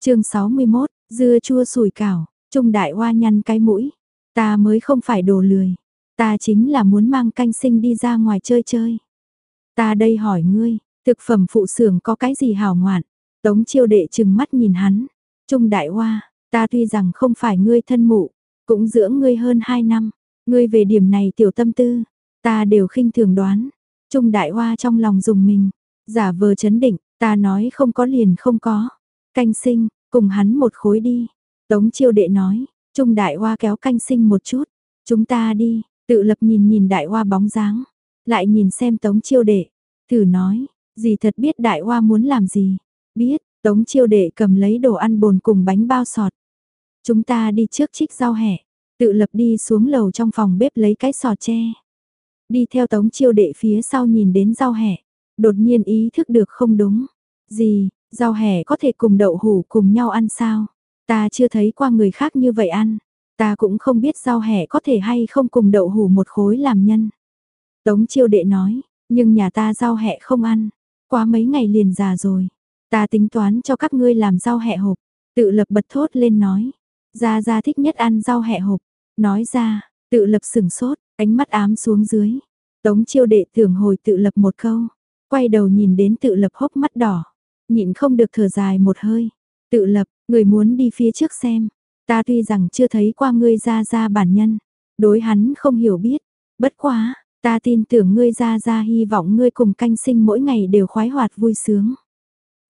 chương 61, dưa chua sủi cảo, Trung Đại Hoa nhăn cái mũi. Ta mới không phải đồ lười. Ta chính là muốn mang canh sinh đi ra ngoài chơi chơi. Ta đây hỏi ngươi, thực phẩm phụ xưởng có cái gì hảo ngoạn? Tống chiêu đệ chừng mắt nhìn hắn. Trung Đại Hoa, ta tuy rằng không phải ngươi thân mụ, cũng dưỡng ngươi hơn 2 năm. Ngươi về điểm này tiểu tâm tư, ta đều khinh thường đoán. Trung Đại Hoa trong lòng dùng mình, giả vờ chấn định, ta nói không có liền không có. Canh sinh, cùng hắn một khối đi. Tống chiêu đệ nói, Trung Đại Hoa kéo canh sinh một chút. Chúng ta đi, tự lập nhìn nhìn Đại Hoa bóng dáng. Lại nhìn xem Tống chiêu đệ. Thử nói, gì thật biết Đại Hoa muốn làm gì. Biết, Tống chiêu đệ cầm lấy đồ ăn bồn cùng bánh bao sọt. Chúng ta đi trước trích rau hẹ. Tự lập đi xuống lầu trong phòng bếp lấy cái sọt tre. Đi theo tống chiêu đệ phía sau nhìn đến rau hẹ. Đột nhiên ý thức được không đúng. Gì, rau hẹ có thể cùng đậu hủ cùng nhau ăn sao? Ta chưa thấy qua người khác như vậy ăn. Ta cũng không biết rau hẹ có thể hay không cùng đậu hủ một khối làm nhân. Tống chiêu đệ nói, nhưng nhà ta rau hẹ không ăn. Quá mấy ngày liền già rồi. Ta tính toán cho các ngươi làm rau hẹ hộp. Tự lập bật thốt lên nói. Gia Gia thích nhất ăn rau hẹ hộp. Nói ra, tự lập sừng sốt, ánh mắt ám xuống dưới. Tống chiêu đệ tưởng hồi tự lập một câu. Quay đầu nhìn đến tự lập hốc mắt đỏ. Nhịn không được thở dài một hơi. Tự lập, người muốn đi phía trước xem. Ta tuy rằng chưa thấy qua ngươi ra ra bản nhân. Đối hắn không hiểu biết. Bất quá, ta tin tưởng ngươi ra ra hy vọng ngươi cùng canh sinh mỗi ngày đều khoái hoạt vui sướng.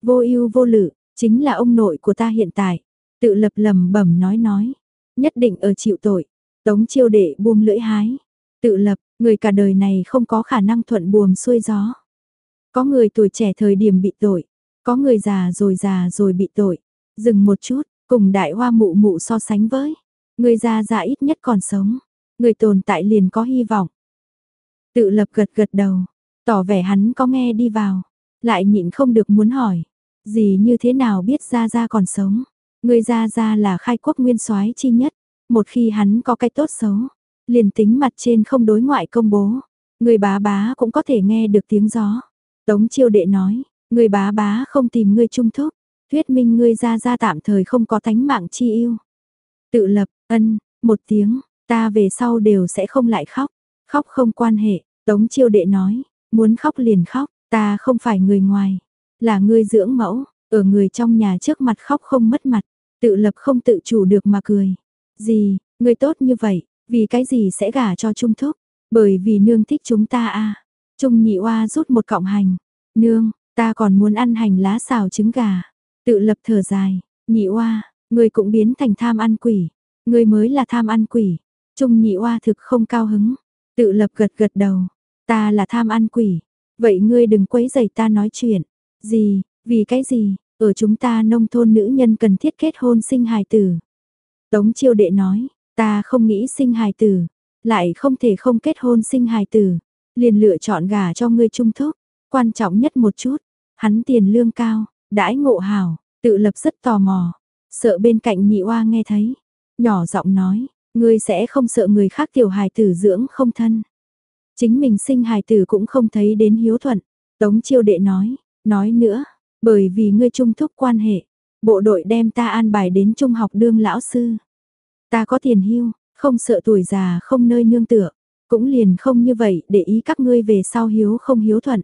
Vô ưu vô lự, chính là ông nội của ta hiện tại. Tự lập lầm bẩm nói nói. Nhất định ở chịu tội. Tống chiêu đệ buông lưỡi hái. Tự lập, người cả đời này không có khả năng thuận buồm xuôi gió. Có người tuổi trẻ thời điểm bị tội. Có người già rồi già rồi bị tội. Dừng một chút, cùng đại hoa mụ mụ so sánh với. Người già già ít nhất còn sống. Người tồn tại liền có hy vọng. Tự lập gật gật đầu. Tỏ vẻ hắn có nghe đi vào. Lại nhịn không được muốn hỏi. Gì như thế nào biết ra ra còn sống. Người ra ra là khai quốc nguyên soái chi nhất. Một khi hắn có cái tốt xấu. Liền tính mặt trên không đối ngoại công bố. Người bá bá cũng có thể nghe được tiếng gió. Tống chiêu đệ nói. Người bá bá không tìm ngươi trung thúc. Thuyết minh ngươi ra ra tạm thời không có thánh mạng chi yêu. Tự lập, ân, một tiếng, ta về sau đều sẽ không lại khóc. Khóc không quan hệ, Tống chiêu đệ nói, muốn khóc liền khóc, ta không phải người ngoài, là người dưỡng mẫu, ở người trong nhà trước mặt khóc không mất mặt, tự lập không tự chủ được mà cười. Gì, người tốt như vậy, vì cái gì sẽ gả cho Trung Thúc? Bởi vì nương thích chúng ta a. Trung nhị oa rút một cọng hành. Nương, ta còn muốn ăn hành lá xào trứng gà. Tự lập thở dài, nhị oa, người cũng biến thành tham ăn quỷ. Người mới là tham ăn quỷ. Trung nhị oa thực không cao hứng. Tự lập gật gật đầu. Ta là tham ăn quỷ. Vậy ngươi đừng quấy rầy ta nói chuyện. Gì, vì cái gì, ở chúng ta nông thôn nữ nhân cần thiết kết hôn sinh hài tử. Tống chiêu đệ nói, ta không nghĩ sinh hài tử, lại không thể không kết hôn sinh hài tử. Liền lựa chọn gà cho ngươi trung thúc. Quan trọng nhất một chút, hắn tiền lương cao, đãi ngộ hảo, tự lập rất tò mò. Sợ bên cạnh nhị oa nghe thấy. Nhỏ giọng nói, ngươi sẽ không sợ người khác tiểu hài tử dưỡng không thân. Chính mình sinh hài tử cũng không thấy đến hiếu thuận. Tống chiêu đệ nói, nói nữa, bởi vì ngươi trung thúc quan hệ, bộ đội đem ta an bài đến trung học đương lão sư. Ta có tiền hưu, không sợ tuổi già không nơi nương tựa, cũng liền không như vậy để ý các ngươi về sau hiếu không hiếu thuận.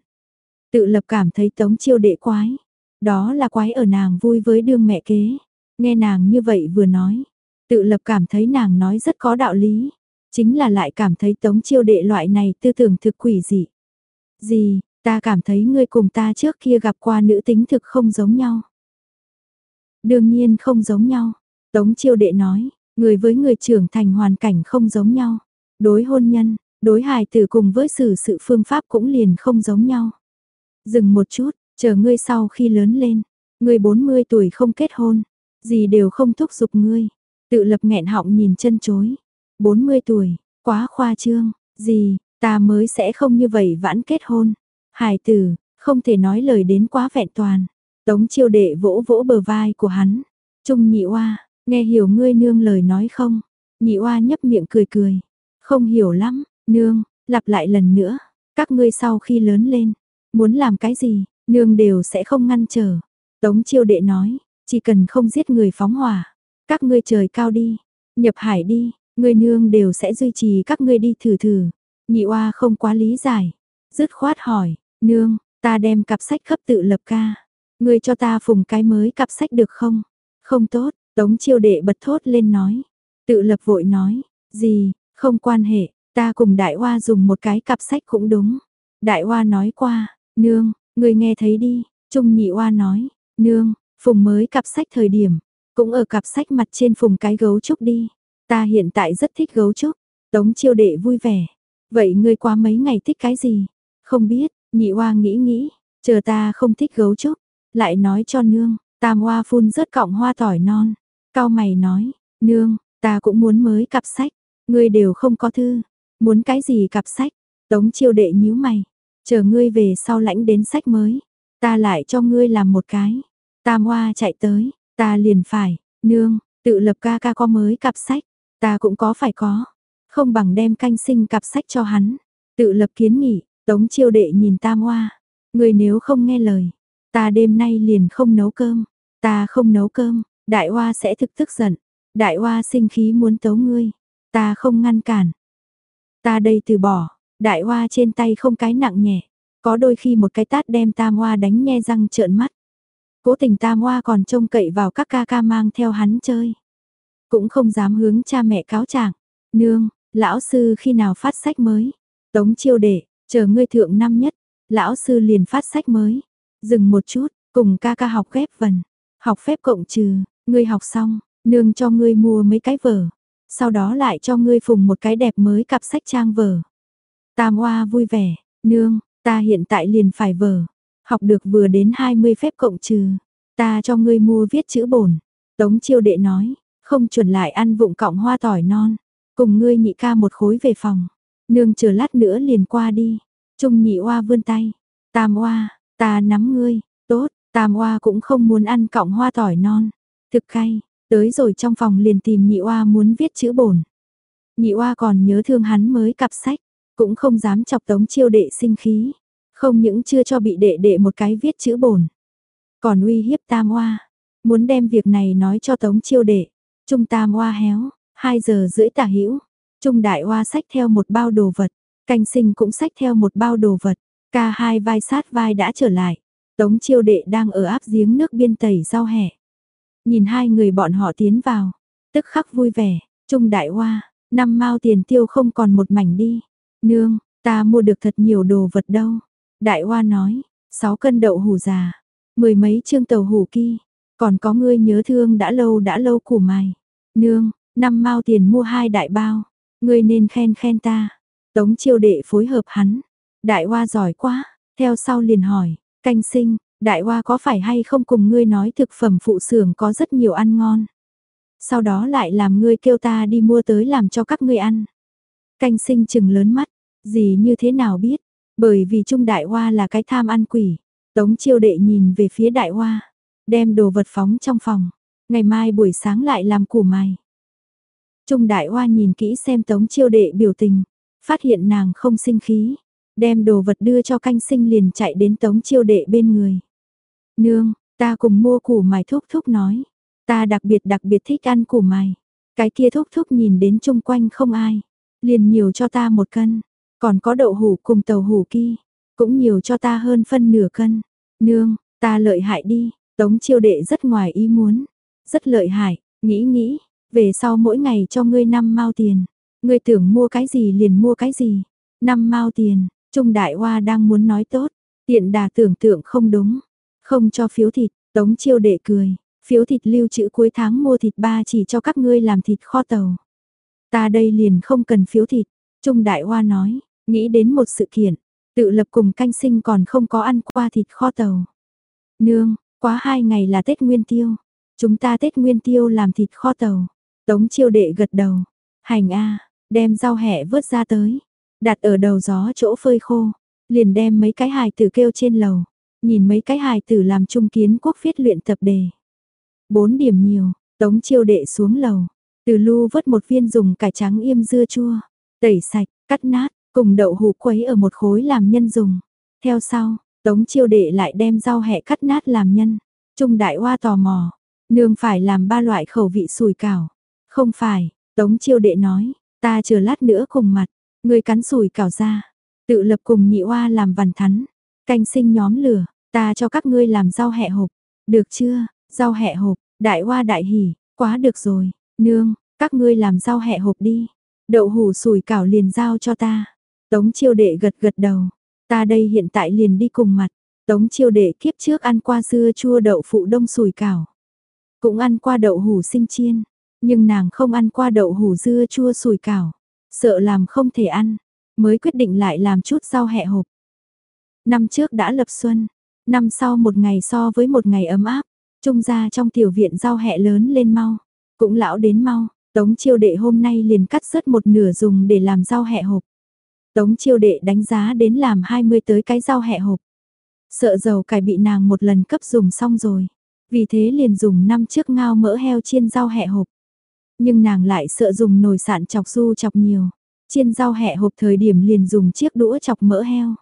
Tự lập cảm thấy tống chiêu đệ quái, đó là quái ở nàng vui với đương mẹ kế, nghe nàng như vậy vừa nói, tự lập cảm thấy nàng nói rất có đạo lý, chính là lại cảm thấy tống chiêu đệ loại này tư tưởng thực quỷ dị. Gì, ta cảm thấy ngươi cùng ta trước kia gặp qua nữ tính thực không giống nhau. Đương nhiên không giống nhau, tống chiêu đệ nói, người với người trưởng thành hoàn cảnh không giống nhau. Đối hôn nhân, đối hài tử cùng với xử sự phương pháp cũng liền không giống nhau. Dừng một chút, chờ ngươi sau khi lớn lên, ngươi 40 tuổi không kết hôn, gì đều không thúc giục ngươi. Tự lập nghẹn họng nhìn chân chối. 40 tuổi, quá khoa trương, gì, ta mới sẽ không như vậy vãn kết hôn. Hải tử, không thể nói lời đến quá vẹn toàn. Tống chiêu đệ vỗ vỗ bờ vai của hắn. Trung nhị oa, nghe hiểu ngươi nương lời nói không? Nhị oa nhấp miệng cười cười. Không hiểu lắm, nương, lặp lại lần nữa. Các ngươi sau khi lớn lên, muốn làm cái gì, nương đều sẽ không ngăn trở. Tống chiêu đệ nói, chỉ cần không giết người phóng hỏa, các ngươi trời cao đi, nhập hải đi, người nương đều sẽ duy trì các ngươi đi thử thử. Nhị oa không quá lý giải, dứt khoát hỏi, nương, ta đem cặp sách khắp tự lập ca, ngươi cho ta phùng cái mới cặp sách được không? Không tốt, Tống chiêu đệ bật thốt lên nói, tự lập vội nói, gì, không quan hệ, ta cùng đại hoa dùng một cái cặp sách cũng đúng. Đại hoa nói qua, nương, người nghe thấy đi, trung nhị oa nói, nương, phùng mới cặp sách thời điểm, cũng ở cặp sách mặt trên phùng cái gấu trúc đi. Ta hiện tại rất thích gấu trúc, tống chiêu đệ vui vẻ. Vậy ngươi qua mấy ngày thích cái gì? Không biết, nhị oa nghĩ nghĩ, chờ ta không thích gấu trúc, lại nói cho nương, tam hoa phun rớt cọng hoa tỏi non. Cao mày nói, nương, ta cũng muốn mới cặp sách, ngươi đều không có thư, muốn cái gì cặp sách, tống chiêu đệ nhíu mày, chờ ngươi về sau lãnh đến sách mới, ta lại cho ngươi làm một cái. Tam Hoa chạy tới, ta liền phải, nương, tự lập ca ca có mới cặp sách, ta cũng có phải có, không bằng đem canh sinh cặp sách cho hắn. Tự lập kiến nghị, tống chiêu đệ nhìn Tam Hoa, người nếu không nghe lời, ta đêm nay liền không nấu cơm, ta không nấu cơm, đại hoa sẽ thực tức giận, đại hoa sinh khí muốn tấu ngươi, ta không ngăn cản. Ta đây từ bỏ, đại hoa trên tay không cái nặng nhẹ, có đôi khi một cái tát đem tam hoa đánh nhe răng trợn mắt. Cố tình tam hoa còn trông cậy vào các ca ca mang theo hắn chơi. Cũng không dám hướng cha mẹ cáo trạng nương, lão sư khi nào phát sách mới, tống chiêu đệ, chờ ngươi thượng năm nhất, lão sư liền phát sách mới. Dừng một chút, cùng ca ca học ghép vần, học phép cộng trừ, ngươi học xong, nương cho ngươi mua mấy cái vở, sau đó lại cho ngươi phùng một cái đẹp mới cặp sách trang vở. Tam Hoa vui vẻ, nương, ta hiện tại liền phải vở, học được vừa đến 20 phép cộng trừ, ta cho ngươi mua viết chữ bổn. Tống chiêu đệ nói, không chuẩn lại ăn vụng cọng hoa tỏi non, cùng ngươi nhị ca một khối về phòng, nương chờ lát nữa liền qua đi. Trung nhị hoa vươn tay, tam hoa, ta nắm ngươi, tốt, tam hoa cũng không muốn ăn cọng hoa tỏi non, thực cay, Tới rồi trong phòng liền tìm nhị oa muốn viết chữ bổn. Nhị oa còn nhớ thương hắn mới cặp sách, cũng không dám chọc tống chiêu đệ sinh khí. Không những chưa cho bị đệ đệ một cái viết chữ bổn. Còn uy hiếp tam oa, muốn đem việc này nói cho tống chiêu đệ. Trung tam oa héo, 2 giờ rưỡi tả hữu Trung đại oa sách theo một bao đồ vật, canh sinh cũng sách theo một bao đồ vật. Ca hai vai sát vai đã trở lại. Tống chiêu đệ đang ở áp giếng nước biên tẩy rau hẻ. Nhìn hai người bọn họ tiến vào, tức khắc vui vẻ, trung đại oa, năm mao tiền tiêu không còn một mảnh đi. Nương, ta mua được thật nhiều đồ vật đâu. Đại hoa nói, sáu cân đậu hủ già, mười mấy chương tàu hủ kia, còn có ngươi nhớ thương đã lâu đã lâu củ mày. Nương, năm mao tiền mua hai đại bao, ngươi nên khen khen ta. Tống chiêu đệ phối hợp hắn, đại hoa giỏi quá, theo sau liền hỏi, canh sinh, Đại Hoa có phải hay không cùng ngươi nói thực phẩm phụ xưởng có rất nhiều ăn ngon. Sau đó lại làm ngươi kêu ta đi mua tới làm cho các ngươi ăn. Canh sinh chừng lớn mắt, gì như thế nào biết, bởi vì Trung Đại Hoa là cái tham ăn quỷ. Tống chiêu đệ nhìn về phía Đại Hoa, đem đồ vật phóng trong phòng, ngày mai buổi sáng lại làm củ mài Trung Đại Hoa nhìn kỹ xem Tống chiêu đệ biểu tình, phát hiện nàng không sinh khí, đem đồ vật đưa cho canh sinh liền chạy đến Tống chiêu đệ bên người. Nương, ta cùng mua củ mài thúc thúc nói. Ta đặc biệt đặc biệt thích ăn củ mài. Cái kia thúc thúc nhìn đến chung quanh không ai. Liền nhiều cho ta một cân. Còn có đậu hủ cùng tàu hủ kia. Cũng nhiều cho ta hơn phân nửa cân. Nương, ta lợi hại đi. Tống chiêu đệ rất ngoài ý muốn. Rất lợi hại, nghĩ nghĩ. Về sau mỗi ngày cho ngươi năm mao tiền. Ngươi tưởng mua cái gì liền mua cái gì. Năm mao tiền, Trung Đại Hoa đang muốn nói tốt. Tiện đà tưởng tượng không đúng. Không cho phiếu thịt, Tống chiêu đệ cười, phiếu thịt lưu trữ cuối tháng mua thịt ba chỉ cho các ngươi làm thịt kho tàu. Ta đây liền không cần phiếu thịt, Trung Đại Hoa nói, nghĩ đến một sự kiện, tự lập cùng canh sinh còn không có ăn qua thịt kho tàu. Nương, quá hai ngày là Tết Nguyên Tiêu, chúng ta Tết Nguyên Tiêu làm thịt kho tàu. Tống chiêu đệ gật đầu, hành a, đem rau hẹ vớt ra tới, đặt ở đầu gió chỗ phơi khô, liền đem mấy cái hài tử kêu trên lầu. Nhìn mấy cái hài tử làm trung kiến quốc viết luyện tập đề. Bốn điểm nhiều, tống chiêu đệ xuống lầu. Từ lu vớt một viên dùng cải trắng im dưa chua. Tẩy sạch, cắt nát, cùng đậu hũ quấy ở một khối làm nhân dùng. Theo sau, tống chiêu đệ lại đem rau hẹ cắt nát làm nhân. Trung đại hoa tò mò. Nương phải làm ba loại khẩu vị sủi cảo. Không phải, Tống chiêu đệ nói, ta chờ lát nữa cùng mặt, người cắn sủi cảo ra. Tự lập cùng nhị oa làm vằn thắn, canh sinh nhóm lửa, ta cho các ngươi làm rau hẹ hộp. Được chưa, rau hẹ hộp, đại oa đại hỉ, quá được rồi, nương, các ngươi làm rau hẹ hộp đi. Đậu hủ sủi cảo liền giao cho ta. Tống chiêu đệ gật gật đầu. Ta đây hiện tại liền đi cùng mặt. Tống chiêu đệ kiếp trước ăn qua dưa chua đậu phụ đông sủi cảo. Cũng ăn qua đậu hủ sinh chiên. Nhưng nàng không ăn qua đậu hủ dưa chua sủi cảo. Sợ làm không thể ăn. Mới quyết định lại làm chút rau hẹ hộp. Năm trước đã lập xuân. Năm sau một ngày so với một ngày ấm áp. Trung ra trong tiểu viện rau hẹ lớn lên mau. Cũng lão đến mau. Tống chiêu đệ hôm nay liền cắt rớt một nửa dùng để làm rau hẹ hộp. Tống chiêu đệ đánh giá đến làm 20 tới cái rau hẹ hộp. Sợ dầu cải bị nàng một lần cấp dùng xong rồi. Vì thế liền dùng năm chiếc ngao mỡ heo chiên rau hẹ hộp. Nhưng nàng lại sợ dùng nồi sạn chọc du chọc nhiều. Chiên rau hẹ hộp thời điểm liền dùng chiếc đũa chọc mỡ heo.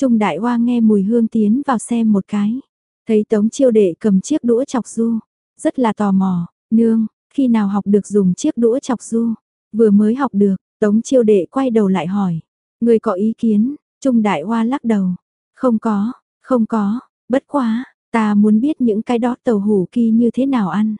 Trung đại hoa nghe mùi hương tiến vào xem một cái. Thấy tống chiêu đệ cầm chiếc đũa chọc du. Rất là tò mò, nương, khi nào học được dùng chiếc đũa chọc du? Vừa mới học được, tống chiêu đệ quay đầu lại hỏi. Người có ý kiến, Trung đại hoa lắc đầu. Không có, không có, bất quá, ta muốn biết những cái đó tàu hủ kỳ như thế nào ăn.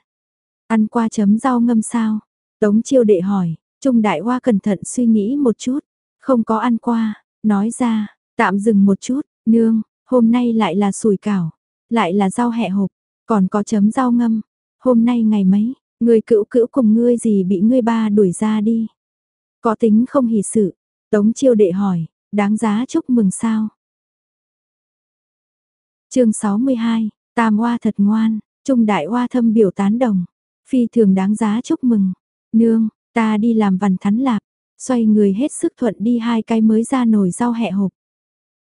Ăn qua chấm rau ngâm sao? Tống chiêu đệ hỏi, Trung đại hoa cẩn thận suy nghĩ một chút. Không có ăn qua, nói ra, tạm dừng một chút, nương, hôm nay lại là sủi cảo, lại là rau hẹ hộp, còn có chấm rau ngâm. Hôm nay ngày mấy, người cữu cữu cùng ngươi gì bị ngươi ba đuổi ra đi. Có tính không hỉ sự, Tống chiêu đệ hỏi, đáng giá chúc mừng sao? chương 62, Tam Hoa thật ngoan, Trung Đại Hoa thâm biểu tán đồng. Phi thường đáng giá chúc mừng. Nương, ta đi làm vằn thắn lạp, xoay người hết sức thuận đi hai cái mới ra nồi rau hẹ hộp.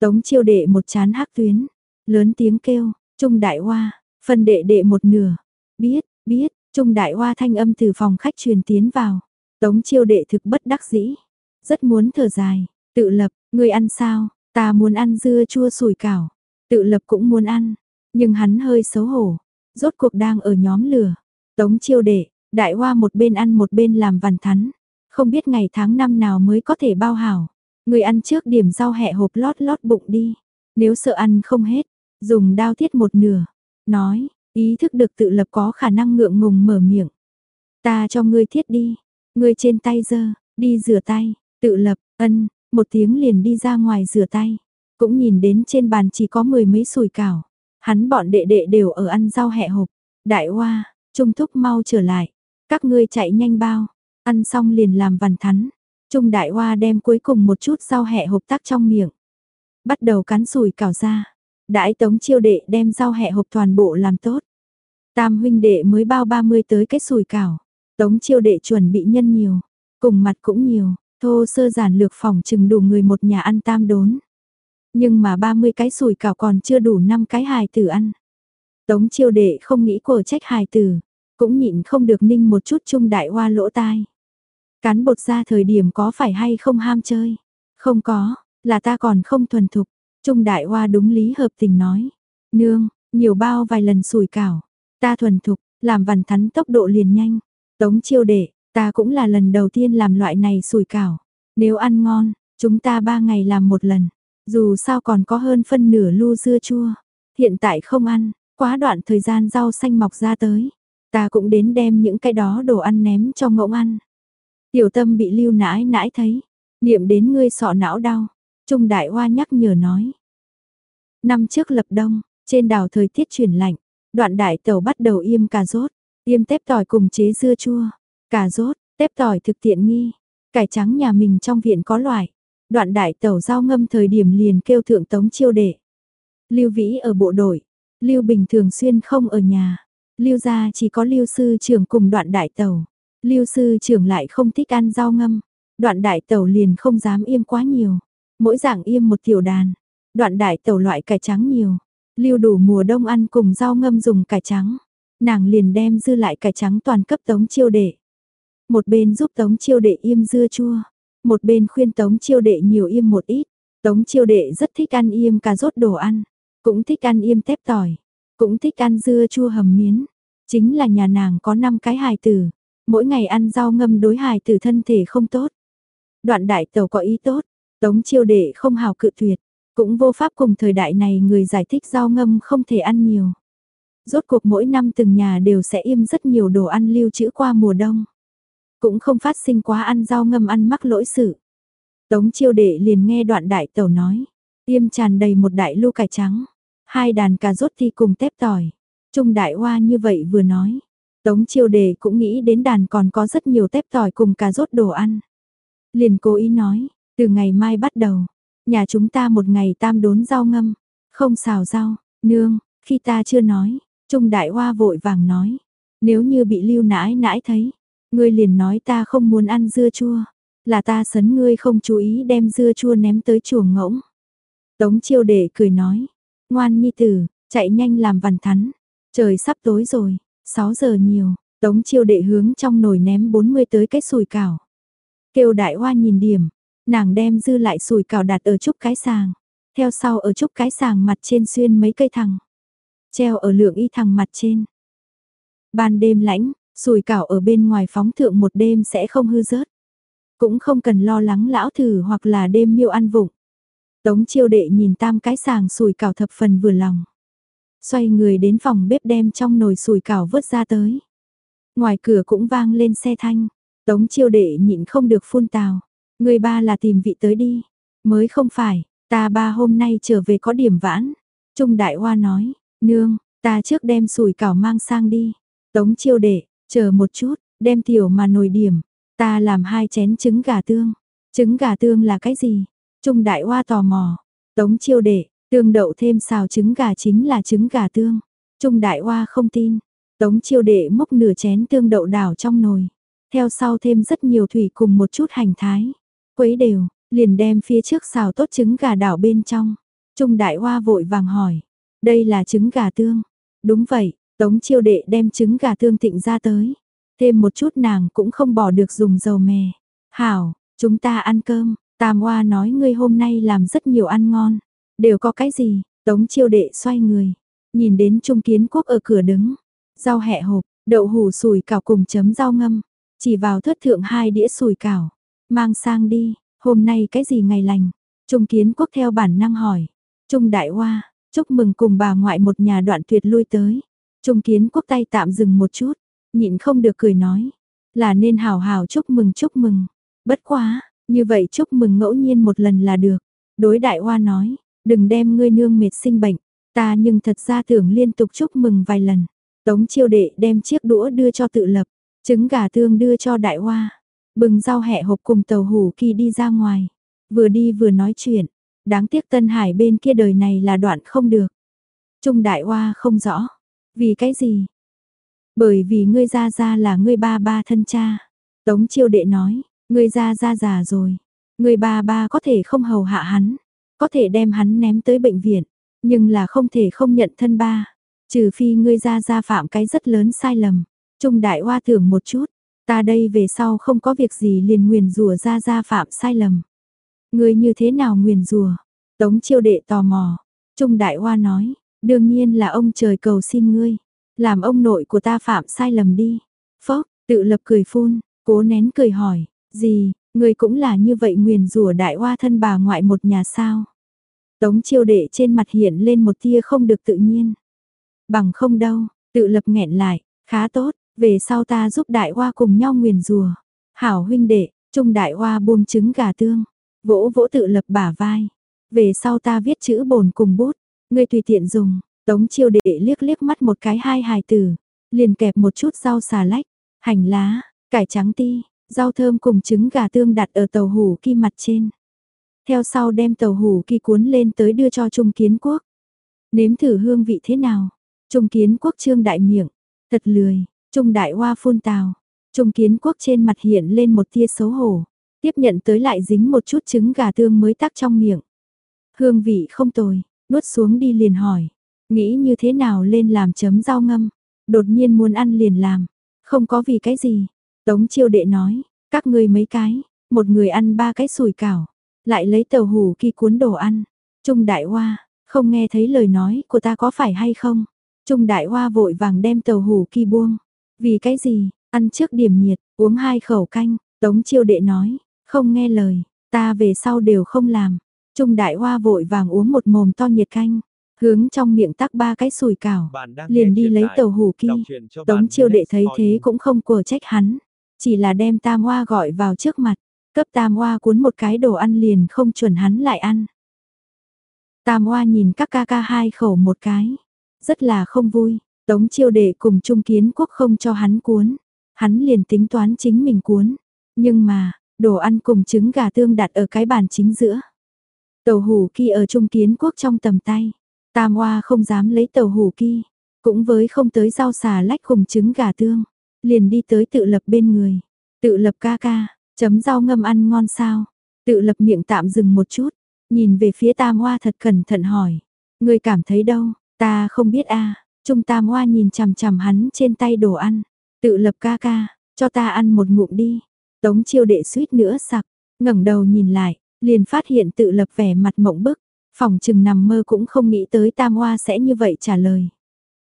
Tống chiêu đệ một chán hắc tuyến, lớn tiếng kêu, Trung Đại Hoa, phân đệ đệ một nửa. Biết, biết, Trung Đại Hoa thanh âm từ phòng khách truyền tiến vào. Tống chiêu đệ thực bất đắc dĩ. Rất muốn thở dài, tự lập, người ăn sao, ta muốn ăn dưa chua sủi cảo. Tự lập cũng muốn ăn, nhưng hắn hơi xấu hổ. Rốt cuộc đang ở nhóm lửa. Tống chiêu đệ, đại hoa một bên ăn một bên làm vằn thắn. Không biết ngày tháng năm nào mới có thể bao hảo. Người ăn trước điểm rau hẹ hộp lót lót bụng đi. Nếu sợ ăn không hết, dùng đao thiết một nửa. Nói, ý thức được tự lập có khả năng ngượng ngùng mở miệng. Ta cho ngươi thiết đi. Ngươi trên tay dơ, đi rửa tay. Tự lập, ân, một tiếng liền đi ra ngoài rửa tay. Cũng nhìn đến trên bàn chỉ có mười mấy sùi cảo. Hắn bọn đệ đệ đều ở ăn rau hẹ hộp. Đại hoa, Trung Thúc mau trở lại. Các ngươi chạy nhanh bao. Ăn xong liền làm vằn thắn. Trung Đại Hoa đem cuối cùng một chút rau hẹ hộp tắc trong miệng. Bắt đầu cắn sùi cảo ra. Đại tống chiêu đệ đem rau hẹ hộp toàn bộ làm tốt. Tam huynh đệ mới bao 30 tới cái sùi cảo. Tống chiêu đệ chuẩn bị nhân nhiều. Cùng mặt cũng nhiều. Thô sơ giản lược phòng chừng đủ người một nhà ăn tam đốn. Nhưng mà 30 cái sùi cảo còn chưa đủ 5 cái hài tử ăn. Tống chiêu đệ không nghĩ của trách hài tử, cũng nhịn không được ninh một chút trung đại hoa lỗ tai. Cán bột ra thời điểm có phải hay không ham chơi? Không có, là ta còn không thuần thục. Trung đại hoa đúng lý hợp tình nói. Nương, nhiều bao vài lần sùi cảo. Ta thuần thục, làm vằn thắn tốc độ liền nhanh. Tống chiêu đệ, Ta cũng là lần đầu tiên làm loại này sủi cảo. Nếu ăn ngon, chúng ta ba ngày làm một lần. Dù sao còn có hơn phân nửa lu dưa chua. Hiện tại không ăn, quá đoạn thời gian rau xanh mọc ra tới. Ta cũng đến đem những cái đó đồ ăn ném cho ngỗng ăn. Tiểu tâm bị lưu nãi nãi thấy. Niệm đến ngươi sọ não đau. Trung đại hoa nhắc nhở nói. Năm trước lập đông, trên đảo thời tiết chuyển lạnh. Đoạn đại tàu bắt đầu im cà rốt, im tép tỏi cùng chế dưa chua. Cà rốt, tép tỏi thực tiện nghi. Cải trắng nhà mình trong viện có loại. Đoạn đại tẩu rau ngâm thời điểm liền kêu thượng tống chiêu đệ. Lưu Vĩ ở bộ đội. Lưu Bình thường xuyên không ở nhà. Lưu gia chỉ có Lưu sư trưởng cùng đoạn đại tẩu. Lưu sư trưởng lại không thích ăn rau ngâm. Đoạn đại tẩu liền không dám im quá nhiều. Mỗi dạng im một tiểu đàn. Đoạn đại tẩu loại cải trắng nhiều. Lưu đủ mùa đông ăn cùng rau ngâm dùng cải trắng. Nàng liền đem dư lại cải trắng toàn cấp tống chiêu đệ. Một bên giúp Tống Chiêu Đệ im dưa chua, một bên khuyên Tống Chiêu Đệ nhiều im một ít. Tống Chiêu Đệ rất thích ăn im cà rốt đồ ăn, cũng thích ăn im tép tỏi, cũng thích ăn dưa chua hầm miến. Chính là nhà nàng có 5 cái hài tử, mỗi ngày ăn rau ngâm đối hài tử thân thể không tốt. Đoạn đại tàu có ý tốt, tống chiêu đệ không hào cự tuyệt, cũng vô pháp cùng thời đại này người giải thích rau ngâm không thể ăn nhiều. Rốt cuộc mỗi năm từng nhà đều sẽ im rất nhiều đồ ăn lưu trữ qua mùa đông. Cũng không phát sinh quá ăn rau ngâm ăn mắc lỗi sự. Tống chiêu đệ liền nghe đoạn đại tẩu nói, tiêm tràn đầy một đại lu cải trắng, hai đàn cà rốt thi cùng tép tỏi. Trung đại hoa như vậy vừa nói, tống chiêu đệ cũng nghĩ đến đàn còn có rất nhiều tép tỏi cùng cà rốt đồ ăn. Liền cố ý nói, từ ngày mai bắt đầu, nhà chúng ta một ngày tam đốn rau ngâm, không xào rau, nương, khi ta chưa nói, Trung đại hoa vội vàng nói, nếu như bị lưu nãi nãi thấy, ngươi liền nói ta không muốn ăn dưa chua, là ta sấn ngươi không chú ý đem dưa chua ném tới chuồng ngỗng. Tống chiêu đệ cười nói, ngoan nhi tử, chạy nhanh làm vằn thắn, trời sắp tối rồi, 6 giờ nhiều, tống chiêu đệ hướng trong nồi ném 40 tới cái sùi cảo. Kêu đại hoa nhìn điểm, nàng đem dư lại sùi cảo đặt ở chút cái sàng, theo sau ở chút cái sàng mặt trên xuyên mấy cây thằng, treo ở lượng y thằng mặt trên. Ban đêm lãnh, sùi cảo ở bên ngoài phóng thượng một đêm sẽ không hư rớt. Cũng không cần lo lắng lão thử hoặc là đêm miêu ăn vụng. Tống chiêu đệ nhìn tam cái sàng sùi cảo thập phần vừa lòng. Xoay người đến phòng bếp đem trong nồi sùi cảo vớt ra tới. Ngoài cửa cũng vang lên xe thanh. Tống chiêu đệ nhịn không được phun tào. Người ba là tìm vị tới đi. Mới không phải, ta ba hôm nay trở về có điểm vãn. Trung đại hoa nói, nương, ta trước đem sùi cảo mang sang đi. Tống chiêu đệ, chờ một chút, đem tiểu mà nồi điểm, Ta làm hai chén trứng gà tương. Trứng gà tương là cái gì? Trung đại hoa tò mò. Tống chiêu đệ, tương đậu thêm xào trứng gà chính là trứng gà tương. Trung đại hoa không tin. Tống chiêu đệ múc nửa chén tương đậu đảo trong nồi. Theo sau thêm rất nhiều thủy cùng một chút hành thái. Quấy đều, liền đem phía trước xào tốt trứng gà đảo bên trong. Trung đại hoa vội vàng hỏi. Đây là trứng gà tương. Đúng vậy, tống chiêu đệ đem trứng gà tương thịnh ra tới. Thêm một chút nàng cũng không bỏ được dùng dầu mè. Hảo, chúng ta ăn cơm, Tam Hoa nói ngươi hôm nay làm rất nhiều ăn ngon. Đều có cái gì? Tống chiêu đệ xoay người. Nhìn đến Trung Kiến Quốc ở cửa đứng. Rau hẹ hộp, đậu hủ sùi cảo cùng chấm rau ngâm. Chỉ vào thất thượng hai đĩa sùi cảo. Mang sang đi, hôm nay cái gì ngày lành? Trung Kiến Quốc theo bản năng hỏi. Trung Đại Hoa, chúc mừng cùng bà ngoại một nhà đoạn tuyệt lui tới. Trung Kiến Quốc tay tạm dừng một chút nhịn không được cười nói, là nên hào hào chúc mừng chúc mừng. Bất quá, như vậy chúc mừng ngẫu nhiên một lần là được. Đối đại hoa nói, đừng đem ngươi nương mệt sinh bệnh, ta nhưng thật ra tưởng liên tục chúc mừng vài lần. Tống chiêu đệ đem chiếc đũa đưa cho tự lập, trứng gà tương đưa cho đại hoa, bừng rau hẹ hộp cùng tàu hủ kỳ đi ra ngoài. Vừa đi vừa nói chuyện, đáng tiếc Tân Hải bên kia đời này là đoạn không được. Trung đại hoa không rõ, vì cái gì, bởi vì ngươi ra ra là ngươi ba ba thân cha. Tống chiêu đệ nói, ngươi ra ra già rồi. Ngươi ba ba có thể không hầu hạ hắn. Có thể đem hắn ném tới bệnh viện. Nhưng là không thể không nhận thân ba. Trừ phi ngươi ra ra phạm cái rất lớn sai lầm. Trung đại hoa thưởng một chút. Ta đây về sau không có việc gì liền nguyền rủa ra ra phạm sai lầm. Ngươi như thế nào nguyền rủa? Tống chiêu đệ tò mò. Trung đại hoa nói, đương nhiên là ông trời cầu xin ngươi. Làm ông nội của ta phạm sai lầm đi. Phốc, tự lập cười phun, cố nén cười hỏi, gì, người cũng là như vậy nguyền rủa đại hoa thân bà ngoại một nhà sao. Tống chiêu đệ trên mặt hiện lên một tia không được tự nhiên. Bằng không đâu, tự lập nghẹn lại, khá tốt, về sau ta giúp đại hoa cùng nhau nguyền rùa. Hảo huynh đệ, trung đại hoa buông trứng gà tương, vỗ vỗ tự lập bả vai. Về sau ta viết chữ bồn cùng bút, ngươi tùy tiện dùng, Tống chiêu đệ liếc liếc mắt một cái hai hài tử, liền kẹp một chút rau xà lách, hành lá, cải trắng ti, rau thơm cùng trứng gà tương đặt ở tàu hủ kỳ mặt trên. Theo sau đem tàu hủ kỳ cuốn lên tới đưa cho Trung Kiến Quốc. Nếm thử hương vị thế nào? Trung Kiến Quốc trương đại miệng, thật lười, Trung đại hoa phun tào. Trung Kiến Quốc trên mặt hiện lên một tia xấu hổ, tiếp nhận tới lại dính một chút trứng gà tương mới tắc trong miệng. Hương vị không tồi, nuốt xuống đi liền hỏi, Nghĩ như thế nào lên làm chấm rau ngâm, đột nhiên muốn ăn liền làm, không có vì cái gì. Tống chiêu đệ nói, các ngươi mấy cái, một người ăn ba cái sủi cảo, lại lấy tàu hủ kỳ cuốn đồ ăn. Trung đại hoa, không nghe thấy lời nói của ta có phải hay không? Trung đại hoa vội vàng đem tàu hủ kỳ buông. Vì cái gì, ăn trước điểm nhiệt, uống hai khẩu canh, tống chiêu đệ nói, không nghe lời, ta về sau đều không làm. Trung đại hoa vội vàng uống một mồm to nhiệt canh, hướng trong miệng tắc ba cái sùi cảo, liền đi lấy tàu hủ kỳ. Tống chiêu đệ thấy thế cũng không của trách hắn, chỉ là đem tam hoa gọi vào trước mặt, cấp tam hoa cuốn một cái đồ ăn liền không chuẩn hắn lại ăn. Tam hoa nhìn các ca ca hai khẩu một cái, rất là không vui, tống chiêu đệ cùng trung kiến quốc không cho hắn cuốn, hắn liền tính toán chính mình cuốn, nhưng mà, đồ ăn cùng trứng gà tương đặt ở cái bàn chính giữa. Tàu hủ kia ở trung kiến quốc trong tầm tay, tam hoa không dám lấy tàu hủ kia, cũng với không tới rau xà lách cùng trứng gà tương, liền đi tới tự lập bên người, tự lập ca ca, chấm rau ngâm ăn ngon sao, tự lập miệng tạm dừng một chút, nhìn về phía tam hoa thật cẩn thận hỏi, người cảm thấy đâu, ta không biết a. Trung tam hoa nhìn chằm chằm hắn trên tay đồ ăn, tự lập ca ca, cho ta ăn một ngụm đi, tống chiêu đệ suýt nữa sặc, ngẩng đầu nhìn lại, liền phát hiện tự lập vẻ mặt mộng bức, phòng chừng nằm mơ cũng không nghĩ tới tam hoa sẽ như vậy trả lời.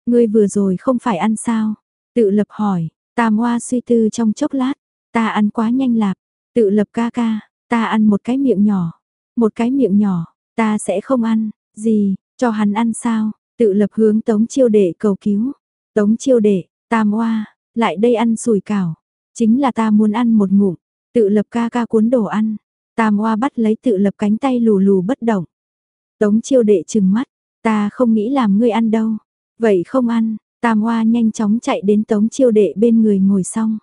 Ngươi vừa rồi không phải ăn sao? Tự lập hỏi, tam hoa suy tư trong chốc lát, ta ăn quá nhanh lạp, tự lập ca ca, ta ăn một cái miệng nhỏ, một cái miệng nhỏ, ta sẽ không ăn, gì, cho hắn ăn sao? Tự lập hướng tống chiêu đệ cầu cứu, tống chiêu đệ, tam hoa, lại đây ăn sùi cảo, chính là ta muốn ăn một ngụm, tự lập ca ca cuốn đồ ăn, tam hoa bắt lấy tự lập cánh tay lù lù bất động. Tống chiêu đệ chừng mắt, ta không nghĩ làm ngươi ăn đâu, vậy không ăn, tam hoa nhanh chóng chạy đến tống chiêu đệ bên người ngồi xong.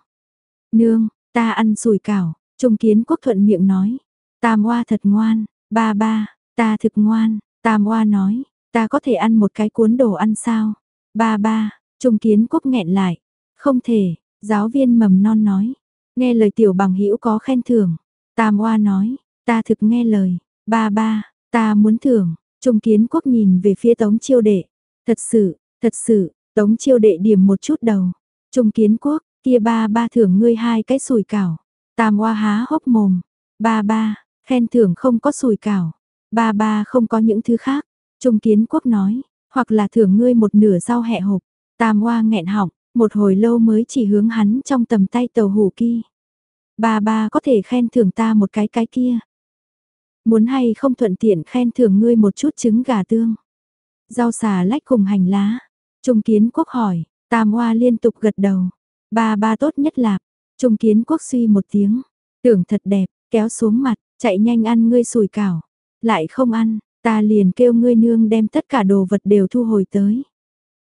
Nương, ta ăn sùi cảo, trung kiến quốc thuận miệng nói, tam hoa thật ngoan, ba ba, ta thực ngoan, tam hoa nói, ta có thể ăn một cái cuốn đồ ăn sao, ba ba, trung kiến quốc nghẹn lại, không thể, giáo viên mầm non nói. Nghe lời tiểu bằng hữu có khen thưởng. Tam Oa nói, ta thực nghe lời. Ba ba, ta muốn thưởng. Trung kiến quốc nhìn về phía tống chiêu đệ. Thật sự, thật sự, tống chiêu đệ điểm một chút đầu. Trung kiến quốc, kia ba ba thưởng ngươi hai cái sùi cảo. Tam Oa há hốc mồm. Ba ba, khen thưởng không có sùi cảo. Ba ba không có những thứ khác. Trung kiến quốc nói, hoặc là thưởng ngươi một nửa rau hẹ hộp. Tam Oa nghẹn họng, một hồi lâu mới chỉ hướng hắn trong tầm tay tàu hủ kia. Ba ba có thể khen thưởng ta một cái cái kia. Muốn hay không thuận tiện khen thưởng ngươi một chút trứng gà tương. Rau xà lách cùng hành lá. Trung kiến quốc hỏi, tam hoa liên tục gật đầu. Ba ba tốt nhất là, trung kiến quốc suy một tiếng. Tưởng thật đẹp, kéo xuống mặt, chạy nhanh ăn ngươi sùi cảo. Lại không ăn, ta liền kêu ngươi nương đem tất cả đồ vật đều thu hồi tới.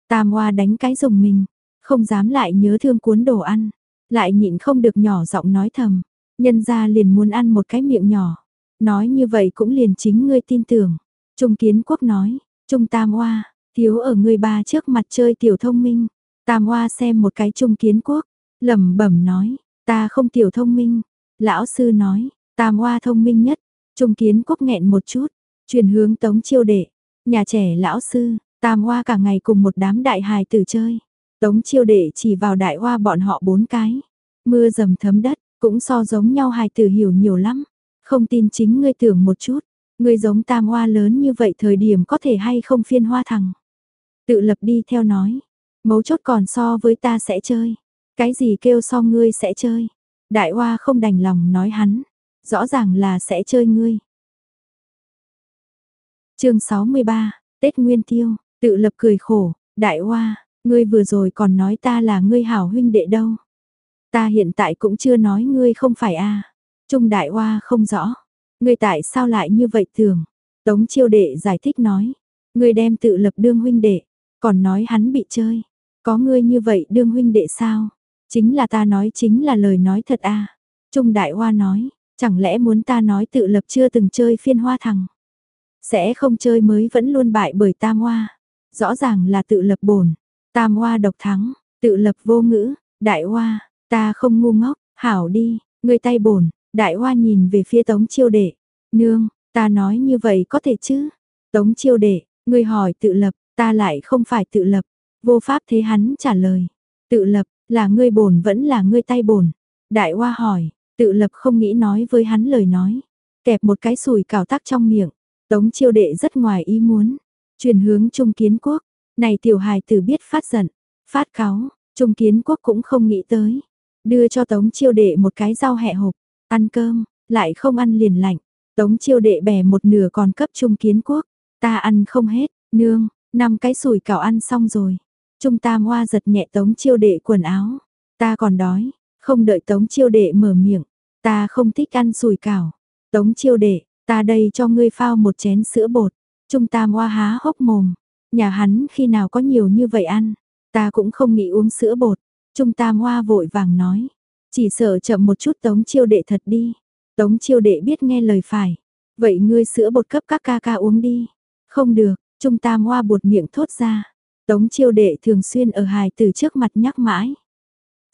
Tam hoa đánh cái rồng mình, không dám lại nhớ thương cuốn đồ ăn, lại nhịn không được nhỏ giọng nói thầm, nhân ra liền muốn ăn một cái miệng nhỏ. Nói như vậy cũng liền chính ngươi tin tưởng. Trung Kiến Quốc nói, Trung Tam Hoa, thiếu ở ngươi ba trước mặt chơi tiểu thông minh. Tam Hoa xem một cái Trung Kiến Quốc, lẩm bẩm nói, ta không tiểu thông minh. Lão sư nói, Tam Hoa thông minh nhất. Trung Kiến Quốc nghẹn một chút, truyền hướng Tống Chiêu Đệ, nhà trẻ lão sư, Tam Hoa cả ngày cùng một đám đại hài tử chơi. Tống chiêu đệ chỉ vào đại hoa bọn họ bốn cái. Mưa dầm thấm đất, cũng so giống nhau hài tử hiểu nhiều lắm. Không tin chính ngươi tưởng một chút, ngươi giống tam hoa lớn như vậy thời điểm có thể hay không phiên hoa thằng. Tự lập đi theo nói, mấu chốt còn so với ta sẽ chơi. Cái gì kêu so ngươi sẽ chơi. Đại hoa không đành lòng nói hắn, rõ ràng là sẽ chơi ngươi. chương 63, Tết Nguyên Tiêu, tự lập cười khổ, đại hoa, Ngươi vừa rồi còn nói ta là ngươi hảo huynh đệ đâu. Ta hiện tại cũng chưa nói ngươi không phải a. Trung đại hoa không rõ. Ngươi tại sao lại như vậy thường? Tống chiêu đệ giải thích nói. Ngươi đem tự lập đương huynh đệ. Còn nói hắn bị chơi. Có ngươi như vậy đương huynh đệ sao? Chính là ta nói chính là lời nói thật a. Trung đại hoa nói. Chẳng lẽ muốn ta nói tự lập chưa từng chơi phiên hoa thằng? Sẽ không chơi mới vẫn luôn bại bởi tam hoa. Rõ ràng là tự lập bổn. Tam hoa độc thắng, tự lập vô ngữ, đại hoa, ta không ngu ngốc, hảo đi, người tay bổn, đại hoa nhìn về phía tống chiêu đệ, nương, ta nói như vậy có thể chứ? Tống chiêu đệ, người hỏi tự lập, ta lại không phải tự lập, vô pháp thế hắn trả lời. Tự lập, là ngươi bổn vẫn là ngươi tay bổn. Đại hoa hỏi, tự lập không nghĩ nói với hắn lời nói. Kẹp một cái sùi cào tắc trong miệng, tống chiêu đệ rất ngoài ý muốn. Truyền hướng trung kiến quốc, này tiểu hài tử biết phát giận, phát cáo, Trung Kiến Quốc cũng không nghĩ tới. Đưa cho Tống Chiêu Đệ một cái rau hẹ hộp, ăn cơm, lại không ăn liền lạnh. Tống Chiêu Đệ bẻ một nửa còn cấp Trung Kiến Quốc, ta ăn không hết, nương, năm cái sủi cảo ăn xong rồi. Trung Tam Hoa giật nhẹ Tống Chiêu Đệ quần áo, ta còn đói, không đợi Tống Chiêu Đệ mở miệng, ta không thích ăn sủi cảo. Tống Chiêu Đệ, ta đây cho ngươi phao một chén sữa bột. Trung Tam Hoa há hốc mồm, nhà hắn khi nào có nhiều như vậy ăn, ta cũng không nghĩ uống sữa bột. Trung Tam Hoa vội vàng nói, chỉ sợ chậm một chút Tống Chiêu Đệ thật đi. Tống Chiêu Đệ biết nghe lời phải, vậy ngươi sữa bột cấp các ca ca uống đi. Không được, Trung Tam Hoa buột miệng thốt ra. Tống Chiêu Đệ thường xuyên ở hài từ trước mặt nhắc mãi.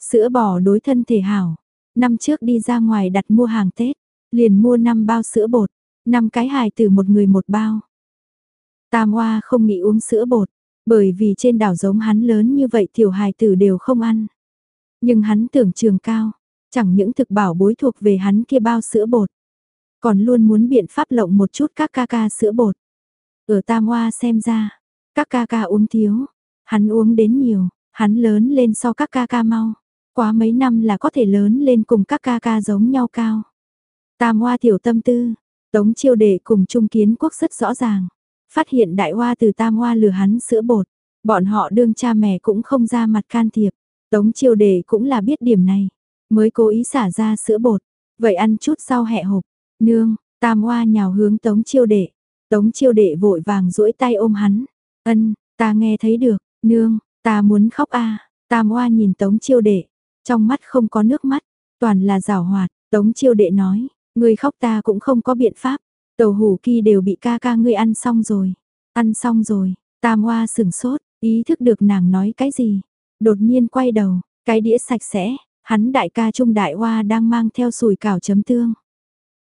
Sữa bò đối thân thể hảo. Năm trước đi ra ngoài đặt mua hàng Tết, liền mua 5 bao sữa bột, 5 cái hài từ một người một bao. Tam Hoa không nghĩ uống sữa bột, bởi vì trên đảo giống hắn lớn như vậy tiểu hài tử đều không ăn. Nhưng hắn tưởng trường cao, chẳng những thực bảo bối thuộc về hắn kia bao sữa bột, còn luôn muốn biện pháp lộng một chút các ca ca sữa bột. Ở Tam Hoa xem ra, các ca ca uống thiếu, hắn uống đến nhiều, hắn lớn lên so các ca ca mau. Quá mấy năm là có thể lớn lên cùng các ca ca giống nhau cao. Tam Hoa tiểu tâm tư, Tống chiêu đệ cùng Trung Kiến Quốc rất rõ ràng. Phát hiện đại hoa từ Tam Hoa lừa hắn sữa bột. Bọn họ đương cha mẹ cũng không ra mặt can thiệp. Tống chiêu đệ cũng là biết điểm này. Mới cố ý xả ra sữa bột. Vậy ăn chút sau hẹ hộp. Nương, Tam Hoa nhào hướng Tống chiêu đệ. Tống chiêu đệ vội vàng duỗi tay ôm hắn. Ân, ta nghe thấy được, nương, ta muốn khóc a. Tam Hoa nhìn Tống chiêu đệ, trong mắt không có nước mắt, toàn là rào hoạt. Tống chiêu đệ nói, người khóc ta cũng không có biện pháp. Tàu hủ kỳ đều bị ca ca ngươi ăn xong rồi. Ăn xong rồi, Tam Hoa sừng sốt, ý thức được nàng nói cái gì. Đột nhiên quay đầu, cái đĩa sạch sẽ, hắn đại ca trung đại hoa đang mang theo sùi cảo chấm tương.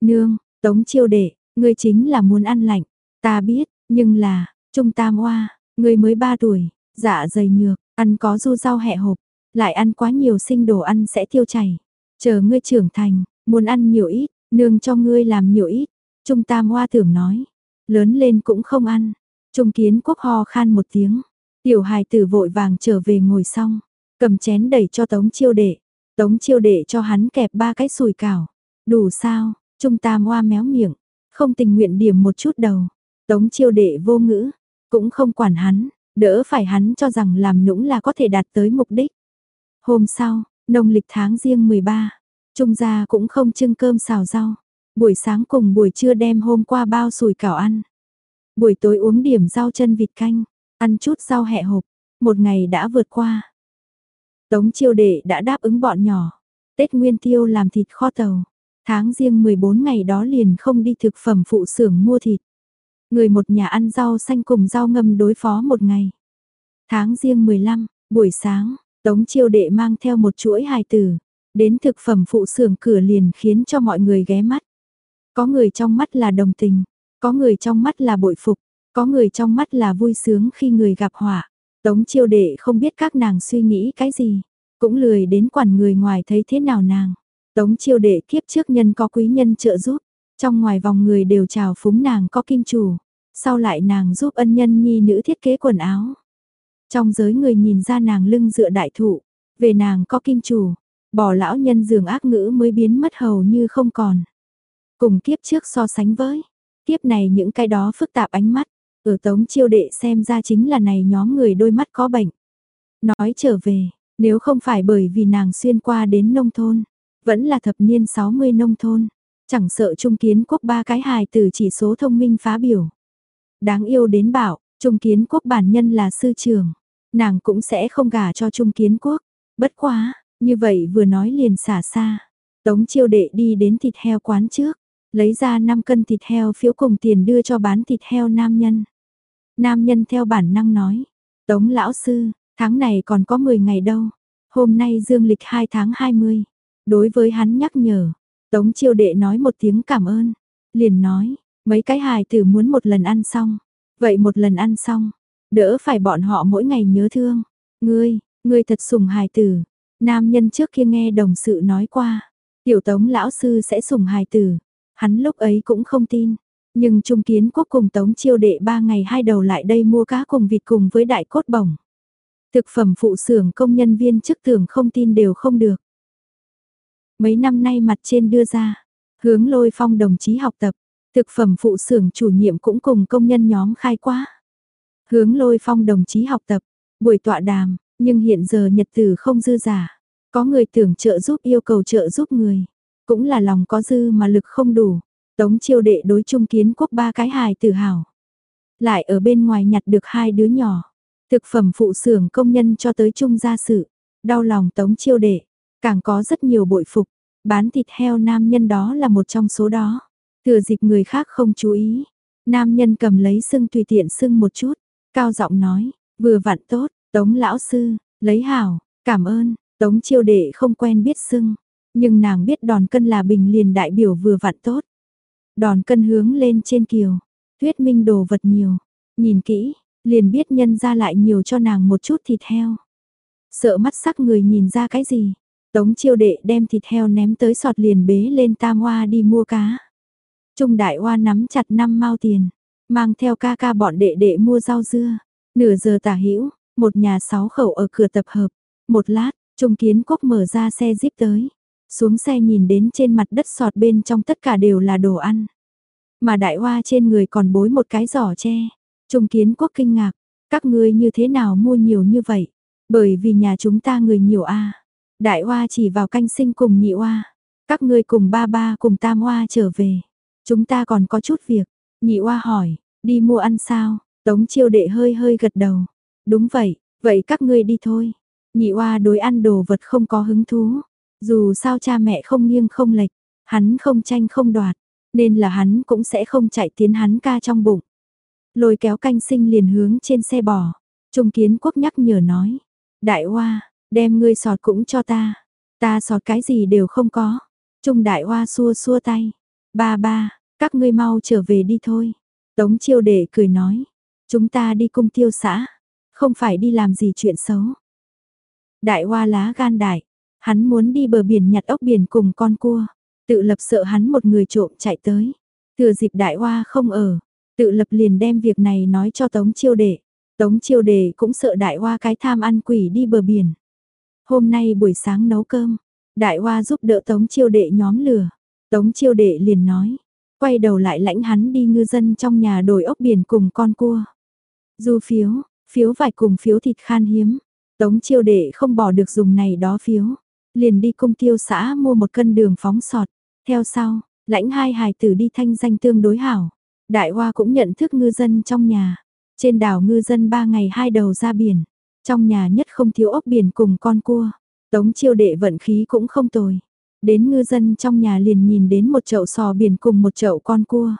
Nương, tống chiêu đệ, ngươi chính là muốn ăn lạnh, ta biết, nhưng là, trung tam hoa, ngươi mới 3 tuổi, dạ dày nhược, ăn có du rau hẹ hộp, lại ăn quá nhiều sinh đồ ăn sẽ tiêu chảy. Chờ ngươi trưởng thành, muốn ăn nhiều ít, nương cho ngươi làm nhiều ít. Trung Tam Hoa tưởng nói, lớn lên cũng không ăn. Trung Kiến Quốc ho khan một tiếng, tiểu hài tử vội vàng trở về ngồi xong, cầm chén đẩy cho Tống Chiêu Đệ. Tống Chiêu Đệ cho hắn kẹp ba cái sùi cảo. Đủ sao? Trung Tam Hoa méo miệng, không tình nguyện điểm một chút đầu. Tống Chiêu Đệ vô ngữ, cũng không quản hắn, đỡ phải hắn cho rằng làm nũng là có thể đạt tới mục đích. Hôm sau, nông lịch tháng riêng 13, Trung gia cũng không trưng cơm xào rau. Buổi sáng cùng buổi trưa đem hôm qua bao sùi cảo ăn. Buổi tối uống điểm rau chân vịt canh, ăn chút rau hẹ hộp. Một ngày đã vượt qua. Tống chiêu đệ đã đáp ứng bọn nhỏ. Tết Nguyên Tiêu làm thịt kho tàu. Tháng riêng 14 ngày đó liền không đi thực phẩm phụ xưởng mua thịt. Người một nhà ăn rau xanh cùng rau ngâm đối phó một ngày. Tháng riêng 15, buổi sáng, Tống chiêu đệ mang theo một chuỗi hài tử, đến thực phẩm phụ xưởng cửa liền khiến cho mọi người ghé mắt. Có người trong mắt là đồng tình, có người trong mắt là bội phục, có người trong mắt là vui sướng khi người gặp họa. Tống chiêu đệ không biết các nàng suy nghĩ cái gì, cũng lười đến quản người ngoài thấy thế nào nàng. Tống chiêu đệ kiếp trước nhân có quý nhân trợ giúp, trong ngoài vòng người đều chào phúng nàng có kim chủ, sau lại nàng giúp ân nhân nhi nữ thiết kế quần áo. Trong giới người nhìn ra nàng lưng dựa đại thụ, về nàng có kim chủ, bỏ lão nhân giường ác ngữ mới biến mất hầu như không còn. Cùng kiếp trước so sánh với, kiếp này những cái đó phức tạp ánh mắt, ở tống chiêu đệ xem ra chính là này nhóm người đôi mắt có bệnh. Nói trở về, nếu không phải bởi vì nàng xuyên qua đến nông thôn, vẫn là thập niên 60 nông thôn, chẳng sợ trung kiến quốc ba cái hài từ chỉ số thông minh phá biểu. Đáng yêu đến bảo, trung kiến quốc bản nhân là sư trưởng, nàng cũng sẽ không gả cho trung kiến quốc. Bất quá, như vậy vừa nói liền xả xa. Tống chiêu đệ đi đến thịt heo quán trước, lấy ra 5 cân thịt heo phiếu cùng tiền đưa cho bán thịt heo nam nhân. Nam nhân theo bản năng nói, Tống lão sư, tháng này còn có 10 ngày đâu, hôm nay dương lịch 2 tháng 20. Đối với hắn nhắc nhở, Tống chiêu đệ nói một tiếng cảm ơn, liền nói, mấy cái hài tử muốn một lần ăn xong, vậy một lần ăn xong, đỡ phải bọn họ mỗi ngày nhớ thương. Ngươi, ngươi thật sùng hài tử, nam nhân trước kia nghe đồng sự nói qua, tiểu tống lão sư sẽ sùng hài tử, Hắn lúc ấy cũng không tin. Nhưng Trung Kiến Quốc cùng Tống Chiêu Đệ ba ngày hai đầu lại đây mua cá cùng vịt cùng với đại cốt bổng. Thực phẩm phụ xưởng công nhân viên chức tưởng không tin đều không được. Mấy năm nay mặt trên đưa ra, hướng lôi phong đồng chí học tập, thực phẩm phụ xưởng chủ nhiệm cũng cùng công nhân nhóm khai quá. Hướng lôi phong đồng chí học tập, buổi tọa đàm, nhưng hiện giờ nhật tử không dư giả. Có người tưởng trợ giúp yêu cầu trợ giúp người, cũng là lòng có dư mà lực không đủ. Tống chiêu đệ đối trung kiến quốc ba cái hài tự hào. Lại ở bên ngoài nhặt được hai đứa nhỏ. Thực phẩm phụ xưởng công nhân cho tới trung gia sự. Đau lòng tống chiêu đệ. Càng có rất nhiều bội phục. Bán thịt heo nam nhân đó là một trong số đó. Thừa dịp người khác không chú ý. Nam nhân cầm lấy sưng tùy tiện sưng một chút. Cao giọng nói, vừa vặn tốt, tống lão sư, lấy hảo, cảm ơn, tống chiêu đệ không quen biết sưng. Nhưng nàng biết đòn cân là bình liền đại biểu vừa vặn tốt. Đòn cân hướng lên trên kiều, thuyết minh đồ vật nhiều, nhìn kỹ, liền biết nhân ra lại nhiều cho nàng một chút thịt heo. Sợ mắt sắc người nhìn ra cái gì, tống chiêu đệ đem thịt heo ném tới sọt liền bế lên tam hoa đi mua cá. Trung đại hoa nắm chặt năm mao tiền, mang theo ca ca bọn đệ đệ mua rau dưa. Nửa giờ tả hữu một nhà sáu khẩu ở cửa tập hợp. Một lát, Trung Kiến Quốc mở ra xe jeep tới. Xuống xe nhìn đến trên mặt đất sọt bên trong tất cả đều là đồ ăn. Mà đại hoa trên người còn bối một cái giỏ tre. Trung Kiến Quốc kinh ngạc, các ngươi như thế nào mua nhiều như vậy? Bởi vì nhà chúng ta người nhiều a. Đại hoa chỉ vào canh sinh cùng nhị hoa. Các ngươi cùng ba ba cùng tam hoa trở về. Chúng ta còn có chút việc. Nhị hoa hỏi, đi mua ăn sao? Tống chiêu đệ hơi hơi gật đầu. Đúng vậy, vậy các ngươi đi thôi. Nhị hoa đối ăn đồ vật không có hứng thú. Dù sao cha mẹ không nghiêng không lệch, hắn không tranh không đoạt, nên là hắn cũng sẽ không chạy tiến hắn ca trong bụng. Lôi kéo canh sinh liền hướng trên xe bò. Trung kiến quốc nhắc nhở nói. Đại hoa, đem ngươi sọt cũng cho ta. Ta sọt cái gì đều không có. Trung đại hoa xua xua tay. Ba ba, các ngươi mau trở về đi thôi. Tống chiêu đệ cười nói. Chúng ta đi cung tiêu xã. Không phải đi làm gì chuyện xấu. Đại hoa lá gan đại. Hắn muốn đi bờ biển nhặt ốc biển cùng con cua. Tự lập sợ hắn một người trộm chạy tới. Thừa dịp đại hoa không ở. Tự lập liền đem việc này nói cho Tống chiêu đệ. Tống chiêu đệ cũng sợ đại hoa cái tham ăn quỷ đi bờ biển. Hôm nay buổi sáng nấu cơm. Đại hoa giúp đỡ Tống chiêu đệ nhóm lửa. Tống chiêu đệ liền nói. Quay đầu lại lãnh hắn đi ngư dân trong nhà đổi ốc biển cùng con cua. Du phiếu, phiếu vải cùng phiếu thịt khan hiếm. Tống chiêu đệ không bỏ được dùng này đó phiếu. Liền đi công tiêu xã mua một cân đường phóng sọt. Theo sau, lãnh hai hài tử đi thanh danh tương đối hảo. Đại Hoa cũng nhận thức ngư dân trong nhà. Trên đảo ngư dân ba ngày hai đầu ra biển. Trong nhà nhất không thiếu ốc biển cùng con cua. Tống chiêu đệ vận khí cũng không tồi. Đến ngư dân trong nhà liền nhìn đến một chậu sò biển cùng một chậu con cua.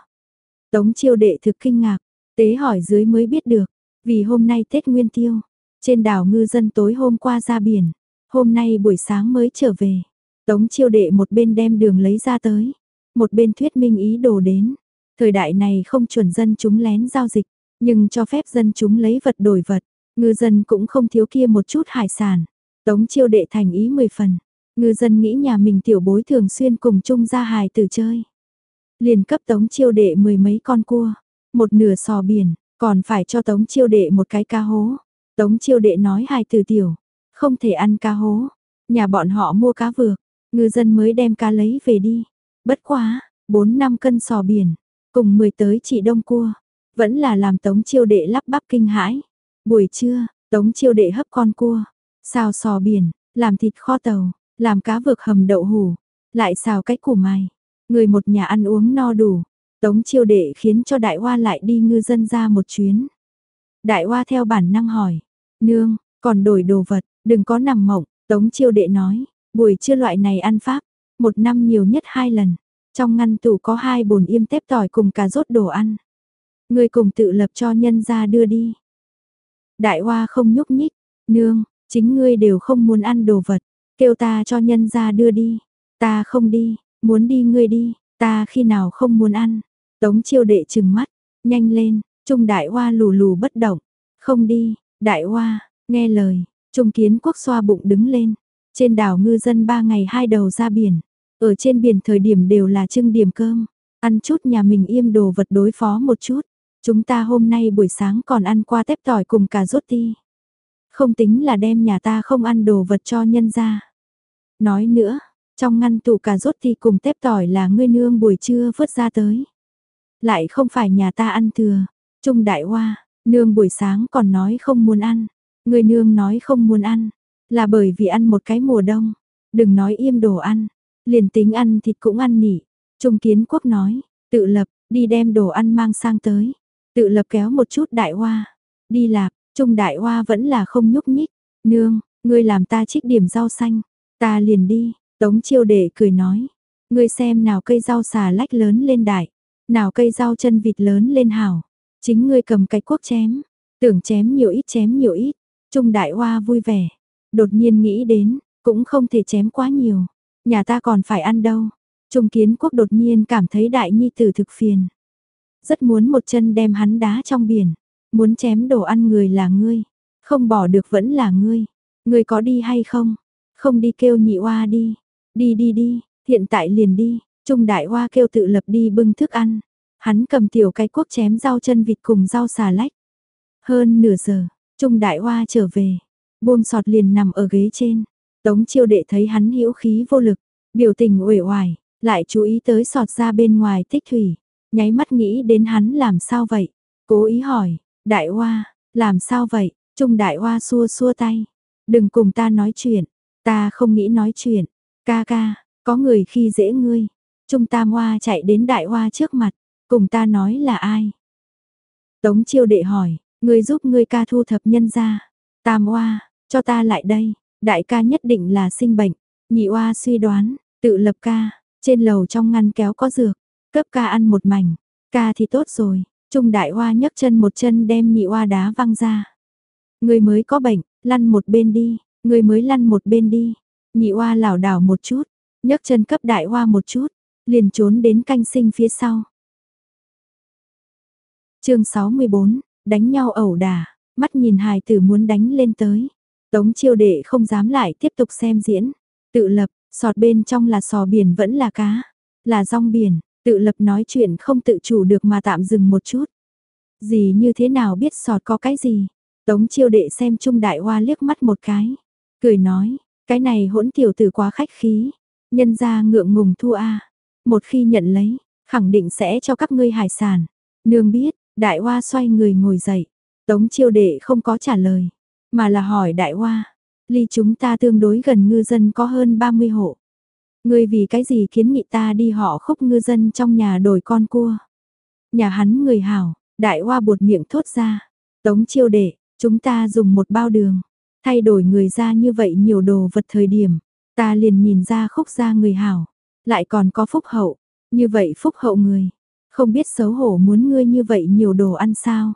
Tống chiêu đệ thực kinh ngạc. Tế hỏi dưới mới biết được. Vì hôm nay Tết Nguyên Tiêu. Trên đảo ngư dân tối hôm qua ra biển. Hôm nay buổi sáng mới trở về. Tống chiêu đệ một bên đem đường lấy ra tới. Một bên thuyết minh ý đồ đến. Thời đại này không chuẩn dân chúng lén giao dịch. Nhưng cho phép dân chúng lấy vật đổi vật. Ngư dân cũng không thiếu kia một chút hải sản. Tống chiêu đệ thành ý mười phần. Ngư dân nghĩ nhà mình tiểu bối thường xuyên cùng chung ra hài tử chơi. Liền cấp tống chiêu đệ mười mấy con cua. Một nửa sò biển, còn phải cho tống chiêu đệ một cái ca hố. Tống chiêu đệ nói hài từ tiểu, không thể ăn cá hố. Nhà bọn họ mua cá vược, ngư dân mới đem cá lấy về đi. Bất quá, 4 năm cân sò biển, cùng 10 tới chỉ đông cua. Vẫn là làm tống chiêu đệ lắp bắp kinh hãi. Buổi trưa, tống chiêu đệ hấp con cua, xào sò biển, làm thịt kho tàu, làm cá vược hầm đậu hủ, lại xào cách củ mài. Người một nhà ăn uống no đủ, tống chiêu đệ khiến cho đại hoa lại đi ngư dân ra một chuyến. Đại hoa theo bản năng hỏi, nương, còn đổi đồ vật, đừng có nằm mộng, tống chiêu đệ nói, buổi trưa loại này ăn pháp, một năm nhiều nhất hai lần, trong ngăn tủ có hai bồn im tép tỏi cùng cà rốt đồ ăn. Người cùng tự lập cho nhân ra đưa đi. Đại hoa không nhúc nhích, nương, chính ngươi đều không muốn ăn đồ vật, kêu ta cho nhân ra đưa đi, ta không đi, muốn đi ngươi đi, ta khi nào không muốn ăn. Tống chiêu đệ chừng mắt, nhanh lên, trung đại hoa lù lù bất động, không đi, đại hoa, nghe lời, trung kiến quốc xoa bụng đứng lên, trên đảo ngư dân ba ngày hai đầu ra biển, ở trên biển thời điểm đều là trưng điểm cơm, ăn chút nhà mình im đồ vật đối phó một chút. Chúng ta hôm nay buổi sáng còn ăn qua tép tỏi cùng cà rốt ti. Không tính là đem nhà ta không ăn đồ vật cho nhân ra. Nói nữa, trong ngăn tủ cà rốt ti cùng tép tỏi là ngươi nương buổi trưa vớt ra tới. Lại không phải nhà ta ăn thừa. Trung đại hoa, nương buổi sáng còn nói không muốn ăn. Người nương nói không muốn ăn, là bởi vì ăn một cái mùa đông. Đừng nói im đồ ăn, liền tính ăn thịt cũng ăn nỉ. Trung kiến quốc nói, tự lập, đi đem đồ ăn mang sang tới. Tự lập kéo một chút đại hoa. Đi lạp, trung đại hoa vẫn là không nhúc nhích. Nương, ngươi làm ta trích điểm rau xanh. Ta liền đi, tống chiêu đệ cười nói. Ngươi xem nào cây rau xà lách lớn lên đại. Nào cây rau chân vịt lớn lên hảo. Chính ngươi cầm cái cuốc chém. Tưởng chém nhiều ít chém nhiều ít. Trung đại hoa vui vẻ. Đột nhiên nghĩ đến, cũng không thể chém quá nhiều. Nhà ta còn phải ăn đâu. Trung kiến quốc đột nhiên cảm thấy đại nhi tử thực phiền. Rất muốn một chân đem hắn đá trong biển. Muốn chém đồ ăn người là ngươi. Không bỏ được vẫn là ngươi. Ngươi có đi hay không? Không đi kêu nhị hoa đi. Đi đi đi, hiện tại liền đi. Trung đại hoa kêu tự lập đi bưng thức ăn. Hắn cầm tiểu cái cuốc chém rau chân vịt cùng rau xà lách. Hơn nửa giờ, Trung đại hoa trở về. Buông sọt liền nằm ở ghế trên. Tống chiêu đệ thấy hắn hữu khí vô lực, biểu tình uể oải, lại chú ý tới sọt ra bên ngoài tích thủy, nháy mắt nghĩ đến hắn làm sao vậy, cố ý hỏi, đại hoa, làm sao vậy, trung đại hoa xua xua tay, đừng cùng ta nói chuyện, ta không nghĩ nói chuyện, ca ca, có người khi dễ ngươi, trung tam hoa chạy đến đại hoa trước mặt, cùng ta nói là ai. Tống chiêu đệ hỏi, ngươi giúp ngươi ca thu thập nhân ra, tam oa cho ta lại đây, đại ca nhất định là sinh bệnh, nhị oa suy đoán, tự lập ca, trên lầu trong ngăn kéo có dược, cấp ca ăn một mảnh, ca thì tốt rồi, trung đại oa nhấc chân một chân đem nhị oa đá văng ra. ngươi mới có bệnh, lăn một bên đi, ngươi mới lăn một bên đi, nhị oa lảo đảo một chút, nhấc chân cấp đại oa một chút, liền trốn đến canh sinh phía sau. chương 64, đánh nhau ẩu đả, mắt nhìn hài tử muốn đánh lên tới. Tống chiêu đệ không dám lại tiếp tục xem diễn. Tự lập, sọt bên trong là sò biển vẫn là cá. Là rong biển, tự lập nói chuyện không tự chủ được mà tạm dừng một chút. Gì như thế nào biết sọt có cái gì? Tống chiêu đệ xem Trung Đại Hoa liếc mắt một cái. Cười nói, cái này hỗn tiểu tử quá khách khí. Nhân ra ngượng ngùng thua a Một khi nhận lấy, khẳng định sẽ cho các ngươi hải sản. Nương biết, Đại Hoa xoay người ngồi dậy. Tống chiêu đệ không có trả lời mà là hỏi đại hoa. Ly chúng ta tương đối gần ngư dân có hơn 30 hộ. Ngươi vì cái gì kiến nghị ta đi họ khúc ngư dân trong nhà đổi con cua. Nhà hắn người hảo, đại hoa buột miệng thốt ra. Tống chiêu đệ, chúng ta dùng một bao đường. Thay đổi người ra như vậy nhiều đồ vật thời điểm. Ta liền nhìn ra khúc ra người hảo. Lại còn có phúc hậu. Như vậy phúc hậu người. Không biết xấu hổ muốn ngươi như vậy nhiều đồ ăn sao.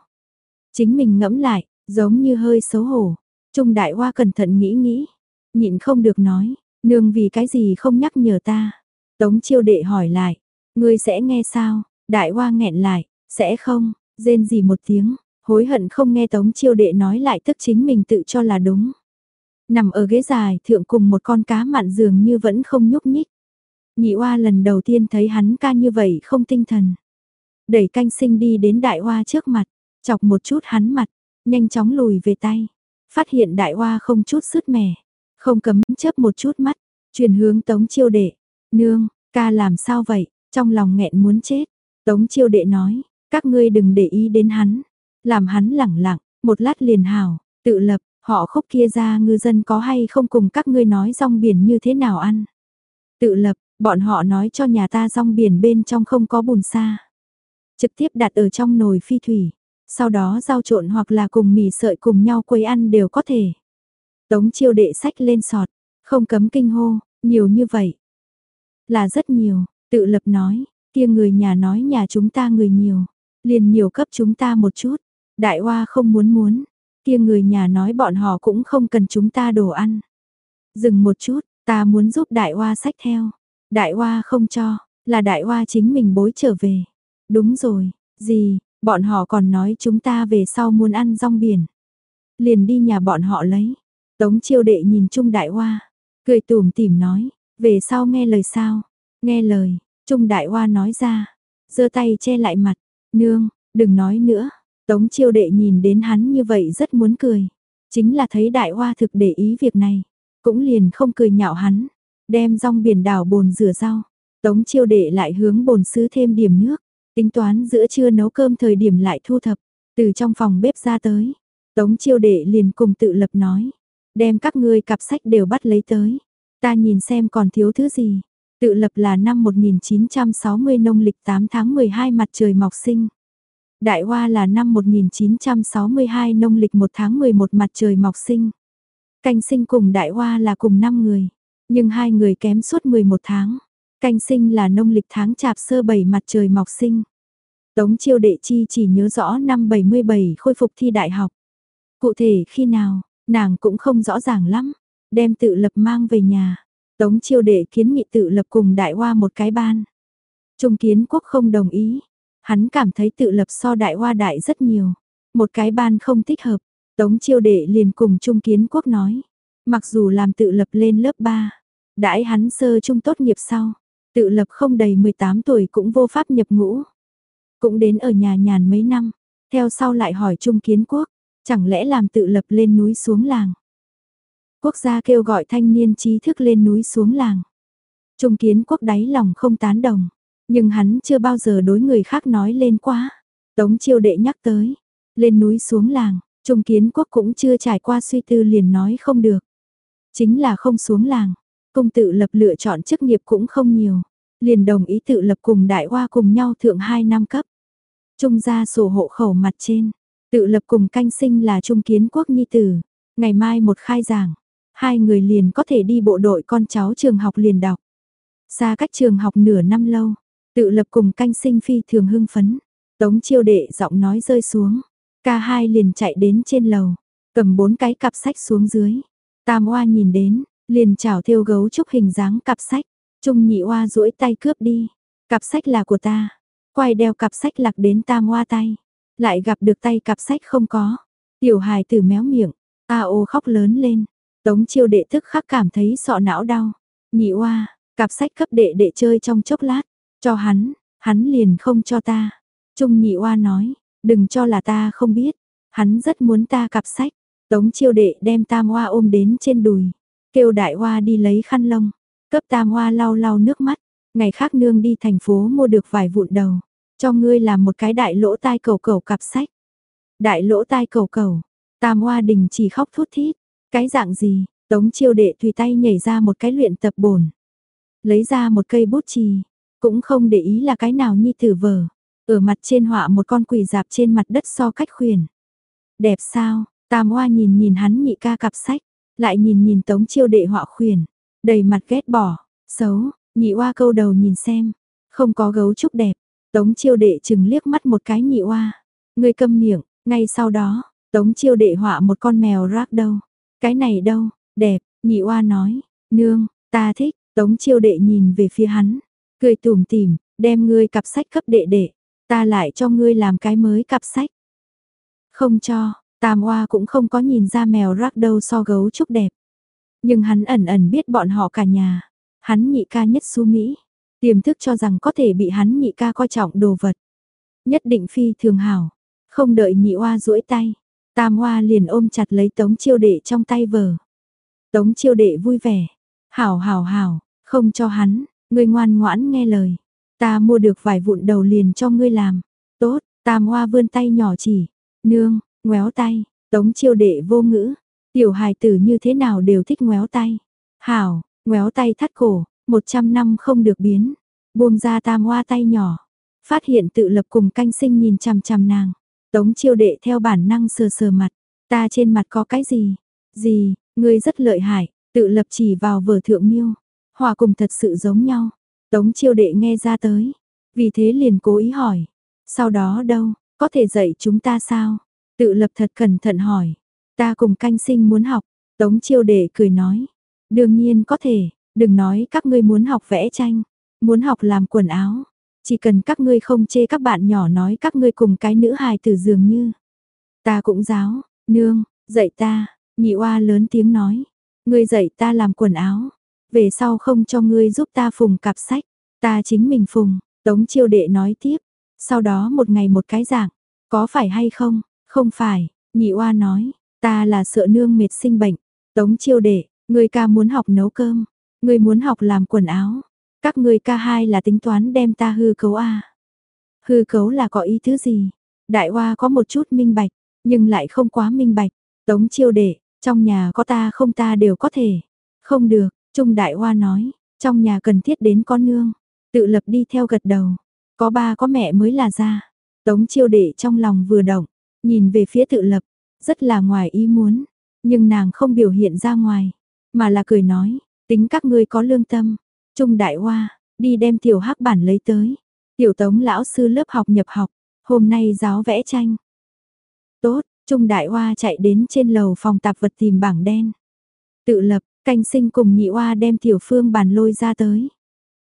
Chính mình ngẫm lại, Giống như hơi xấu hổ. Trung đại hoa cẩn thận nghĩ nghĩ. Nhịn không được nói. Nương vì cái gì không nhắc nhở ta. Tống chiêu đệ hỏi lại. Ngươi sẽ nghe sao? Đại hoa nghẹn lại. Sẽ không. Rên gì một tiếng. Hối hận không nghe tống chiêu đệ nói lại tức chính mình tự cho là đúng. Nằm ở ghế dài thượng cùng một con cá mặn dường như vẫn không nhúc nhích. Nhị oa lần đầu tiên thấy hắn ca như vậy không tinh thần. Đẩy canh sinh đi đến đại hoa trước mặt, chọc một chút hắn mặt, nhanh chóng lùi về tay. Phát hiện đại hoa không chút sứt mẻ, không cấm chớp một chút mắt, chuyển hướng tống chiêu đệ. Nương, ca làm sao vậy, trong lòng nghẹn muốn chết. Tống chiêu đệ nói, các ngươi đừng để ý đến hắn, làm hắn lẳng lặng, một lát liền hào, tự lập, họ khúc kia ra ngư dân có hay không cùng các ngươi nói rong biển như thế nào ăn. Tự lập, bọn họ nói cho nhà ta rong biển bên trong không có bùn xa. Trực tiếp đặt ở trong nồi phi thủy, sau đó rau trộn hoặc là cùng mì sợi cùng nhau quấy ăn đều có thể. Tống chiêu đệ sách lên sọt, không cấm kinh hô, nhiều như vậy. Là rất nhiều, tự lập nói, kia người nhà nói nhà chúng ta người nhiều, liền nhiều cấp chúng ta một chút. Đại hoa không muốn muốn, kia người nhà nói bọn họ cũng không cần chúng ta đồ ăn. Dừng một chút, ta muốn giúp đại hoa sách theo. Đại hoa không cho, là đại hoa chính mình bối trở về. Đúng rồi, gì, Bọn họ còn nói chúng ta về sau muốn ăn rong biển. Liền đi nhà bọn họ lấy. Tống chiêu đệ nhìn Trung Đại Hoa. Cười tủm tỉm nói. Về sau nghe lời sao? Nghe lời. Trung Đại Hoa nói ra. giơ tay che lại mặt, nương, đừng nói nữa. Tống chiêu đệ nhìn đến hắn như vậy rất muốn cười. Chính là thấy đại hoa thực để ý việc này. Cũng liền không cười nhạo hắn. Đem rong biển đảo bồn rửa rau. Tống chiêu đệ lại hướng bồn sứ thêm điểm nước. Tính toán giữa trưa nấu cơm thời điểm lại thu thập. Từ trong phòng bếp ra tới. Tống chiêu đệ liền cùng tự lập nói. Đem các ngươi cặp sách đều bắt lấy tới. Ta nhìn xem còn thiếu thứ gì. Tự lập là năm 1960 nông lịch 8 tháng 12 mặt trời mọc sinh. Đại Hoa là năm 1962 nông lịch 1 tháng 11 mặt trời mọc sinh. Canh sinh cùng Đại Hoa là cùng 5 người, nhưng hai người kém suốt 11 tháng. Canh sinh là nông lịch tháng chạp sơ bảy mặt trời mọc sinh. Tống chiêu đệ chi chỉ nhớ rõ năm 77 khôi phục thi đại học. Cụ thể khi nào, nàng cũng không rõ ràng lắm, đem tự lập mang về nhà. Tống chiêu đệ kiến nghị tự lập cùng đại hoa một cái ban. Trung kiến quốc không đồng ý, Hắn cảm thấy tự lập so đại hoa đại rất nhiều. Một cái ban không thích hợp, Tống chiêu đệ liền cùng Trung Kiến Quốc nói. Mặc dù làm tự lập lên lớp 3, đãi hắn sơ trung tốt nghiệp sau, tự lập không đầy 18 tuổi cũng vô pháp nhập ngũ. Cũng đến ở nhà nhàn mấy năm, theo sau lại hỏi Trung Kiến Quốc, chẳng lẽ làm tự lập lên núi xuống làng. Quốc gia kêu gọi thanh niên trí thức lên núi xuống làng. Trung Kiến Quốc đáy lòng không tán đồng. Nhưng hắn chưa bao giờ đối người khác nói lên quá. Tống chiêu đệ nhắc tới, lên núi xuống làng, Trung Kiến Quốc cũng chưa trải qua suy tư liền nói không được. Chính là không xuống làng, công tự lập lựa chọn chức nghiệp cũng không nhiều, liền đồng ý tự lập cùng đại hoa cùng nhau thượng 2 năm cấp. Trung ra sổ hộ khẩu mặt trên, tự lập cùng canh sinh là Trung Kiến Quốc nhi tử, ngày mai một khai giảng, hai người liền có thể đi bộ đội con cháu trường học liền đọc. Xa cách trường học nửa năm lâu, Tự lập cùng canh sinh phi thường hưng phấn. Tống chiêu đệ giọng nói rơi xuống. Ca hai liền chạy đến trên lầu. Cầm bốn cái cặp sách xuống dưới. Tam hoa nhìn đến, liền chào theo gấu trúc hình dáng cặp sách. Trung nhị oa duỗi tay cướp đi. Cặp sách là của ta. Quay đeo cặp sách lạc đến tam oa tay. Lại gặp được tay cặp sách không có. Tiểu hài tử méo miệng. A ô khóc lớn lên. Tống chiêu đệ thức khắc cảm thấy sọ não đau. Nhị oa, cặp sách cấp đệ đệ chơi trong chốc lát. Cho hắn, hắn liền không cho ta. Trung nhị oa nói, đừng cho là ta không biết. Hắn rất muốn ta cặp sách. Tống chiêu đệ đem tam oa ôm đến trên đùi. Kêu đại hoa đi lấy khăn lông. Cấp tam hoa lau lau nước mắt. Ngày khác nương đi thành phố mua được vài vụn đầu. Cho ngươi làm một cái đại lỗ tai cầu cầu cặp sách. Đại lỗ tai cầu cầu. Tam hoa đình chỉ khóc thút thít. Cái dạng gì? Tống chiêu đệ tùy tay nhảy ra một cái luyện tập bổn. Lấy ra một cây bút chì, cũng không để ý là cái nào nhi tử vở. Ở mặt trên họa một con quỷ dạp trên mặt đất so cách khuyển. Đẹp sao, tam hoa nhìn nhìn hắn nhị ca cặp sách, lại nhìn nhìn tống chiêu đệ họa khuyển. Đầy mặt ghét bỏ, xấu, nhị oa câu đầu nhìn xem. Không có gấu trúc đẹp, tống chiêu đệ chừng liếc mắt một cái nhị oa Người câm miệng, ngay sau đó, tống chiêu đệ họa một con mèo rác đâu. Cái này đâu, đẹp, nhị oa nói, nương, ta thích, tống chiêu đệ nhìn về phía hắn, Cười tủm tỉm, đem ngươi cặp sách cấp đệ đệ, ta lại cho ngươi làm cái mới cặp sách. Không cho, Tam Oa cũng không có nhìn ra mèo rác đâu so gấu trúc đẹp. Nhưng hắn ẩn ẩn biết bọn họ cả nhà, hắn nhị ca nhất su Mỹ, tiềm thức cho rằng có thể bị hắn nhị ca coi trọng đồ vật. Nhất định phi thường hảo, không đợi nhị oa duỗi tay, tam oa liền ôm chặt lấy tống chiêu đệ trong tay vờ. Tống chiêu đệ vui vẻ, hảo hảo hảo, không cho hắn, Ngươi ngoan ngoãn nghe lời. Ta mua được vài vụn đầu liền cho ngươi làm. Tốt, tam hoa vươn tay nhỏ chỉ. Nương, ngoéo tay, tống chiêu đệ vô ngữ. Tiểu hài tử như thế nào đều thích ngoéo tay. Hảo, ngoéo tay thắt cổ, một trăm năm không được biến. Buông ra tam hoa tay nhỏ. Phát hiện tự lập cùng canh sinh nhìn chằm chằm nàng. Tống chiêu đệ theo bản năng sờ sờ mặt. Ta trên mặt có cái gì? Gì, ngươi rất lợi hại, tự lập chỉ vào vở thượng miêu. Hòa cùng thật sự giống nhau. Tống chiêu đệ nghe ra tới. Vì thế liền cố ý hỏi. Sau đó đâu, có thể dạy chúng ta sao? Tự lập thật cẩn thận hỏi. Ta cùng canh sinh muốn học. Tống chiêu đệ cười nói. Đương nhiên có thể, đừng nói các ngươi muốn học vẽ tranh, muốn học làm quần áo. Chỉ cần các ngươi không chê các bạn nhỏ nói các ngươi cùng cái nữ hài tử dường như. Ta cũng giáo, nương, dạy ta, nhị oa lớn tiếng nói. Ngươi dạy ta làm quần áo, về sau không cho ngươi giúp ta phùng cặp sách, ta chính mình phùng, Tống chiêu đệ nói tiếp, sau đó một ngày một cái giảng có phải hay không? Không phải, nhị oa nói, ta là sợ nương mệt sinh bệnh. Tống chiêu đệ, người ca muốn học nấu cơm, người muốn học làm quần áo. Các người ca hai là tính toán đem ta hư cấu a Hư cấu là có ý thứ gì? Đại oa có một chút minh bạch, nhưng lại không quá minh bạch. Tống chiêu đệ, trong nhà có ta không ta đều có thể. Không được, Trung Đại Hoa nói, trong nhà cần thiết đến con nương. Tự lập đi theo gật đầu. Có ba có mẹ mới là ra. Tống chiêu đệ trong lòng vừa động, nhìn về phía tự lập, rất là ngoài ý muốn. Nhưng nàng không biểu hiện ra ngoài, mà là cười nói, tính các ngươi có lương tâm. Trung Đại Hoa, đi đem tiểu hắc bản lấy tới. Tiểu tống lão sư lớp học nhập học, hôm nay giáo vẽ tranh. Tốt, Trung Đại Hoa chạy đến trên lầu phòng tạp vật tìm bảng đen. Tự lập, canh sinh cùng nhị Hoa đem tiểu phương bàn lôi ra tới.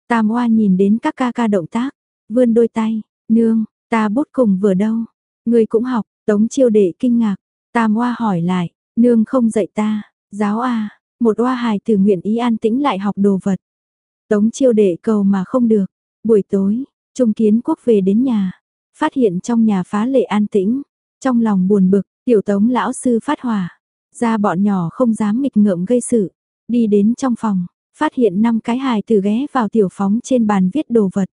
Tam Hoa nhìn đến các ca ca động tác, vươn đôi tay, nương, ta bút cùng vừa đâu. Người cũng học, tống chiêu đệ kinh ngạc. Tam Hoa hỏi lại, nương không dạy ta, giáo a một Hoa hài từ nguyện ý an tĩnh lại học đồ vật. Tống chiêu đệ cầu mà không được. Buổi tối, Trung Kiến Quốc về đến nhà, phát hiện trong nhà phá lệ an tĩnh, trong lòng buồn bực, tiểu tống lão sư phát hỏa, ra bọn nhỏ không dám nghịch ngợm gây sự, đi đến trong phòng, phát hiện năm cái hài tử ghé vào tiểu phóng trên bàn viết đồ vật.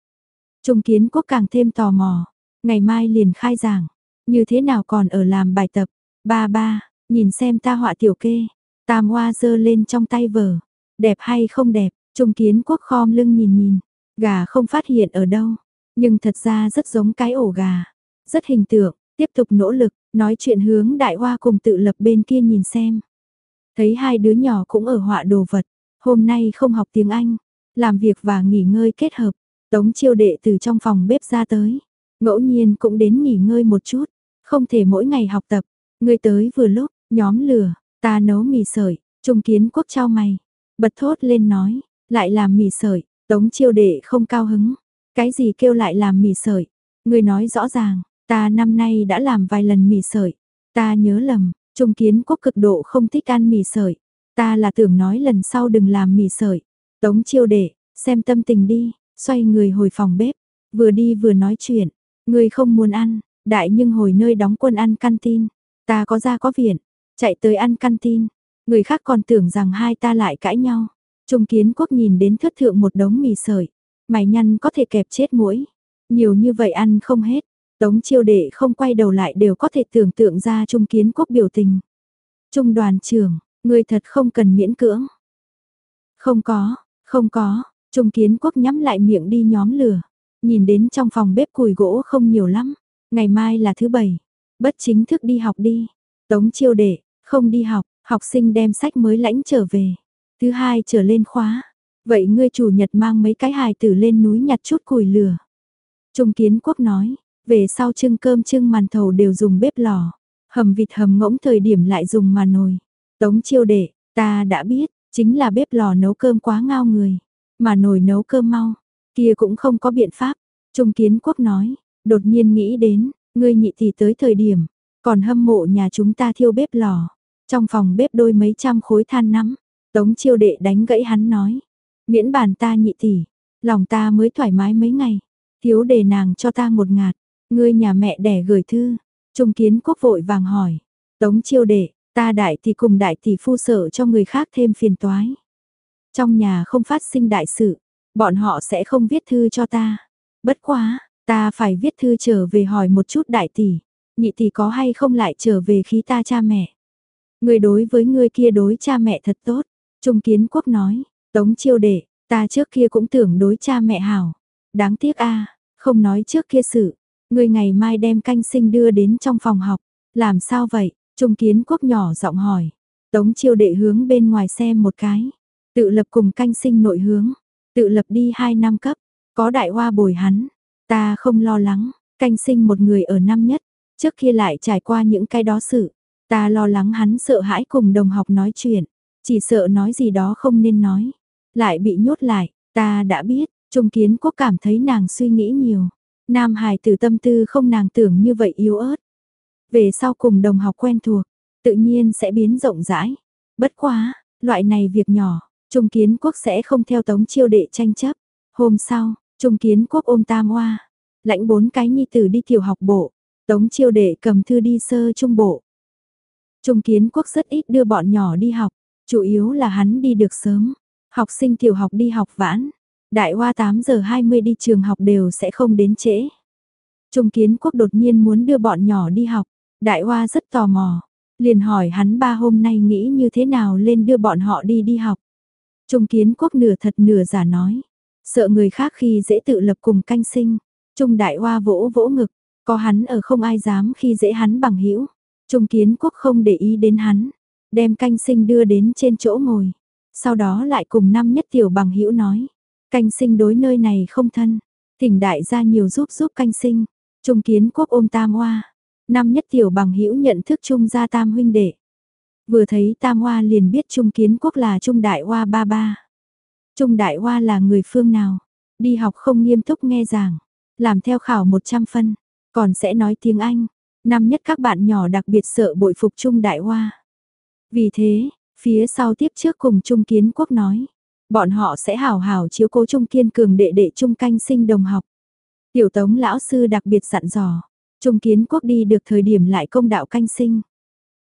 Trung Kiến Quốc càng thêm tò mò, ngày mai liền khai giảng, như thế nào còn ở làm bài tập, ba ba, nhìn xem ta họa tiểu kê, tam hoa dơ lên trong tay vở, đẹp hay không đẹp, Trung Kiến Quốc khom lưng nhìn nhìn, gà không phát hiện ở đâu, nhưng thật ra rất giống cái ổ gà, rất hình tượng, tiếp tục nỗ lực, nói chuyện hướng đại hoa cùng tự lập bên kia nhìn xem. Thấy hai đứa nhỏ cũng ở họa đồ vật, hôm nay không học tiếng Anh, làm việc và nghỉ ngơi kết hợp, tống chiêu đệ từ trong phòng bếp ra tới, ngẫu nhiên cũng đến nghỉ ngơi một chút, không thể mỗi ngày học tập, ngươi tới vừa lúc, nhóm lửa, ta nấu mì sợi, trung kiến quốc trao mày, bật thốt lên nói, lại làm mì sợi, tống chiêu đệ không cao hứng, cái gì kêu lại làm mì sợi? Người nói rõ ràng, ta năm nay đã làm vài lần mì sợi. Ta nhớ lầm, Trung Kiến Quốc cực độ không thích ăn mì sợi. Ta là tưởng nói lần sau đừng làm mì sợi. Tống chiêu đệ, xem tâm tình đi, xoay người hồi phòng bếp. Vừa đi vừa nói chuyện, người không muốn ăn, đại nhưng hồi nơi đóng quân ăn tin Ta có ra có viện, chạy tới ăn tin Người khác còn tưởng rằng hai ta lại cãi nhau. Trung Kiến Quốc nhìn đến thất thượng một đống mì sợi. Mày nhăn có thể kẹp chết mũi. Nhiều như vậy ăn không hết. Tống chiêu đệ không quay đầu lại đều có thể tưởng tượng ra trung kiến quốc biểu tình. Trung đoàn trưởng, người thật không cần miễn cưỡng. Không có, không có, trung kiến quốc nhắm lại miệng đi nhóm lửa. Nhìn đến trong phòng bếp củi gỗ không nhiều lắm. Ngày mai là thứ bảy. Bất chính thức đi học đi. Tống chiêu đệ, không đi học, học sinh đem sách mới lãnh trở về. Thứ hai trở lên khóa. Vậy ngươi chủ nhật mang mấy cái hài tử lên núi nhặt chút củi lửa. Trung kiến quốc nói, về sau trưng cơm trưng màn thầu đều dùng bếp lò, hầm vịt hầm ngỗng thời điểm lại dùng mà nồi. Tống chiêu đệ, ta đã biết, chính là bếp lò nấu cơm quá ngao người, mà nồi nấu cơm mau, kia cũng không có biện pháp. Trung kiến quốc nói, đột nhiên nghĩ đến, ngươi nhị thì tới thời điểm, còn hâm mộ nhà chúng ta thiêu bếp lò. Trong phòng bếp đôi mấy trăm khối than nắm, tống chiêu đệ đánh gãy hắn nói, Miễn bàn ta nhị tỷ, lòng ta mới thoải mái mấy ngày. Thiếu đề nàng cho ta một ngạt, ngươi nhà mẹ đẻ gửi thư. Trung kiến quốc vội vàng hỏi. Tống chiêu đệ, ta đại thì cùng đại tỷ phu sợ cho người khác thêm phiền toái. Trong nhà không phát sinh đại sự, bọn họ sẽ không viết thư cho ta. Bất quá, ta phải viết thư trở về hỏi một chút đại tỷ. Nhị tỷ có hay không lại trở về khí ta cha mẹ. Người đối với người kia đối cha mẹ thật tốt. Trung kiến quốc nói, Tống chiêu đệ, ta trước kia cũng tưởng đối cha mẹ hảo. Đáng tiếc a không nói trước kia sự. Người ngày mai đem canh sinh đưa đến trong phòng học. Làm sao vậy? Trung kiến quốc nhỏ giọng hỏi. Tống chiêu đệ hướng bên ngoài xem một cái. Tự lập cùng canh sinh nội hướng. Tự lập đi hai năm cấp. Có đại hoa bồi hắn. Ta không lo lắng. Canh sinh một người ở năm nhất. Trước kia lại trải qua những cái đó sự. Ta lo lắng hắn sợ hãi cùng đồng học nói chuyện. Chỉ sợ nói gì đó không nên nói. Lại bị nhốt lại, ta đã biết, Trung Kiến Quốc cảm thấy nàng suy nghĩ nhiều. Nam hài từ tâm tư không nàng tưởng như vậy yếu ớt. Về sau cùng đồng học quen thuộc, tự nhiên sẽ biến rộng rãi. Bất quá, loại này việc nhỏ, Trung Kiến Quốc sẽ không theo tống chiêu đệ tranh chấp. Hôm sau, Trung kiến quốc ôm tam oa, lãnh bốn cái nhi tử đi tiểu học bộ, tống chiêu đệ cầm thư đi sơ trung bộ. Trung kiến quốc rất ít đưa bọn nhỏ đi học, chủ yếu là hắn đi được sớm, học sinh tiểu học đi học vãn, đại hoa 8 giờ 20 đi trường học đều sẽ không đến trễ. Trung kiến quốc đột nhiên muốn đưa bọn nhỏ đi học, đại hoa rất tò mò, liền hỏi hắn ba hôm nay nghĩ như thế nào lên đưa bọn họ đi đi học. Trung kiến quốc nửa thật nửa giả nói, sợ người khác khi dễ tự lập cùng canh sinh. Trung đại hoa vỗ vỗ ngực, có hắn ở không ai dám khi dễ hắn bằng hữu. Trung kiến quốc không để ý đến hắn, đem canh sinh đưa đến trên chỗ ngồi. Sau đó lại cùng năm nhất tiểu bằng hữu nói, canh sinh đối nơi này không thân, thỉnh đại gia nhiều giúp giúp canh sinh. Trung kiến quốc ôm tam hoa, năm nhất tiểu bằng hữu nhận thức trung gia tam huynh đệ. Vừa thấy tam hoa liền biết trung kiến quốc là trung đại hoa ba ba. Trung đại hoa là người phương nào? Đi học không nghiêm túc nghe giảng, làm theo khảo 100 phân, còn sẽ nói tiếng Anh. Năm nhất các bạn nhỏ đặc biệt sợ bội phục Trung đại hoa. Vì thế, phía sau tiếp trước cùng Trung kiến quốc nói, bọn họ sẽ hảo hảo chiếu cố Trung kiên cường đệ đệ Trung canh sinh đồng học. Tiểu tống lão sư đặc biệt dặn dò, Trung kiến quốc đi được thời điểm lại công đạo canh sinh.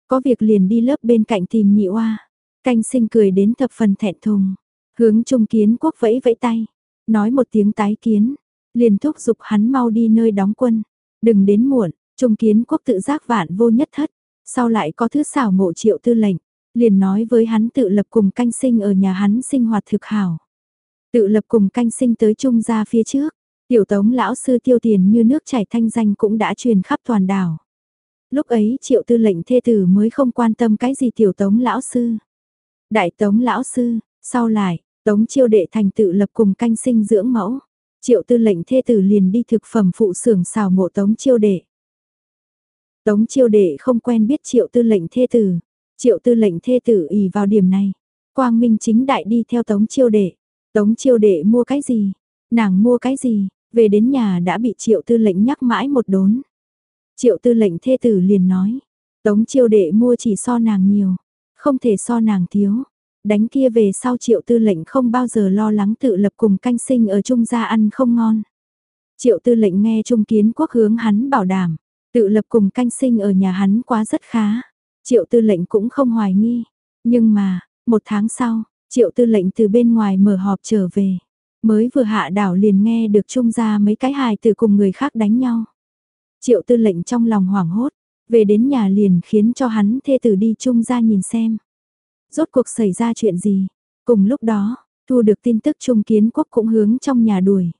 Có việc liền đi lớp bên cạnh tìm nhị oa. Canh sinh cười đến thập phần thẹn thùng. Hướng trung kiến quốc vẫy vẫy tay. Nói một tiếng tái kiến. Liền thúc giục hắn mau đi nơi đóng quân. Đừng đến muộn, trung kiến quốc tự giác vạn vô nhất thất. Sau lại có thứ xảo ngộ triệu tư lệnh. Liền nói với hắn tự lập cùng canh sinh ở nhà hắn sinh hoạt thực hảo. Tự lập cùng canh sinh tới trung gia phía trước. Tiểu tống lão sư tiêu tiền như nước chảy thanh danh cũng đã truyền khắp toàn đảo. Lúc ấy triệu tư lệnh thê tử mới không quan tâm cái gì tiểu tống lão sư. Đại tống lão sư, sau lại, tống chiêu đệ thành tự lập cùng canh sinh dưỡng mẫu. Triệu tư lệnh thê tử liền đi thực phẩm phụ xưởng xào mộ tống chiêu đệ. Tống chiêu đệ không quen biết triệu tư lệnh thê tử. Triệu tư lệnh thê tử ỉ vào điểm này. Quang Minh chính đại đi theo tống chiêu đệ. Tống chiêu đệ mua cái gì? Nàng mua cái gì? Về đến nhà đã bị triệu tư lệnh nhắc mãi một đốn. Triệu tư lệnh thê tử liền nói, tống chiêu đệ mua chỉ so nàng nhiều, không thể so nàng thiếu. Đánh kia về sau triệu tư lệnh không bao giờ lo lắng tự lập cùng canh sinh ở trung gia ăn không ngon. Triệu tư lệnh nghe trung kiến quốc hướng hắn bảo đảm, tự lập cùng canh sinh ở nhà hắn quá rất khá. Triệu tư lệnh cũng không hoài nghi. Nhưng mà, một tháng sau, triệu tư lệnh từ bên ngoài mở họp trở về. Mới vừa hạ đảo liền nghe được trung gia mấy cái hài từ cùng người khác đánh nhau. Triệu tư lệnh trong lòng hoảng hốt, về đến nhà liền khiến cho hắn thê tử đi trung ra nhìn xem. Rốt cuộc xảy ra chuyện gì? Cùng lúc đó, thu được tin tức Trung Kiến Quốc cũng hướng trong nhà đuổi.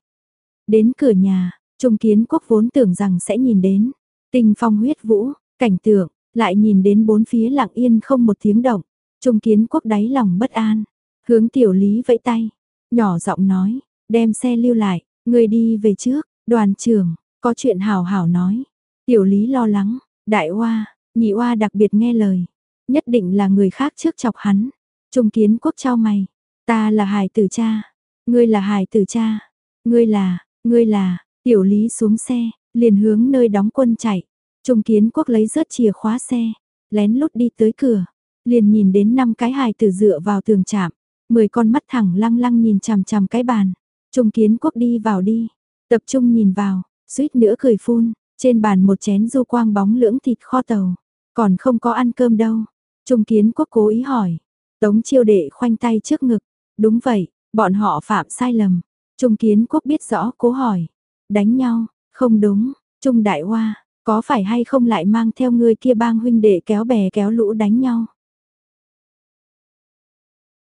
Đến cửa nhà, Trung Kiến Quốc vốn tưởng rằng sẽ nhìn đến. Tình phong huyết vũ, cảnh tượng, lại nhìn đến bốn phía lặng yên không một tiếng động. Trung Kiến Quốc đáy lòng bất an, hướng tiểu lý vẫy tay, nhỏ giọng nói, đem xe lưu lại, người đi về trước, đoàn trưởng, có chuyện hào hào nói. Tiểu lý lo lắng, đại Hoa, nhị Hoa đặc biệt nghe lời. Nhất định là người khác trước chọc hắn. Trung kiến quốc trao mày. Ta là hài tử cha. Ngươi là hài tử cha. Ngươi là, ngươi là, tiểu lý xuống xe, liền hướng nơi đóng quân chạy. Trung kiến quốc lấy rớt chìa khóa xe, lén lút đi tới cửa. Liền nhìn đến năm cái hài tử dựa vào tường chạm. Mười con mắt thẳng lăng lăng nhìn chằm chằm cái bàn. Trung kiến quốc đi vào đi. Tập trung nhìn vào, suýt nữa cười phun, trên bàn một chén du quang bóng lưỡng thịt kho tàu, còn không có ăn cơm đâu. Trung kiến quốc cố ý hỏi, tống chiêu đệ khoanh tay trước ngực, đúng vậy, bọn họ phạm sai lầm. Trung kiến quốc biết rõ cố hỏi, đánh nhau, không đúng, Trung đại hoa, có phải hay không lại mang theo người kia bang huynh đệ kéo bè kéo lũ đánh nhau.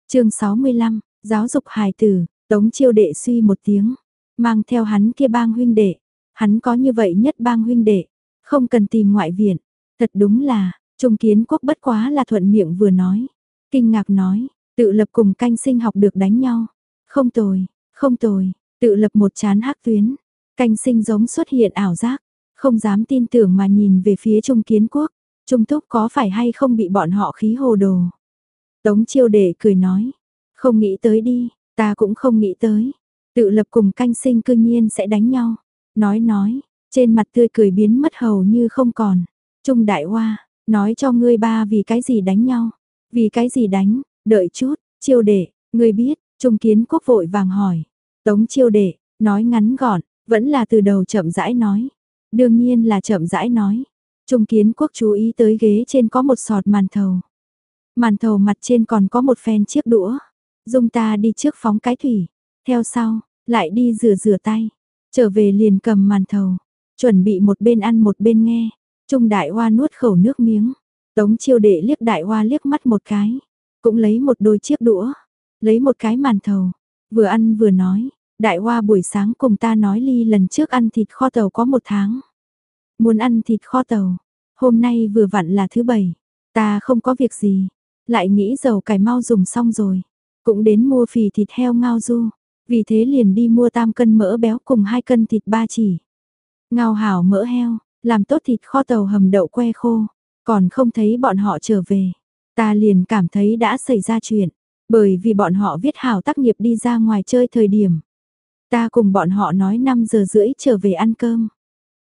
chương 65, giáo dục hài tử, tống chiêu đệ suy một tiếng, mang theo hắn kia bang huynh đệ, hắn có như vậy nhất bang huynh đệ, không cần tìm ngoại viện, thật đúng là, Trung Kiến Quốc bất quá là thuận miệng vừa nói, kinh ngạc nói, tự lập cùng canh sinh học được đánh nhau, không tồi, không tồi, tự lập một chán hắc tuyến, canh sinh giống xuất hiện ảo giác, không dám tin tưởng mà nhìn về phía Trung Kiến Quốc, Trung Thúc có phải hay không bị bọn họ khí hồ đồ. Tống chiêu đệ cười nói, không nghĩ tới đi, ta cũng không nghĩ tới, Tự lập cùng canh sinh cư nhiên sẽ đánh nhau. Nói nói, trên mặt tươi cười biến mất hầu như không còn. Trung đại hoa, nói cho ngươi ba vì cái gì đánh nhau. Vì cái gì đánh, đợi chút, chiêu đệ, ngươi biết, trung kiến quốc vội vàng hỏi. Tống chiêu đệ, Nói ngắn gọn, vẫn là từ đầu chậm rãi nói. Đương nhiên là chậm rãi nói. Trung kiến quốc chú ý tới ghế trên có một sọt màn thầu. Màn thầu mặt trên còn có một phen chiếc đũa. Dung ta đi trước phóng cái thủy. Theo sau, lại đi rửa rửa tay. Trở về liền cầm màn thầu. Chuẩn bị một bên ăn một bên nghe. Trung đại hoa nuốt khẩu nước miếng. Tống chiêu đệ liếc đại hoa liếc mắt một cái. Cũng lấy một đôi chiếc đũa. Lấy một cái màn thầu. Vừa ăn vừa nói. Đại hoa buổi sáng cùng ta nói ly lần trước ăn thịt kho tàu có một tháng. Muốn ăn thịt kho tàu. Hôm nay vừa vặn là thứ bảy. Ta không có việc gì. Lại nghĩ dầu cải mau dùng xong rồi. Cũng đến mua phì thịt heo ngao du. Vì thế liền đi mua tam cân mỡ béo cùng hai cân thịt ba chỉ. Ngao hảo mỡ heo, làm tốt thịt kho tàu hầm đậu que khô. Còn không thấy bọn họ trở về. Ta liền cảm thấy đã xảy ra chuyện. Bởi vì bọn họ viết hảo tác nghiệp đi ra ngoài chơi thời điểm. Ta cùng bọn họ nói 5 giờ rưỡi trở về ăn cơm.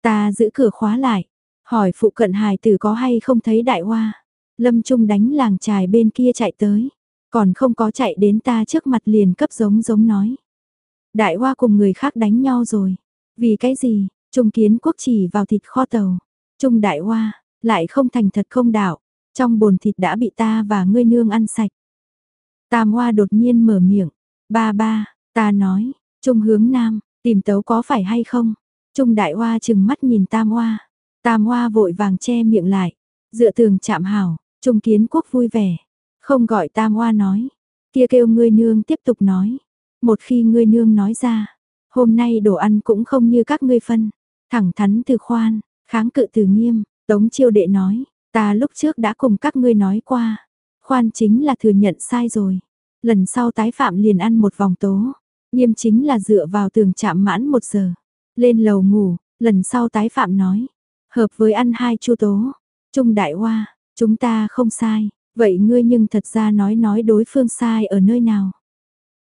Ta giữ cửa khóa lại. Hỏi phụ cận hài tử có hay không thấy đại hoa. Lâm Trung đánh làng trài bên kia chạy tới. Còn không có chạy đến ta trước mặt liền cấp giống giống nói. Đại hoa cùng người khác đánh nhau rồi. Vì cái gì? Trung kiến quốc chỉ vào thịt kho tàu. Trung đại hoa, lại không thành thật không đạo. Trong bồn thịt đã bị ta và ngươi nương ăn sạch. Tam hoa đột nhiên mở miệng. Ba ba, ta nói, Trung hướng nam, tìm tấu có phải hay không? Trung đại hoa chừng mắt nhìn tam hoa. Tam hoa vội vàng che miệng lại. Dựa tường chạm hảo, Trung kiến quốc vui vẻ. Không gọi tam hoa nói. Kia kêu ngươi nương tiếp tục nói. Một khi ngươi nương nói ra. Hôm nay đồ ăn cũng không như các ngươi phân. Thẳng thắn từ khoan, kháng cự từ nghiêm. Tống chiêu đệ nói. Ta lúc trước đã cùng các ngươi nói qua. Khoan chính là thừa nhận sai rồi. Lần sau tái phạm liền ăn một vòng tố. Nghiêm chính là dựa vào tường chạm mãn một giờ. Lên lầu ngủ, lần sau tái phạm nói. Hợp với ăn hai chu tố. Trung đại hoa, chúng ta không sai. Vậy ngươi nhưng thật ra nói nói đối phương sai ở nơi nào.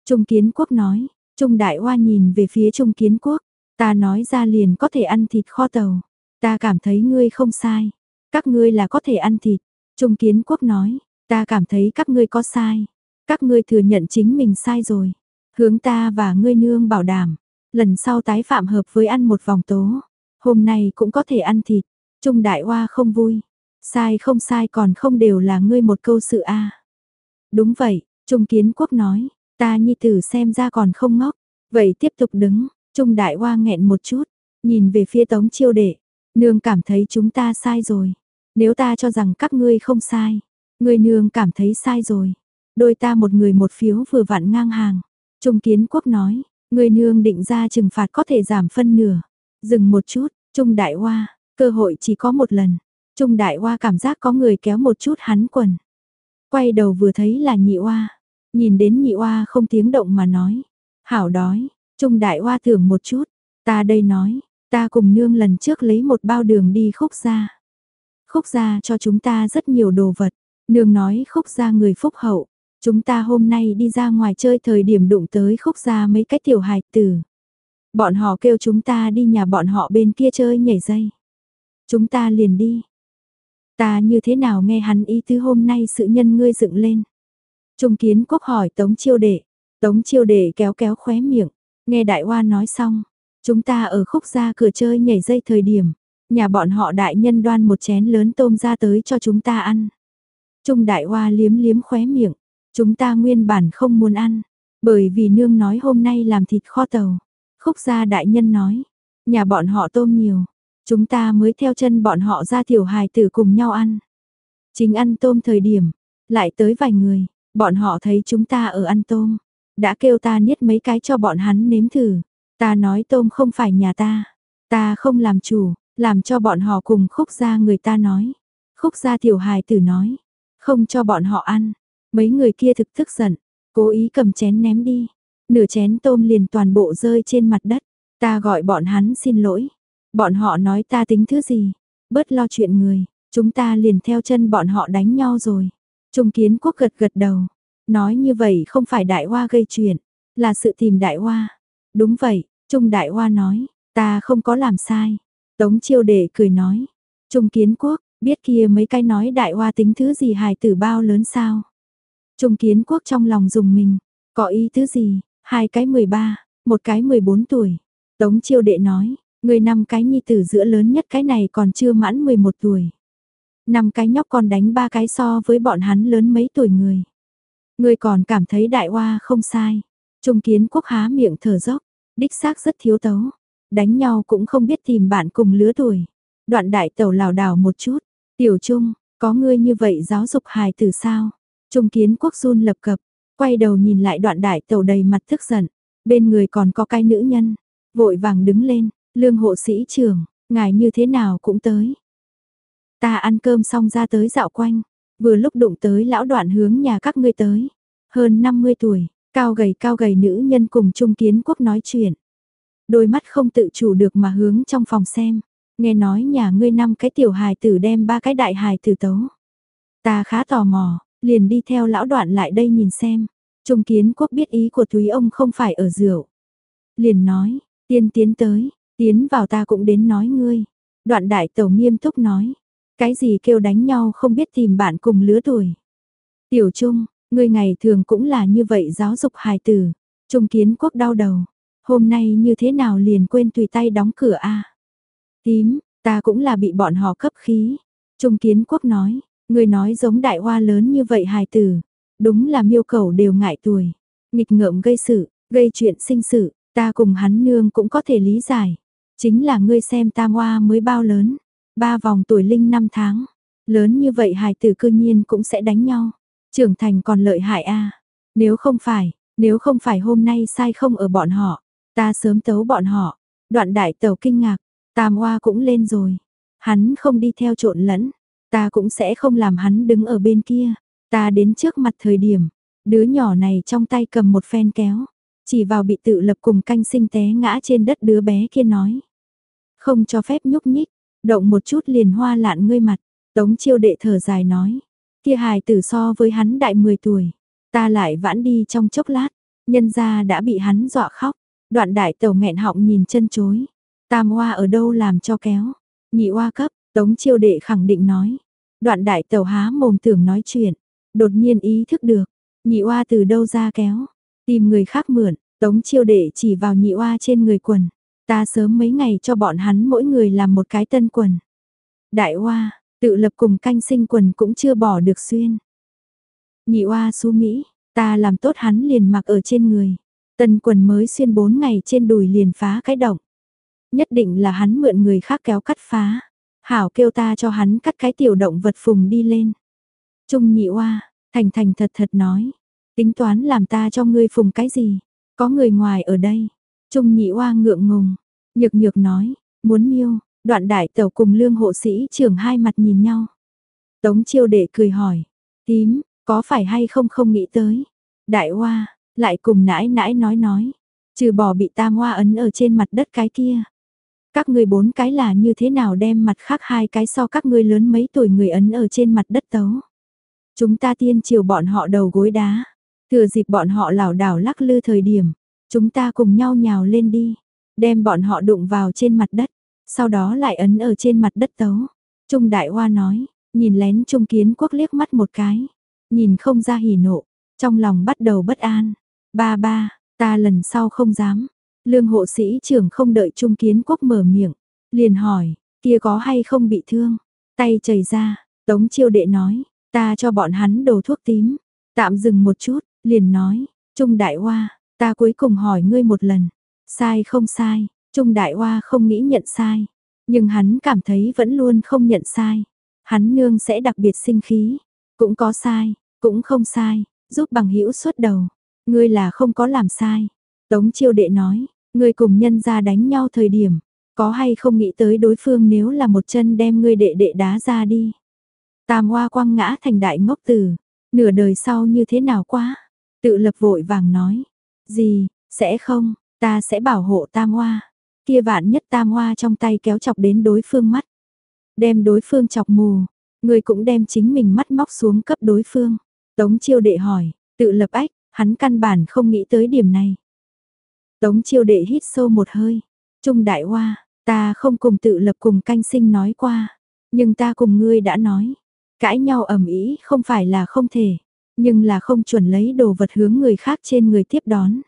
Trung kiến quốc nói. Trung đại hoa nhìn về phía trung kiến quốc. Ta nói ra liền có thể ăn thịt kho tàu. Ta cảm thấy ngươi không sai. Các ngươi là có thể ăn thịt. Trung kiến quốc nói. Ta cảm thấy các ngươi có sai. Các ngươi thừa nhận chính mình sai rồi. Hướng ta và ngươi nương bảo đảm, lần sau tái phạm hợp với ăn một vòng tố. Hôm nay cũng có thể ăn thịt. Trung đại hoa không vui. Sai không sai còn không đều là ngươi một câu sự a. Đúng vậy, Trung kiến quốc nói, ta nhi tử xem ra còn không ngốc. Vậy tiếp tục đứng, Trung đại hoa nghẹn một chút, nhìn về phía tống chiêu đệ. Nương cảm thấy chúng ta sai rồi. Nếu ta cho rằng các ngươi không sai, ngươi nương cảm thấy sai rồi. Đôi ta một người một phiếu vừa vặn ngang hàng. Trung kiến quốc nói, người nương định ra trừng phạt có thể giảm phân nửa. Dừng một chút, Trung đại hoa, cơ hội chỉ có một lần. Trung đại hoa cảm giác có người kéo một chút hắn quần. Quay đầu vừa thấy là nhị hoa. Nhìn đến nhị hoa không tiếng động mà nói. Hảo đói, Trung đại hoa thưởng một chút. Ta đây nói, ta cùng nương lần trước lấy một bao đường đi khúc ra. Khúc ra cho chúng ta rất nhiều đồ vật. Nương nói khúc ra người phúc hậu, Chúng ta hôm nay đi ra ngoài chơi thời điểm đụng tới khúc ra mấy cái tiểu hài tử. Bọn họ kêu chúng ta đi nhà bọn họ bên kia chơi nhảy dây. Chúng ta liền đi. Ta như thế nào nghe hắn ý tứ hôm nay sự nhân ngươi dựng lên. Trung kiến quốc hỏi Tống chiêu đệ. Tống chiêu đệ kéo kéo khóe miệng. Nghe đại hoa nói xong. Chúng ta ở khúc ra cửa chơi nhảy dây thời điểm. Nhà bọn họ đại nhân đoan một chén lớn tôm ra tới cho chúng ta ăn. Trung đại hoa liếm liếm khóe miệng. Chúng ta nguyên bản không muốn ăn, bởi vì nương nói hôm nay làm thịt kho tàu. Khúc gia đại nhân nói, nhà bọn họ tôm nhiều, chúng ta mới theo chân bọn họ ra tiểu hài tử cùng nhau ăn. Chính ăn tôm thời điểm, lại tới vài người, bọn họ thấy chúng ta ở ăn tôm, đã kêu ta niết mấy cái cho bọn hắn nếm thử. Ta nói tôm không phải nhà ta, ta không làm chủ, làm cho bọn họ cùng khúc gia người ta nói. Khúc gia tiểu hài tử nói, không cho bọn họ ăn, Mấy người kia thực tức giận, cố ý cầm chén ném đi. Nửa chén tôm liền toàn bộ rơi trên mặt đất. Ta gọi bọn hắn xin lỗi. Bọn họ nói ta tính thứ gì. Bớt lo chuyện người, chúng ta liền theo chân bọn họ đánh nhau rồi. Trung kiến quốc gật gật đầu. Nói như vậy không phải đại hoa gây chuyện, là sự tìm đại hoa. Đúng vậy, Trung đại hoa nói, ta không có làm sai. Tống chiêu đệ cười nói. Trung kiến quốc, biết kia mấy cái nói đại hoa tính thứ gì hài tử bao lớn sao? Trung kiến quốc trong lòng dùng mình, có ý thứ gì, hai cái 13, Một cái 14 tuổi. Tống chiêu đệ nói, người năm cái nhi tử giữa lớn nhất cái này còn chưa mãn 11 tuổi. Năm cái nhóc còn đánh ba cái so với bọn hắn lớn mấy tuổi người. Người còn cảm thấy đại hoa không sai. Trung kiến quốc há miệng thở dốc, đích xác rất thiếu tấu. Đánh nhau cũng không biết tìm bạn cùng lứa tuổi. Đoạn đại tẩu lảo đảo một chút. Tiểu trung, có ngươi như vậy giáo dục hài từ sao? Trung kiến quốc run lập cập, quay đầu nhìn lại đoạn đại tẩu đầy mặt tức giận. Bên người còn có cái nữ nhân. Vội vàng đứng lên, lương hộ sĩ trưởng, ngài như thế nào cũng tới. Ta ăn cơm xong ra tới dạo quanh, vừa lúc đụng tới lão đoạn hướng nhà các ngươi tới. Hơn 50 tuổi, cao gầy cao gầy nữ nhân cùng Trung Kiến Quốc nói chuyện. Đôi mắt không tự chủ được mà hướng trong phòng xem. Nghe nói nhà ngươi năm cái tiểu hài tử đem ba cái đại hài tử tấu. Ta khá tò mò, liền đi theo lão đoạn lại đây nhìn xem. Trung Kiến Quốc biết ý của túy ông không phải ở rượu. Liền nói, tiên tiến tới, tiến vào ta cũng đến nói ngươi. Đoạn đại tẩu nghiêm túc nói, cái gì kêu đánh nhau không biết tìm bạn cùng lứa tuổi. Tiểu Trung, ngươi ngày thường cũng là như vậy giáo dục hài tử. Trung Kiến Quốc đau đầu, hôm nay như thế nào liền quên tùy tay đóng cửa a Tím, ta cũng là bị bọn họ cấp khí. Trung Kiến Quốc nói, người nói giống đại hoa lớn như vậy hài tử. Đúng là miêu cầu đều ngại tuổi. Nghịch ngợm gây sự, gây chuyện sinh sự, ta cùng hắn nương cũng có thể lý giải. Chính là ngươi xem tam hoa mới bao lớn. Ba vòng tuổi linh năm tháng. Lớn như vậy hài tử cư nhiên cũng sẽ đánh nhau. Trưởng thành còn lợi hại a Nếu không phải, nếu không phải hôm nay sai không ở bọn họ, ta sớm tấu bọn họ. Đoạn đại tàu kinh ngạc, tam hoa cũng lên rồi. Hắn không đi theo trộn lẫn, ta cũng sẽ không làm hắn đứng ở bên kia. Ta đến trước mặt thời điểm, đứa nhỏ này trong tay cầm một phen kéo, chỉ vào bị tự lập cùng canh sinh té ngã trên đất đứa bé kia nói. Không cho phép nhúc nhích, động một chút liền hoa lạn ngươi mặt, tống chiêu đệ thở dài nói. Kia hài tử so với hắn đại 10 tuổi, ta lại vãn đi trong chốc lát, nhân ra đã bị hắn dọa khóc, đoạn đại tàu nghẹn họng nhìn chân chối. Tam hoa ở đâu làm cho kéo, nhị hoa cấp, tống chiêu đệ khẳng định nói. Đoạn đại tàu há mồm tưởng nói chuyện, Đột nhiên ý thức được, nhị oa từ đâu ra kéo, tìm người khác mượn, tống chiêu đệ chỉ vào nhị oa trên người quần. Ta sớm mấy ngày cho bọn hắn mỗi người làm một cái tân quần. Đại oa, tự lập cùng canh sinh quần cũng chưa bỏ được xuyên. Nhị oa su Mỹ, ta làm tốt hắn liền mặc ở trên người. Tân quần mới xuyên bốn ngày trên đùi liền phá cái động. Nhất định là hắn mượn người khác kéo cắt phá. Hảo kêu ta cho hắn cắt cái tiểu động vật phùng đi lên. Trung nhị oa, thành thành thật thật nói, tính toán làm ta cho ngươi phùng cái gì, có người ngoài ở đây. Trung nhị oa ngượng ngùng, nhược nhược nói, muốn miêu, đoạn đại tẩu cùng lương hộ sĩ trưởng hai mặt nhìn nhau. Tống chiêu đệ cười hỏi, tím, có phải hay không không nghĩ tới. Đại oa, lại cùng nãi nãi nói nói, trừ bỏ bị tam oa ấn ở trên mặt đất cái kia. Các ngươi bốn cái là như thế nào đem mặt khác hai cái so các ngươi lớn mấy tuổi người ấn ở trên mặt đất tấu. Chúng ta tiên chiều bọn họ đầu gối đá. Thừa dịp bọn họ lảo đảo lắc lư thời điểm. Chúng ta cùng nhau nhào lên đi. Đem bọn họ đụng vào trên mặt đất. Sau đó lại ấn ở trên mặt đất tấu. Trung Đại Hoa nói. Nhìn lén Trung Kiến Quốc liếc mắt một cái. Nhìn không ra hỉ nộ. Trong lòng bắt đầu bất an. Ba ba, ta lần sau không dám. Lương hộ sĩ trưởng không đợi Trung Kiến Quốc mở miệng. Liền hỏi, kia có hay không bị thương? Tay chảy ra, Tống chiêu đệ nói, Ta cho bọn hắn đồ thuốc tím. Tạm dừng một chút, liền nói, Trung Đại Hoa, ta cuối cùng hỏi ngươi một lần. Sai không sai, Trung Đại Hoa không nghĩ nhận sai. Nhưng hắn cảm thấy vẫn luôn không nhận sai. Hắn nương sẽ đặc biệt sinh khí. Cũng có sai, cũng không sai, giúp bằng hữu suốt đầu. Ngươi là không có làm sai. Tống chiêu đệ nói, ngươi cùng nhân ra đánh nhau thời điểm, có hay không nghĩ tới đối phương nếu là một chân đem ngươi đệ đệ đá ra đi. Tam hoa quăng ngã thành đại ngốc tử, nửa đời sau như thế nào quá. Tự lập vội vàng nói, gì, sẽ không, ta sẽ bảo hộ tam hoa. Kia vạn nhất tam hoa trong tay kéo chọc đến đối phương mắt. Đem đối phương chọc mù, người cũng đem chính mình mắt móc xuống cấp đối phương. Tống chiêu đệ hỏi, tự lập ách, hắn căn bản không nghĩ tới điểm này. Tống chiêu đệ hít sâu một hơi, trung đại hoa, ta không cùng tự lập cùng canh sinh nói qua, nhưng ta cùng ngươi đã nói, Cãi nhau ầm ĩ không phải là không thể, nhưng là không chuẩn lấy đồ vật hướng người khác trên người tiếp đón.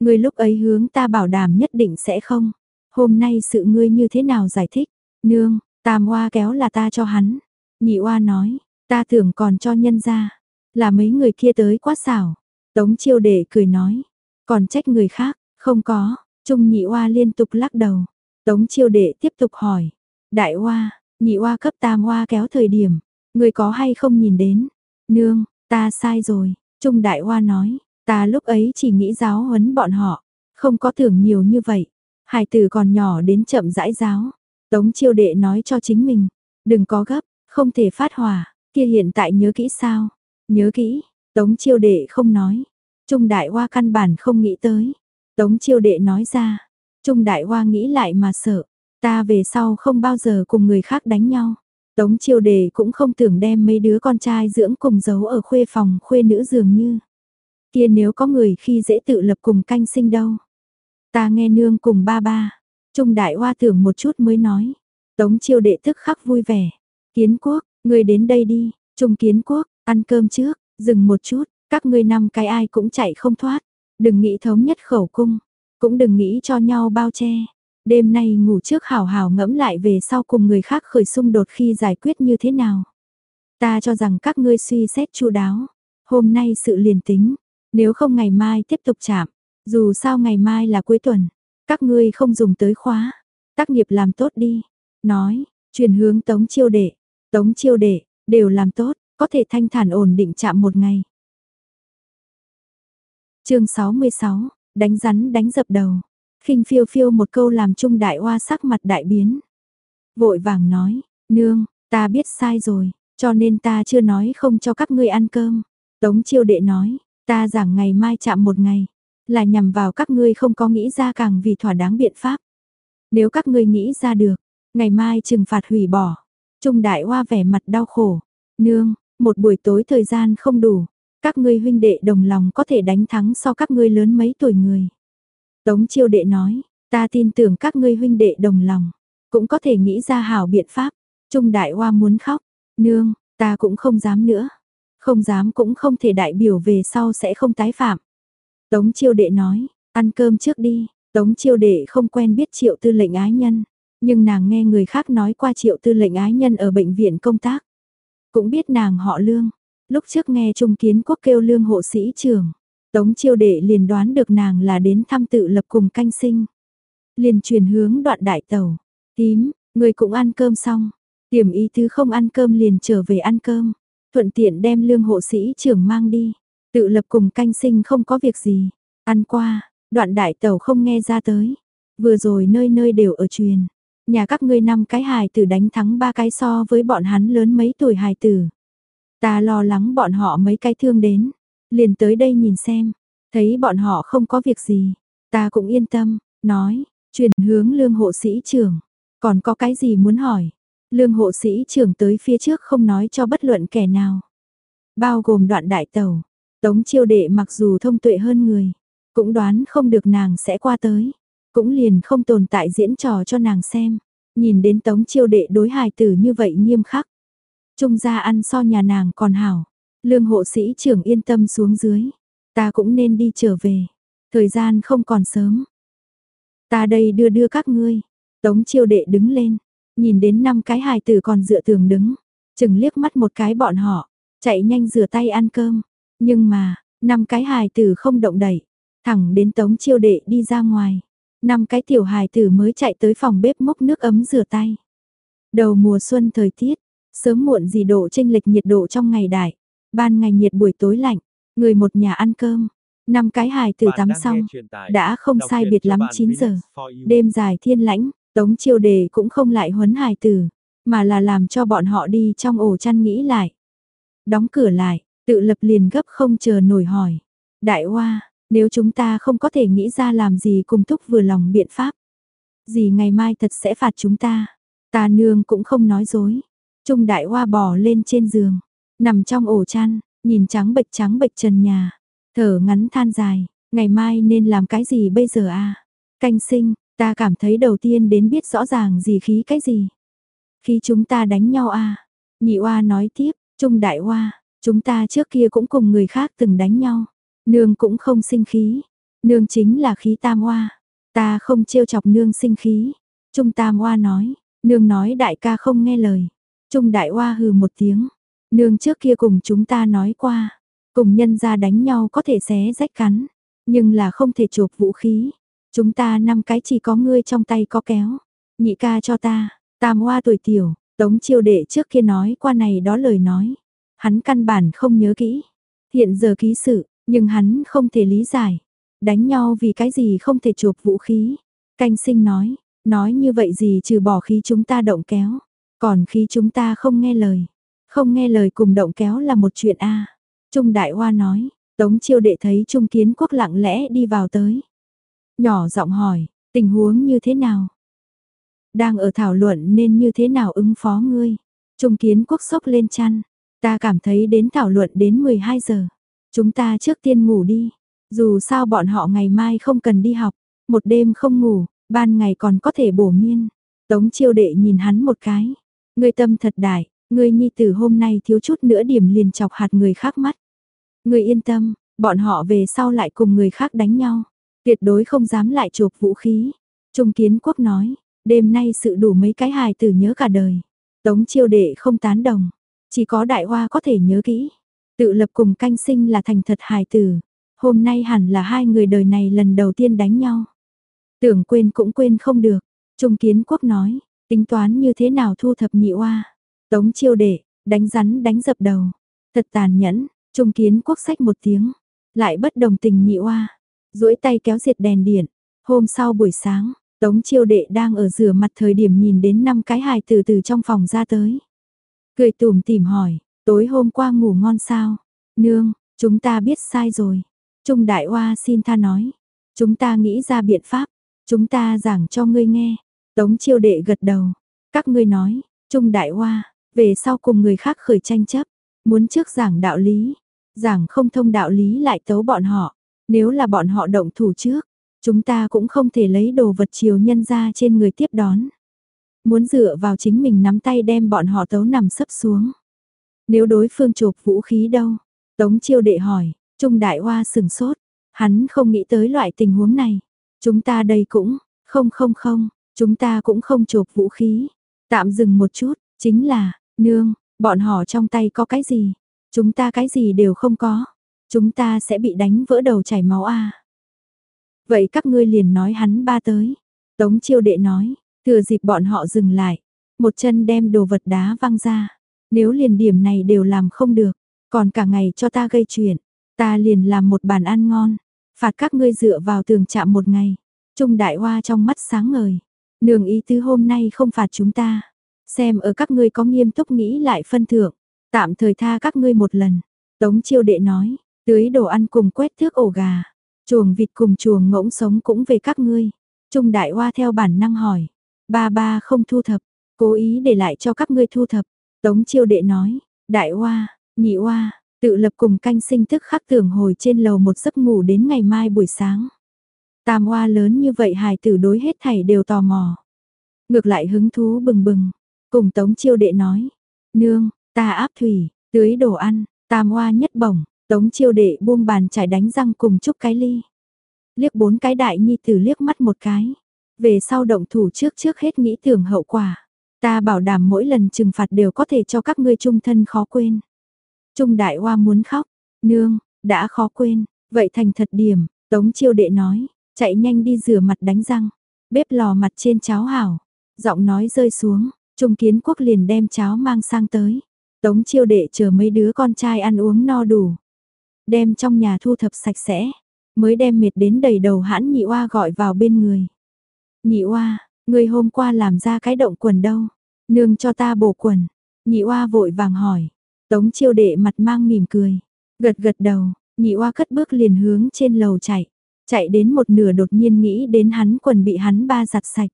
người lúc ấy hướng ta bảo đảm nhất định sẽ không. Hôm nay sự ngươi như thế nào giải thích? Nương, tam oa kéo là ta cho hắn. Nhị oa nói, ta tưởng còn cho nhân ra. Là mấy người kia tới quá xảo. Tống chiêu đệ cười nói, còn trách người khác, không có. Trung nhị oa liên tục lắc đầu. Tống chiêu đệ tiếp tục hỏi, đại oa, nhị oa cấp tam oa kéo thời điểm, người có hay không nhìn đến? Nương, ta sai rồi, Trung đại hoa nói, ta lúc ấy chỉ nghĩ giáo huấn bọn họ, không có tưởng nhiều như vậy. Hải tử còn nhỏ đến chậm rãi giáo. Tống chiêu đệ nói cho chính mình, đừng có gấp, không thể phát hỏa, kia hiện tại nhớ kỹ sao? Nhớ kỹ, Tống chiêu đệ không nói. Trung đại hoa căn bản không nghĩ tới. Tống chiêu đệ nói ra. Trung đại hoa nghĩ lại mà sợ. Ta về sau không bao giờ cùng người khác đánh nhau. Tống chiêu đệ cũng không tưởng đem mấy đứa con trai dưỡng cùng giấu ở khuê phòng khuê nữ dường như. Kia nếu có người khi dễ tự lập cùng canh sinh đâu. Ta nghe nương cùng ba ba. Trung đại hoa tưởng một chút mới nói. Tống chiêu đệ tức khắc vui vẻ. Kiến quốc, người đến đây đi. Trung kiến quốc, ăn cơm trước, dừng một chút, các ngươi năm cái ai cũng chạy không thoát. Đừng nghĩ thống nhất khẩu cung, cũng đừng nghĩ cho nhau bao che. Đêm nay ngủ trước hảo hảo ngẫm lại về sau cùng người khác khởi xung đột khi giải quyết như thế nào. Ta cho rằng các ngươi suy xét chu đáo. Hôm nay sự liền tính, nếu không ngày mai tiếp tục chạm, dù sao ngày mai là cuối tuần, các ngươi không dùng tới khóa, tác nghiệp làm tốt đi. Nói, truyền hướng tống chiêu đệ, tống chiêu đệ, đều làm tốt, có thể thanh thản ổn định chạm một ngày. chương 66, đánh rắn đánh dập đầu, khinh phiêu phiêu một câu làm trung đại hoa sắc mặt đại biến. Vội vàng nói, nương, ta biết sai rồi, cho nên ta chưa nói không cho các ngươi ăn cơm. Tống chiêu đệ nói, ta giảng ngày mai chạm một ngày, là nhằm vào các ngươi không có nghĩ ra càng vì thỏa đáng biện pháp. Nếu các ngươi nghĩ ra được, ngày mai trừng phạt hủy bỏ. Trung đại hoa vẻ mặt đau khổ. Nương, một buổi tối thời gian không đủ. Các ngươi huynh đệ đồng lòng có thể đánh thắng so các ngươi lớn mấy tuổi người. Tống chiêu đệ nói, ta tin tưởng các ngươi huynh đệ đồng lòng. Cũng có thể nghĩ ra hảo biện pháp. Trung đại hoa muốn khóc. Nương, ta cũng không dám nữa. Không dám cũng không thể đại biểu về sau sẽ không tái phạm. Tống chiêu đệ nói, ăn cơm trước đi, Tống chiêu đệ không quen biết triệu tư lệnh ái nhân, nhưng nàng nghe người khác nói qua triệu tư lệnh ái nhân ở bệnh viện công tác. Cũng biết nàng họ lương, lúc trước nghe Trung Kiến Quốc kêu lương hộ sĩ trưởng, Tống chiêu đệ liền đoán được nàng là đến thăm tự lập cùng canh sinh. Liền truyền hướng đoạn đại tàu, tím, người cũng ăn cơm xong, tiềm ý thứ không ăn cơm liền trở về ăn cơm, thuận tiện đem lương hộ sĩ trưởng mang đi. Tự lập cùng canh sinh không có việc gì. Ăn qua, đoạn đại tàu không nghe ra tới. Vừa rồi nơi nơi đều ở truyền. Nhà các ngươi năm cái hài tử đánh thắng ba cái so với bọn hắn lớn mấy tuổi hài tử. Ta lo lắng bọn họ mấy cái thương đến. Liền tới đây nhìn xem. Thấy bọn họ không có việc gì. Ta cũng yên tâm. Nói, chuyển hướng lương hộ sĩ trưởng. Còn có cái gì muốn hỏi? Lương hộ sĩ trưởng tới phía trước không nói cho bất luận kẻ nào. Bao gồm đoạn đại tàu. Tống chiêu đệ mặc dù thông tuệ hơn người, cũng đoán không được nàng sẽ qua tới, cũng liền không tồn tại diễn trò cho nàng xem. Nhìn đến tống chiêu đệ đối hài tử như vậy nghiêm khắc. Trung gia ăn so nhà nàng còn hảo, lương hộ sĩ trưởng yên tâm xuống dưới. Ta cũng nên đi trở về, thời gian không còn sớm. Ta đây đưa đưa các ngươi. Tống chiêu đệ đứng lên, nhìn đến năm cái hài tử còn dựa tường đứng, chừng liếc mắt một cái bọn họ, chạy nhanh rửa tay ăn cơm. Nhưng mà, năm cái hài tử không động đẩy, thẳng đến tống chiêu đệ đi ra ngoài. Năm cái tiểu hài tử mới chạy tới phòng bếp mốc nước ấm rửa tay. Đầu mùa xuân thời tiết, sớm muộn gì độ chênh lệch nhiệt độ trong ngày đại, ban ngày nhiệt buổi tối lạnh, người một nhà ăn cơm. Năm cái hài tử tắm xong, đã không sai biệt lắm 9 giờ. Đêm dài thiên lãnh, tống chiêu đề cũng không lại huấn hài tử, mà là làm cho bọn họ đi trong ổ chăn nghĩ lại. Đóng cửa lại, Tự lập liền gấp không chờ nổi hỏi. Đại hoa, nếu chúng ta không có thể nghĩ ra làm gì cùng thúc vừa lòng biện pháp. Gì ngày mai thật sẽ phạt chúng ta. Ta nương cũng không nói dối. Trung đại hoa bò lên trên giường. Nằm trong ổ chăn, nhìn trắng bệch trắng bệch trần nhà. Thở ngắn than dài. Ngày mai nên làm cái gì bây giờ à? Canh sinh, ta cảm thấy đầu tiên đến biết rõ ràng gì khí cái gì. Khi chúng ta đánh nhau à? Nhị oa nói tiếp, Trung đại oa, Chúng ta trước kia cũng cùng người khác từng đánh nhau, nương cũng không sinh khí, Nương chính là khí tam oa. Ta không trêu chọc nương sinh khí. Trung tam oa nói, nương nói đại ca không nghe lời. Trung đại oa hừ một tiếng. Nương trước kia cùng chúng ta nói qua. Cùng nhân ra đánh nhau có thể xé rách cắn. Nhưng là không thể chộp vũ khí. Chúng ta năm cái chỉ có ngươi trong tay có kéo. Nhị ca cho ta, tam hoa tuổi tiểu, tống chiêu đệ trước kia nói qua này đó lời nói. Hắn căn bản không nhớ kỹ. Hiện giờ ký sự, nhưng hắn không thể lý giải. Đánh nhau vì cái gì không thể chộp vũ khí. Canh sinh nói, nói như vậy gì trừ bỏ khí chúng ta động kéo. Còn khí chúng ta không nghe lời. Không nghe lời cùng động kéo là một chuyện a Trung Đại Hoa nói, Tống chiêu đệ thấy Trung Kiến Quốc lặng lẽ đi vào tới. Nhỏ giọng hỏi, tình huống như thế nào? Đang ở thảo luận nên như thế nào ứng phó ngươi? Trung Kiến Quốc sốc lên chăn. Ta cảm thấy đến thảo luận đến 12 giờ. Chúng ta trước tiên ngủ đi. Dù sao bọn họ ngày mai không cần đi học. Một đêm không ngủ, ban ngày còn có thể bổ miên. Tống chiêu đệ nhìn hắn một cái. Ngươi tâm thật đại, ngươi nhi tử hôm nay thiếu chút nữa điểm liền chọc hạt người khác mắt. Ngươi yên tâm, bọn họ về sau lại cùng người khác đánh nhau. Tuyệt đối không dám lại chụp vũ khí. Trung kiến quốc nói, đêm nay sự đủ mấy cái hài tử nhớ cả đời. Tống chiêu đệ không tán đồng. Chỉ có đại hoa có thể nhớ kỹ. Tự lập cùng canh sinh là thành thật hài tử. Hôm nay hẳn là hai người đời này lần đầu tiên đánh nhau. Tưởng quên cũng quên không được. Trung kiến quốc nói, tính toán như thế nào thu thập nhị hoa. Tống chiêu đệ, đánh rắn đánh dập đầu. Thật tàn nhẫn, trung kiến quốc sách một tiếng. Lại bất đồng tình nhị oa duỗi tay kéo diệt đèn điện. Hôm sau buổi sáng, Tống chiêu đệ đang ở rửa mặt thời điểm nhìn đến năm cái hài từ từ trong phòng ra tới. Cười tủm tìm hỏi, tối hôm qua ngủ ngon sao? Nương, chúng ta biết sai rồi. Trung đại oa xin tha nói. Chúng ta nghĩ ra biện pháp. Chúng ta giảng cho ngươi nghe. Tống chiêu đệ gật đầu. Các ngươi nói, Trung đại oa về sau cùng người khác khởi tranh chấp. Muốn trước giảng đạo lý. Giảng không thông đạo lý lại tấu bọn họ. Nếu là bọn họ động thủ trước, chúng ta cũng không thể lấy đồ vật chiều nhân ra trên người tiếp đón. Muốn dựa vào chính mình nắm tay đem bọn họ tấu nằm sấp xuống. Nếu đối phương chụp vũ khí đâu? Tống chiêu đệ hỏi, Trung Đại Hoa sừng sốt. Hắn không nghĩ tới loại tình huống này. Chúng ta đây cũng, không không không, chúng ta cũng không chụp vũ khí. Tạm dừng một chút, chính là, nương, bọn họ trong tay có cái gì? Chúng ta cái gì đều không có. Chúng ta sẽ bị đánh vỡ đầu chảy máu a. Vậy các ngươi liền nói hắn ba tới. Tống chiêu đệ nói, thừa dịp bọn họ dừng lại, một chân đem đồ vật đá văng ra. Nếu liền điểm này đều làm không được, còn cả ngày cho ta gây chuyện, ta liền làm một bàn ăn ngon, phạt các ngươi dựa vào tường chạm một ngày. Trung đại hoa trong mắt sáng ngời, nương ý tứ hôm nay không phạt chúng ta, xem ở các ngươi có nghiêm túc nghĩ lại phân thưởng, tạm thời tha các ngươi một lần. Tống chiêu đệ nói, Tưới đồ ăn cùng quét thước ổ gà, chuồng vịt cùng chuồng ngỗng sống cũng về các ngươi. Trung đại hoa theo bản năng hỏi, ba ba không thu thập, cố ý để lại cho các ngươi thu thập. Tống chiêu đệ nói, đại hoa, nhị hoa, tự lập cùng canh sinh thức khắc tưởng hồi trên lầu một giấc ngủ đến ngày mai buổi sáng. Tam hoa lớn như vậy hài tử đối hết thảy đều tò mò. Ngược lại hứng thú bừng bừng, cùng tống chiêu đệ nói, nương, ta áp thủy, tưới đồ ăn, tam hoa nhất bổng, Tống chiêu đệ buông bàn chải đánh răng cùng chúc cái ly. Liếc bốn cái đại nhi tử liếc mắt một cái. Về sau động thủ trước trước hết nghĩ tưởng hậu quả. Ta bảo đảm mỗi lần trừng phạt đều có thể cho các ngươi trung thân khó quên. Trung đại hoa muốn khóc. Nương, đã khó quên. Vậy thành thật điểm, tống chiêu đệ nói. Chạy nhanh đi rửa mặt đánh răng. Bếp lò mặt trên cháo hảo. Giọng nói rơi xuống. Trung kiến quốc liền đem cháo mang sang tới. Tống chiêu đệ chờ mấy đứa con trai ăn uống no đủ đem trong nhà thu thập sạch sẽ, mới đem mệt đến đầy đầu hãn nhị oa gọi vào bên người. Nhị oa, người hôm qua làm ra cái động quần đâu? Nương cho ta bổ quần. Nhị oa vội vàng hỏi. Tống chiêu đệ mặt mang mỉm cười. Gật gật đầu, nhị oa cất bước liền hướng trên lầu chạy. Chạy đến một nửa đột nhiên nghĩ đến hắn quần bị hắn ba giặt sạch.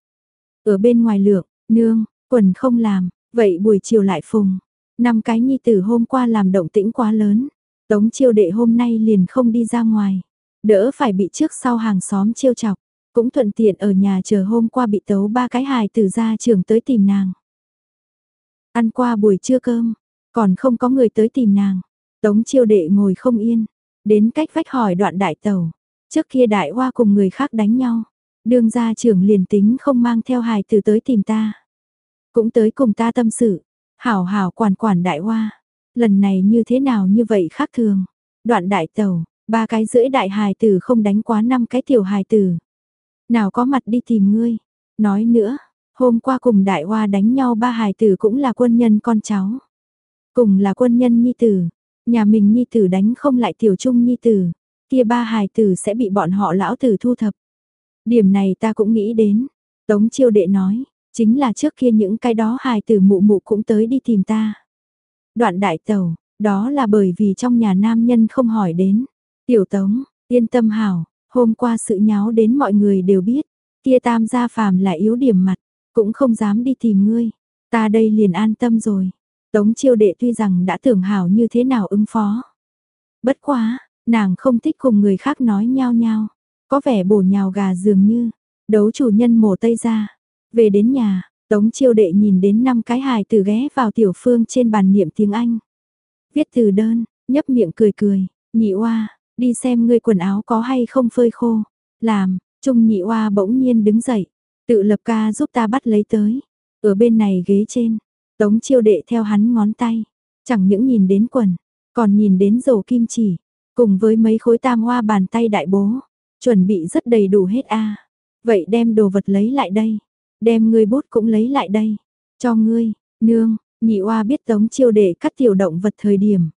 Ở bên ngoài lượng, nương, quần không làm, vậy buổi chiều lại phùng. Năm cái nhi tử hôm qua làm động tĩnh quá lớn. Tống chiêu đệ hôm nay liền không đi ra ngoài, đỡ phải bị trước sau hàng xóm chiêu chọc, cũng thuận tiện ở nhà chờ hôm qua bị tấu ba cái hài tử ra trường tới tìm nàng. Ăn qua buổi trưa cơm, còn không có người tới tìm nàng, tống chiêu đệ ngồi không yên, đến cách vách hỏi đoạn đại tàu, Trước kia đại hoa cùng người khác đánh nhau, đương ra trưởng liền tính không mang theo hài tử tới tìm ta. Cũng tới cùng ta tâm sự, hảo hảo quản quản đại hoa, lần này như thế nào như vậy khác thường. Đoạn đại tàu, ba cái rưỡi đại hài tử không đánh quá năm cái tiểu hài tử. Nào có mặt đi tìm ngươi, nói nữa, hôm qua cùng đại hoa đánh nhau ba hài tử cũng là quân nhân con cháu. Cùng là quân nhân nhi tử, nhà mình nhi tử đánh không lại tiểu trung nhi tử, kia ba hài tử sẽ bị bọn họ lão tử thu thập. Điểm này ta cũng nghĩ đến, Tống chiêu đệ nói, chính là trước kia những cái đó hài tử mụ mụ cũng tới đi tìm ta. Đoạn đại tàu, đó là bởi vì trong nhà nam nhân không hỏi đến. Tiểu tống, yên tâm hảo, hôm qua sự nháo đến mọi người đều biết, kia tam gia phàm là yếu điểm mặt, cũng không dám đi tìm ngươi. Ta đây liền an tâm rồi. Tống chiêu đệ tuy rằng đã tưởng hảo như thế nào ứng phó. Bất quá, nàng không thích cùng người khác nói nhau nhau. Có vẻ bổ nhào gà dường như, đấu chủ nhân mổ tây ra. Về đến nhà, Tống chiêu đệ nhìn đến năm cái hài từ ghé vào tiểu phương trên bàn niệm tiếng Anh. Viết từ đơn, nhấp miệng cười cười, nhị oa, đi xem ngươi quần áo có hay không phơi khô. Làm, trung nhị oa bỗng nhiên đứng dậy, tự lập ca giúp ta bắt lấy tới. Ở bên này ghế trên, tống chiêu đệ theo hắn ngón tay, chẳng những nhìn đến quần, còn nhìn đến dầu kim chỉ, cùng với mấy khối tam hoa bàn tay đại bố, chuẩn bị rất đầy đủ hết a. Vậy đem đồ vật lấy lại đây, đem ngươi bút cũng lấy lại đây, cho ngươi, nương, nhị oa biết tống chiêu đệ cắt tiểu động vật thời điểm.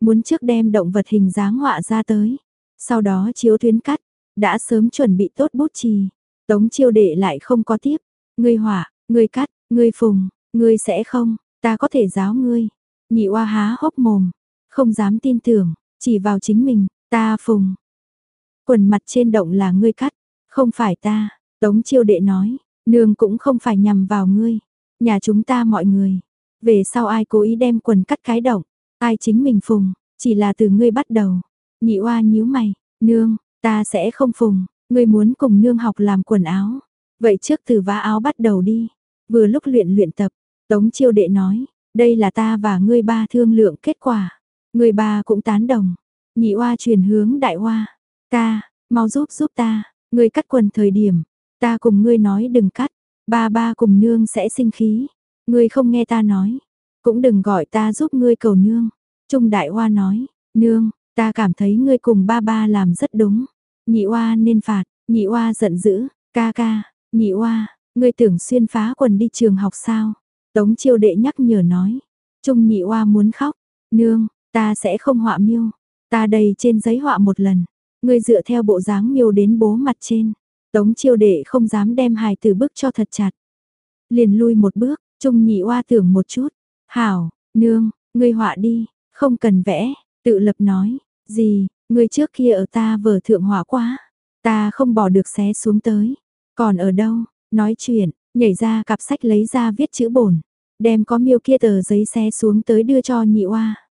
Muốn trước đem động vật hình dáng họa ra tới, sau đó chiếu tuyến cắt, đã sớm chuẩn bị tốt bút chì. Tống chiêu đệ lại không có tiếp, ngươi họa, ngươi cắt, ngươi phùng, ngươi sẽ không, ta có thể giáo ngươi. Nhị oa há hốc mồm, không dám tin tưởng, chỉ vào chính mình, ta phùng. Quần mặt trên động là ngươi cắt, không phải ta, Tống chiêu đệ nói, nương cũng không phải nhằm vào ngươi, nhà chúng ta mọi người. Về sau ai cố ý đem quần cắt cái động, ai chính mình phùng, chỉ là từ ngươi bắt đầu. Nhị oa nhíu mày, nương, ta sẽ không phùng, ngươi muốn cùng nương học làm quần áo. Vậy trước từ vá áo bắt đầu đi. Vừa lúc luyện luyện tập, Tống chiêu đệ nói, đây là ta và ngươi ba thương lượng kết quả. Ngươi ba cũng tán đồng. Nhị oa truyền hướng đại oa. Ta, mau giúp giúp ta, ngươi cắt quần thời điểm. Ta cùng ngươi nói đừng cắt, ba ba cùng nương sẽ sinh khí. Ngươi không nghe ta nói, cũng đừng gọi ta giúp ngươi cầu nương. Trung đại hoa nói, nương, ta cảm thấy ngươi cùng ba ba làm rất đúng. Nhị oa nên phạt, nhị oa giận dữ, ca ca, nhị oa, ngươi tưởng xuyên phá quần đi trường học sao? Tống chiêu đệ nhắc nhở nói, Trung nhị oa muốn khóc, nương, ta sẽ không họa miêu, ta đầy trên giấy họa một lần, ngươi dựa theo bộ dáng miêu đến bố mặt trên. Tống chiêu đệ không dám đem hài từ bức cho thật chặt. Liền lui một bước, Trung nhị oa tưởng một chút, hảo, nương, ngươi họa đi, không cần vẽ, tự lập nói, gì, ngươi trước kia ở ta vở thượng họa quá, ta không bỏ được xé xuống tới, còn ở đâu, nói chuyện, nhảy ra cặp sách lấy ra viết chữ bổn, đem có miêu kia tờ giấy xé xuống tới đưa cho nhị oa.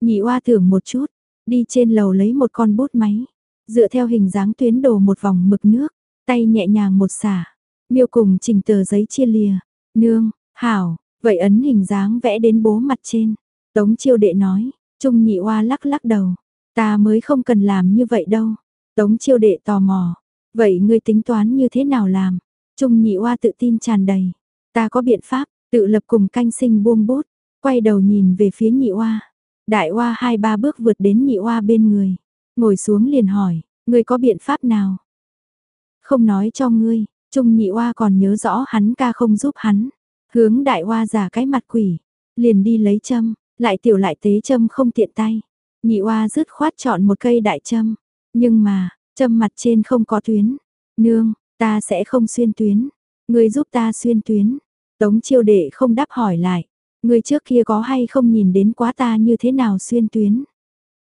Nhị oa thưởng một chút, đi trên lầu lấy một con bút máy, dựa theo hình dáng tuyến đồ một vòng mực nước, tay nhẹ nhàng một xả, miêu cùng trình tờ giấy chia lìa, nương, hảo, vậy ấn hình dáng vẽ đến bố mặt trên. Tống chiêu đệ nói, Trung nhị oa lắc lắc đầu, ta mới không cần làm như vậy đâu. Tống chiêu đệ tò mò, vậy ngươi tính toán như thế nào làm? Trung nhị oa tự tin tràn đầy, ta có biện pháp, tự lập cùng canh sinh buông bút, quay đầu nhìn về phía nhị oa. Đại oa hai ba bước vượt đến nhị oa bên người, ngồi xuống liền hỏi, ngươi có biện pháp nào? Không nói cho ngươi, Trung nhị oa còn nhớ rõ hắn ca không giúp hắn. Hướng đại oa giả cái mặt quỷ, liền đi lấy châm, lại tiểu lại tế châm không tiện tay. Nhị oa dứt khoát chọn một cây đại châm, nhưng mà, châm mặt trên không có tuyến. Nương, ta sẽ không xuyên tuyến, ngươi giúp ta xuyên tuyến. Tống chiêu đệ không đáp hỏi lại, ngươi trước kia có hay không nhìn đến quá ta như thế nào xuyên tuyến.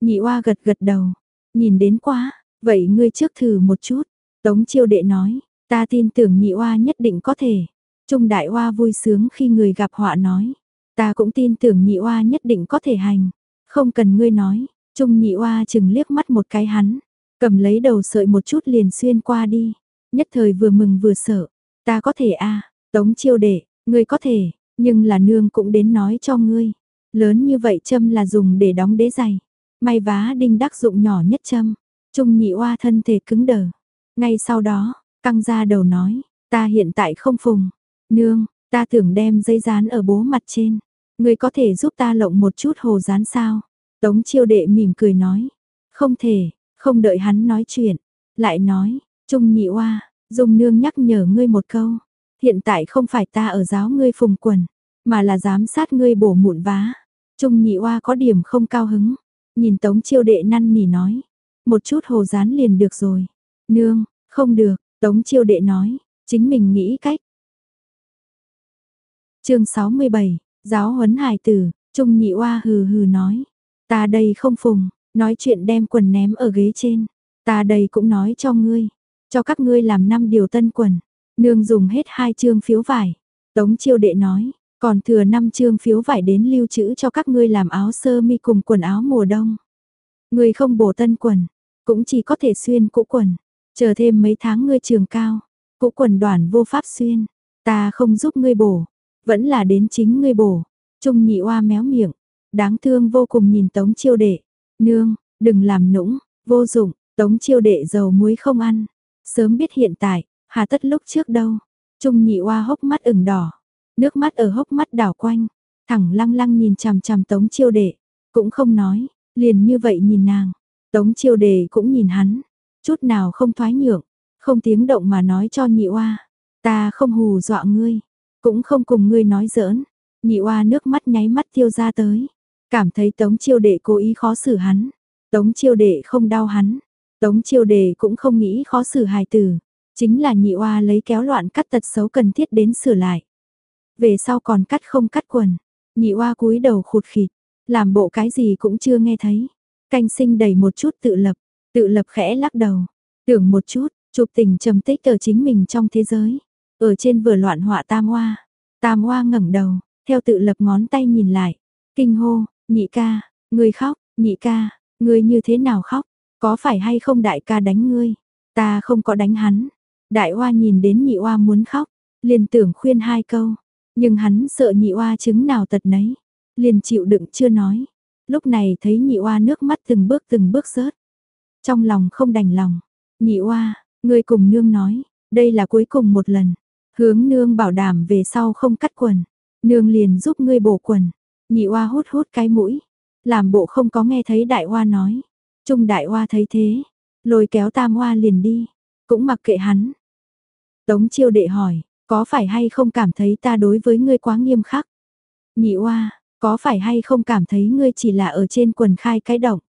Nhị oa gật gật đầu, nhìn đến quá, vậy ngươi trước thử một chút. Tống chiêu đệ nói, ta tin tưởng nhị oa nhất định có thể. Trung đại oa vui sướng khi người gặp họa nói. Ta cũng tin tưởng nhị oa nhất định có thể hành. Không cần ngươi nói, Trung nhị oa chừng liếc mắt một cái hắn. Cầm lấy đầu sợi một chút liền xuyên qua đi. Nhất thời vừa mừng vừa sợ. Ta có thể a tống chiêu đệ, ngươi có thể, nhưng là nương cũng đến nói cho ngươi. Lớn như vậy châm là dùng để đóng đế giày. May vá đinh đắc dụng nhỏ nhất châm. Trung nhị oa thân thể cứng đờ. Ngay sau đó, căng ra đầu nói, ta hiện tại không phùng. Nương, ta tưởng đem dây dán ở bố mặt trên. Người có thể giúp ta lộng một chút hồ dán sao? Tống chiêu đệ mỉm cười nói. Không thể, không đợi hắn nói chuyện. Lại nói, Trung nhị oa, dùng nương nhắc nhở ngươi một câu. Hiện tại không phải ta ở giáo ngươi phùng quần, mà là giám sát ngươi bổ mụn vá. Trung nhị oa có điểm không cao hứng. Nhìn tống chiêu đệ năn nỉ nói. Một chút hồ dán liền được rồi. Nương, không được, tống chiêu đệ nói. Chính mình nghĩ cách. chương 67, giáo huấn hài tử, Trung nhị oa hừ hừ nói. Ta đây không phùng, nói chuyện đem quần ném ở ghế trên. Ta đây cũng nói cho ngươi, cho các ngươi làm năm điều tân quần. Nương dùng hết hai chương phiếu vải. Tống chiêu đệ nói, còn thừa năm chương phiếu vải đến lưu trữ cho các ngươi làm áo sơ mi cùng quần áo mùa đông. Ngươi không bổ tân quần, cũng chỉ có thể xuyên cũ quần. Chờ thêm mấy tháng ngươi trường cao, cũ quần đoàn vô pháp xuyên. Ta không giúp ngươi bổ, vẫn là đến chính ngươi bổ. Trung nhị oa méo miệng, đáng thương vô cùng nhìn tống chiêu đệ. Nương, đừng làm nũng, vô dụng, tống chiêu đệ dầu muối không ăn. Sớm biết hiện tại, hà tất lúc trước đâu. Trung nhị oa hốc mắt ửng đỏ, nước mắt ở hốc mắt đảo quanh, thẳng lăng lăng nhìn chằm chằm tống chiêu đệ, cũng không nói, liền như vậy nhìn nàng. Tống chiêu đệ cũng nhìn hắn, chút nào không thoái nhượng, không tiếng động mà nói cho nhị oa, ta không hù dọa ngươi, cũng không cùng ngươi nói giỡn. Nhị oa nước mắt nháy mắt tiêu ra tới, cảm thấy tống chiêu đệ cố ý khó xử hắn, tống chiêu đệ không đau hắn, tống chiêu đệ cũng không nghĩ khó xử hài tử, chính là nhị oa lấy kéo loạn cắt tật xấu cần thiết đến sửa lại. Về sau còn cắt không cắt quần, nhị oa cúi đầu khụt khịt, làm bộ cái gì cũng chưa nghe thấy. Canh sinh đầy một chút tự lập, tự lập khẽ lắc đầu, tưởng một chút, chụp tình trầm tích ở chính mình trong thế giới. Ở trên vừa loạn họa tam hoa, tam hoa ngẩng đầu, theo tự lập ngón tay nhìn lại, kinh hô, nhị ca, ngươi khóc, nhị ca, ngươi như thế nào khóc, có phải hay không đại ca đánh ngươi, ta không có đánh hắn. Đại hoa nhìn đến nhị hoa muốn khóc, liền tưởng khuyên hai câu, nhưng hắn sợ nhị hoa chứng nào tật nấy, liền chịu đựng chưa nói. Lúc này thấy nhị hoa nước mắt từng bước từng bước rớt. Trong lòng không đành lòng. Nhị oa, ngươi cùng nương nói, đây là cuối cùng một lần. Hướng nương bảo đảm về sau không cắt quần. Nương liền giúp ngươi bổ quần. Nhị oa hút hút cái mũi. Làm bộ không có nghe thấy đại oa nói. Trung đại oa thấy thế. Lôi kéo tam oa liền đi. Cũng mặc kệ hắn. Tống chiêu đệ hỏi, có phải hay không cảm thấy ta đối với ngươi quá nghiêm khắc? Nhị oa, có phải hay không cảm thấy ngươi chỉ là ở trên quần khai cái động?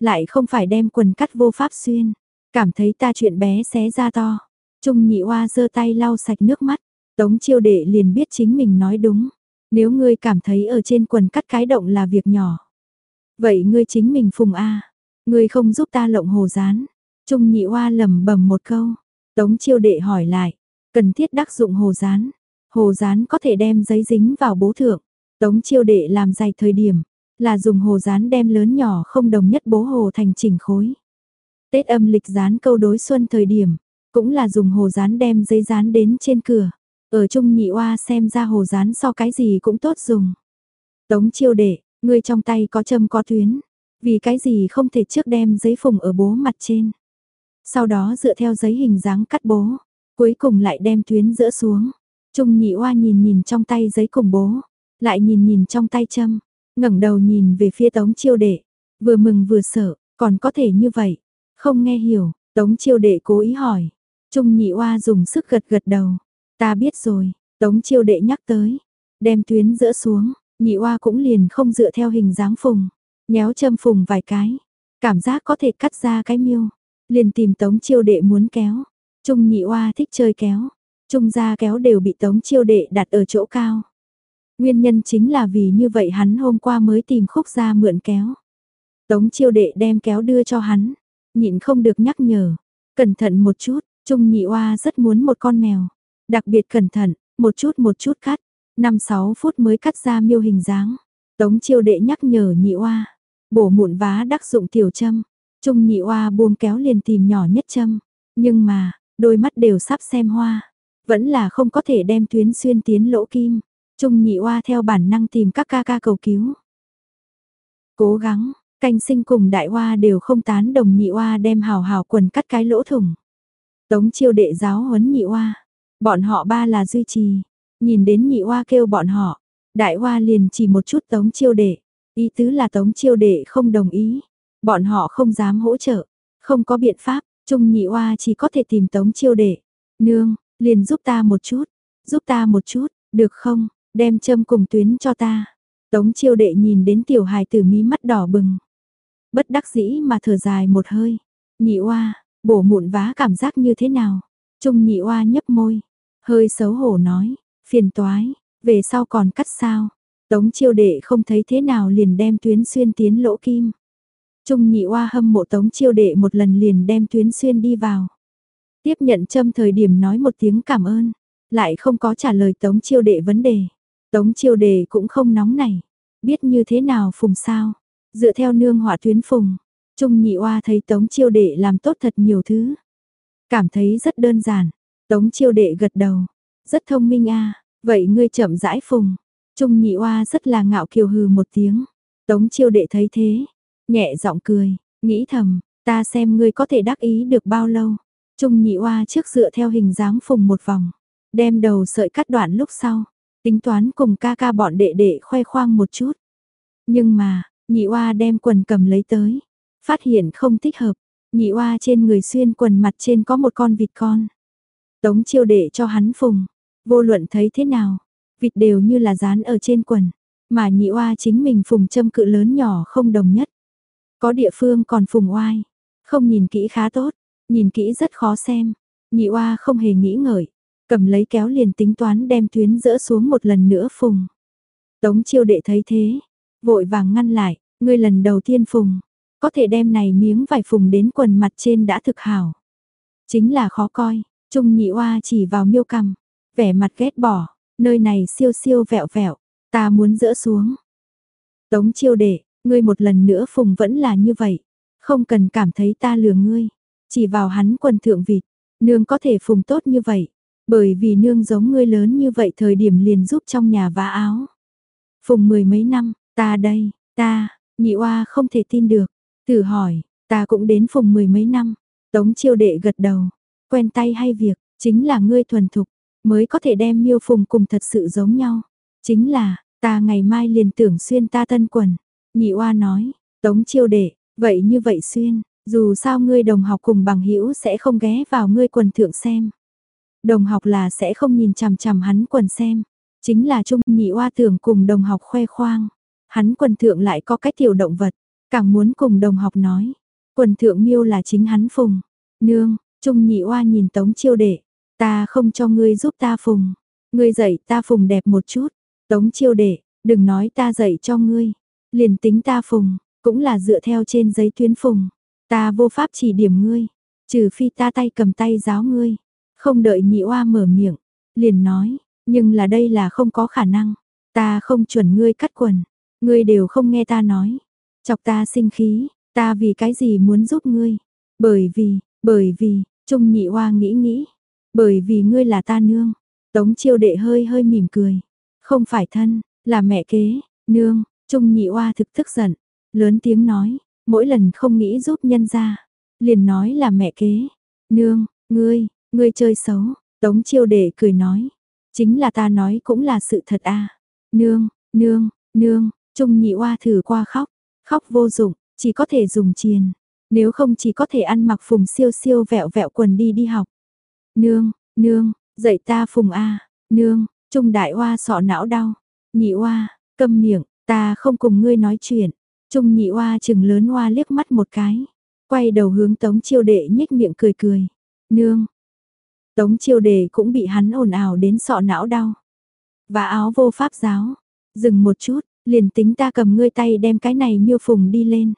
Lại không phải đem quần cắt vô pháp xuyên. Cảm thấy ta chuyện bé xé ra to. Trung nhị oa giơ tay lau sạch nước mắt. Tống chiêu đệ liền biết chính mình nói đúng. Nếu ngươi cảm thấy ở trên quần cắt cái động là việc nhỏ. Vậy ngươi chính mình phùng A. Ngươi không giúp ta lộng hồ rán. Trung nhị oa lầm bầm một câu. Tống chiêu đệ hỏi lại. Cần thiết đắc dụng hồ rán. Hồ rán có thể đem giấy dính vào bố thượng. Tống chiêu đệ làm dày thời điểm, là dùng hồ rán đem lớn nhỏ không đồng nhất bố hồ thành chỉnh khối. Tết âm lịch rán câu đối xuân thời điểm, cũng là dùng hồ rán đem giấy rán đến trên cửa. Ở Chung nhị oa xem ra hồ rán so cái gì cũng tốt dùng. Tống chiêu đệ, ngươi trong tay có châm có tuyến, vì cái gì không thể trước đem giấy phùng ở bố mặt trên. Sau đó dựa theo giấy hình dáng cắt bố, cuối cùng lại đem tuyến giữa xuống. Trung nhị oa nhìn nhìn trong tay giấy cùng bố, lại nhìn nhìn trong tay châm, ngẩng đầu nhìn về phía tống chiêu đệ, vừa mừng vừa sợ, còn có thể như vậy, không nghe hiểu, tống chiêu đệ cố ý hỏi, trung nhị oa dùng sức gật gật đầu, ta biết rồi, tống chiêu đệ nhắc tới, đem tuyến giữa xuống, nhị oa cũng liền không dựa theo hình dáng phùng, nhéo châm phùng vài cái, cảm giác có thể cắt ra cái miêu, liền tìm tống chiêu đệ muốn kéo, trung nhị oa thích chơi kéo, trung gia kéo đều bị tống chiêu đệ đặt ở chỗ cao. Nguyên nhân chính là vì như vậy hắn hôm qua mới tìm khúc ra mượn kéo. Tống chiêu đệ đem kéo đưa cho hắn, nhịn không được nhắc nhở. Cẩn thận một chút, Trung nhị oa rất muốn một con mèo. Đặc biệt cẩn thận, một chút một chút cắt. 5-6 phút mới cắt ra miêu hình dáng. Tống chiêu đệ nhắc nhở nhị oa. Bổ mụn vá đắc dụng tiểu châm. Trung nhị oa buông kéo liền tìm nhỏ nhất châm. Nhưng mà, đôi mắt đều sắp xem hoa. Vẫn là không có thể đem tuyến xuyên tiến lỗ kim. Trung nhị oa theo bản năng tìm các ca ca cầu cứu. Cố gắng, Canh sinh cùng đại oa đều không tán đồng nhị oa đem hào hào quần cắt cái lỗ thủng. Tống chiêu đệ giáo huấn nhị oa, Bọn họ ba là duy trì. Nhìn đến nhị oa kêu bọn họ. Đại oa liền chỉ một chút tống chiêu đệ. Ý tứ là tống chiêu đệ không đồng ý. Bọn họ không dám hỗ trợ. Không có biện pháp. Trung nhị oa chỉ có thể tìm tống chiêu đệ. Nương, liền giúp ta một chút. Giúp ta một chút, được không? Đem châm cùng tuyến cho ta. Tống chiêu đệ nhìn đến tiểu hài tử mí mắt đỏ bừng. Bất đắc dĩ mà thở dài một hơi. Nhị oa, bổ mụn vá cảm giác như thế nào? Trung nhị oa nhấp môi. Hơi xấu hổ nói, phiền toái, về sau còn cắt sao? Tống chiêu đệ không thấy thế nào liền đem tuyến xuyên tiến lỗ kim. Trung nhị oa hâm mộ tống chiêu đệ một lần liền đem tuyến xuyên đi vào. Tiếp nhận châm thời điểm nói một tiếng cảm ơn, lại không có trả lời tống chiêu đệ vấn đề. Tống chiêu đề cũng không nóng này. Biết như thế nào phùng sao. Dựa theo nương họa tuyến phùng. Trung nhị oa thấy tống chiêu đệ làm tốt thật nhiều thứ. Cảm thấy rất đơn giản. Tống chiêu đệ gật đầu. Rất thông minh a, Vậy ngươi chậm rãi phùng. Trung nhị oa rất là ngạo kiều hừ một tiếng. Tống chiêu đệ thấy thế. Nhẹ giọng cười. Nghĩ thầm. Ta xem ngươi có thể đắc ý được bao lâu. Trung nhị oa trước dựa theo hình dáng phùng một vòng. Đem đầu sợi cắt đoạn lúc sau Tính toán cùng ca ca bọn đệ đệ khoe khoang một chút. Nhưng mà, nhị oa đem quần cầm lấy tới. Phát hiện không thích hợp. Nhị oa trên người xuyên quần mặt trên có một con vịt con. Tống chiêu đệ cho hắn phùng. Vô luận thấy thế nào. Vịt đều như là dán ở trên quần. Mà nhị oa chính mình phùng châm cự lớn nhỏ không đồng nhất. Có địa phương còn phùng oai. Không nhìn kỹ khá tốt. Nhìn kỹ rất khó xem. Nhị oa không hề nghĩ ngợi. Cầm lấy kéo liền tính toán đem tuyến dỡ xuống một lần nữa phùng. Tống chiêu đệ thấy thế, vội vàng ngăn lại, ngươi lần đầu tiên phùng, có thể đem này miếng vải phùng đến quần mặt trên đã thực hảo. Chính là khó coi, Trung nhị oa chỉ vào miêu cằm, vẻ mặt ghét bỏ, nơi này siêu siêu vẹo vẹo, ta muốn dỡ xuống. Tống chiêu đệ, ngươi một lần nữa phùng vẫn là như vậy, không cần cảm thấy ta lừa ngươi, chỉ vào hắn quần thượng vịt, nương có thể phùng tốt như vậy, bởi vì nương giống ngươi lớn như vậy thời điểm liền giúp trong nhà vá áo. Phùng mười mấy năm, ta đây, ta, nhị oa không thể tin được. Thử hỏi, ta cũng đến phùng mười mấy năm. Tống chiêu đệ gật đầu. Quen tay hay việc, chính là ngươi thuần thục, mới có thể đem miêu phùng cùng thật sự giống nhau. Chính là, ta ngày mai liền tưởng xuyên ta tân quần. Nhị oa nói, tống chiêu đệ, vậy như vậy xuyên, dù sao ngươi đồng học cùng bằng hữu sẽ không ghé vào ngươi quần thượng xem. Đồng học là sẽ không nhìn chằm chằm hắn quần xem. Chính là Trung Nhị Oa tưởng cùng đồng học khoe khoang. Hắn quần thượng lại có cái tiểu động vật. Càng muốn cùng đồng học nói. Quần thượng miêu là chính hắn phùng. Nương, Trung Nhị Oa nhìn Tống Chiêu Đệ. Ta không cho ngươi giúp ta phùng. Ngươi dạy ta phùng đẹp một chút. Tống Chiêu Đệ, đừng nói ta dạy cho ngươi. Liền tính ta phùng, cũng là dựa theo trên giấy tuyến phùng. Ta vô pháp chỉ điểm ngươi. Trừ phi ta tay cầm tay giáo ngươi. Không đợi nhị oa mở miệng, liền nói, nhưng là đây là không có khả năng. Ta không chuẩn ngươi cắt quần, ngươi đều không nghe ta nói. Chọc ta sinh khí, ta vì cái gì muốn giúp ngươi? Bởi vì, bởi vì, Trung nhị oa nghĩ nghĩ, bởi vì ngươi là ta nương. Tống chiêu đệ hơi hơi mỉm cười. Không phải thân, là mẹ kế, nương, Trung nhị oa thực tức giận, lớn tiếng nói, mỗi lần không nghĩ giúp nhân ra, liền nói là mẹ kế, nương, ngươi, Ngươi chơi xấu, Tống chiêu đệ cười nói. Chính là ta nói cũng là sự thật a Nương, nương, nương, Trung nhị oa thử qua khóc. Khóc vô dụng, chỉ có thể dùng chiền. Nếu không chỉ có thể ăn mặc phùng siêu siêu vẹo vẹo quần đi đi học. Nương, nương, dạy ta phùng a Nương, Trung đại oa sọ não đau. Nhị oa, câm miệng, ta không cùng ngươi nói chuyện. Trung nhị oa chừng lớn oa liếc mắt một cái. Quay đầu hướng tống chiêu đệ nhếch miệng cười cười. Nương, Tống chiêu đề cũng bị hắn ồn ào đến sọ não đau. Và áo vô pháp giáo. Dừng một chút, liền tính ta cầm ngươi tay đem cái này miêu phùng đi lên.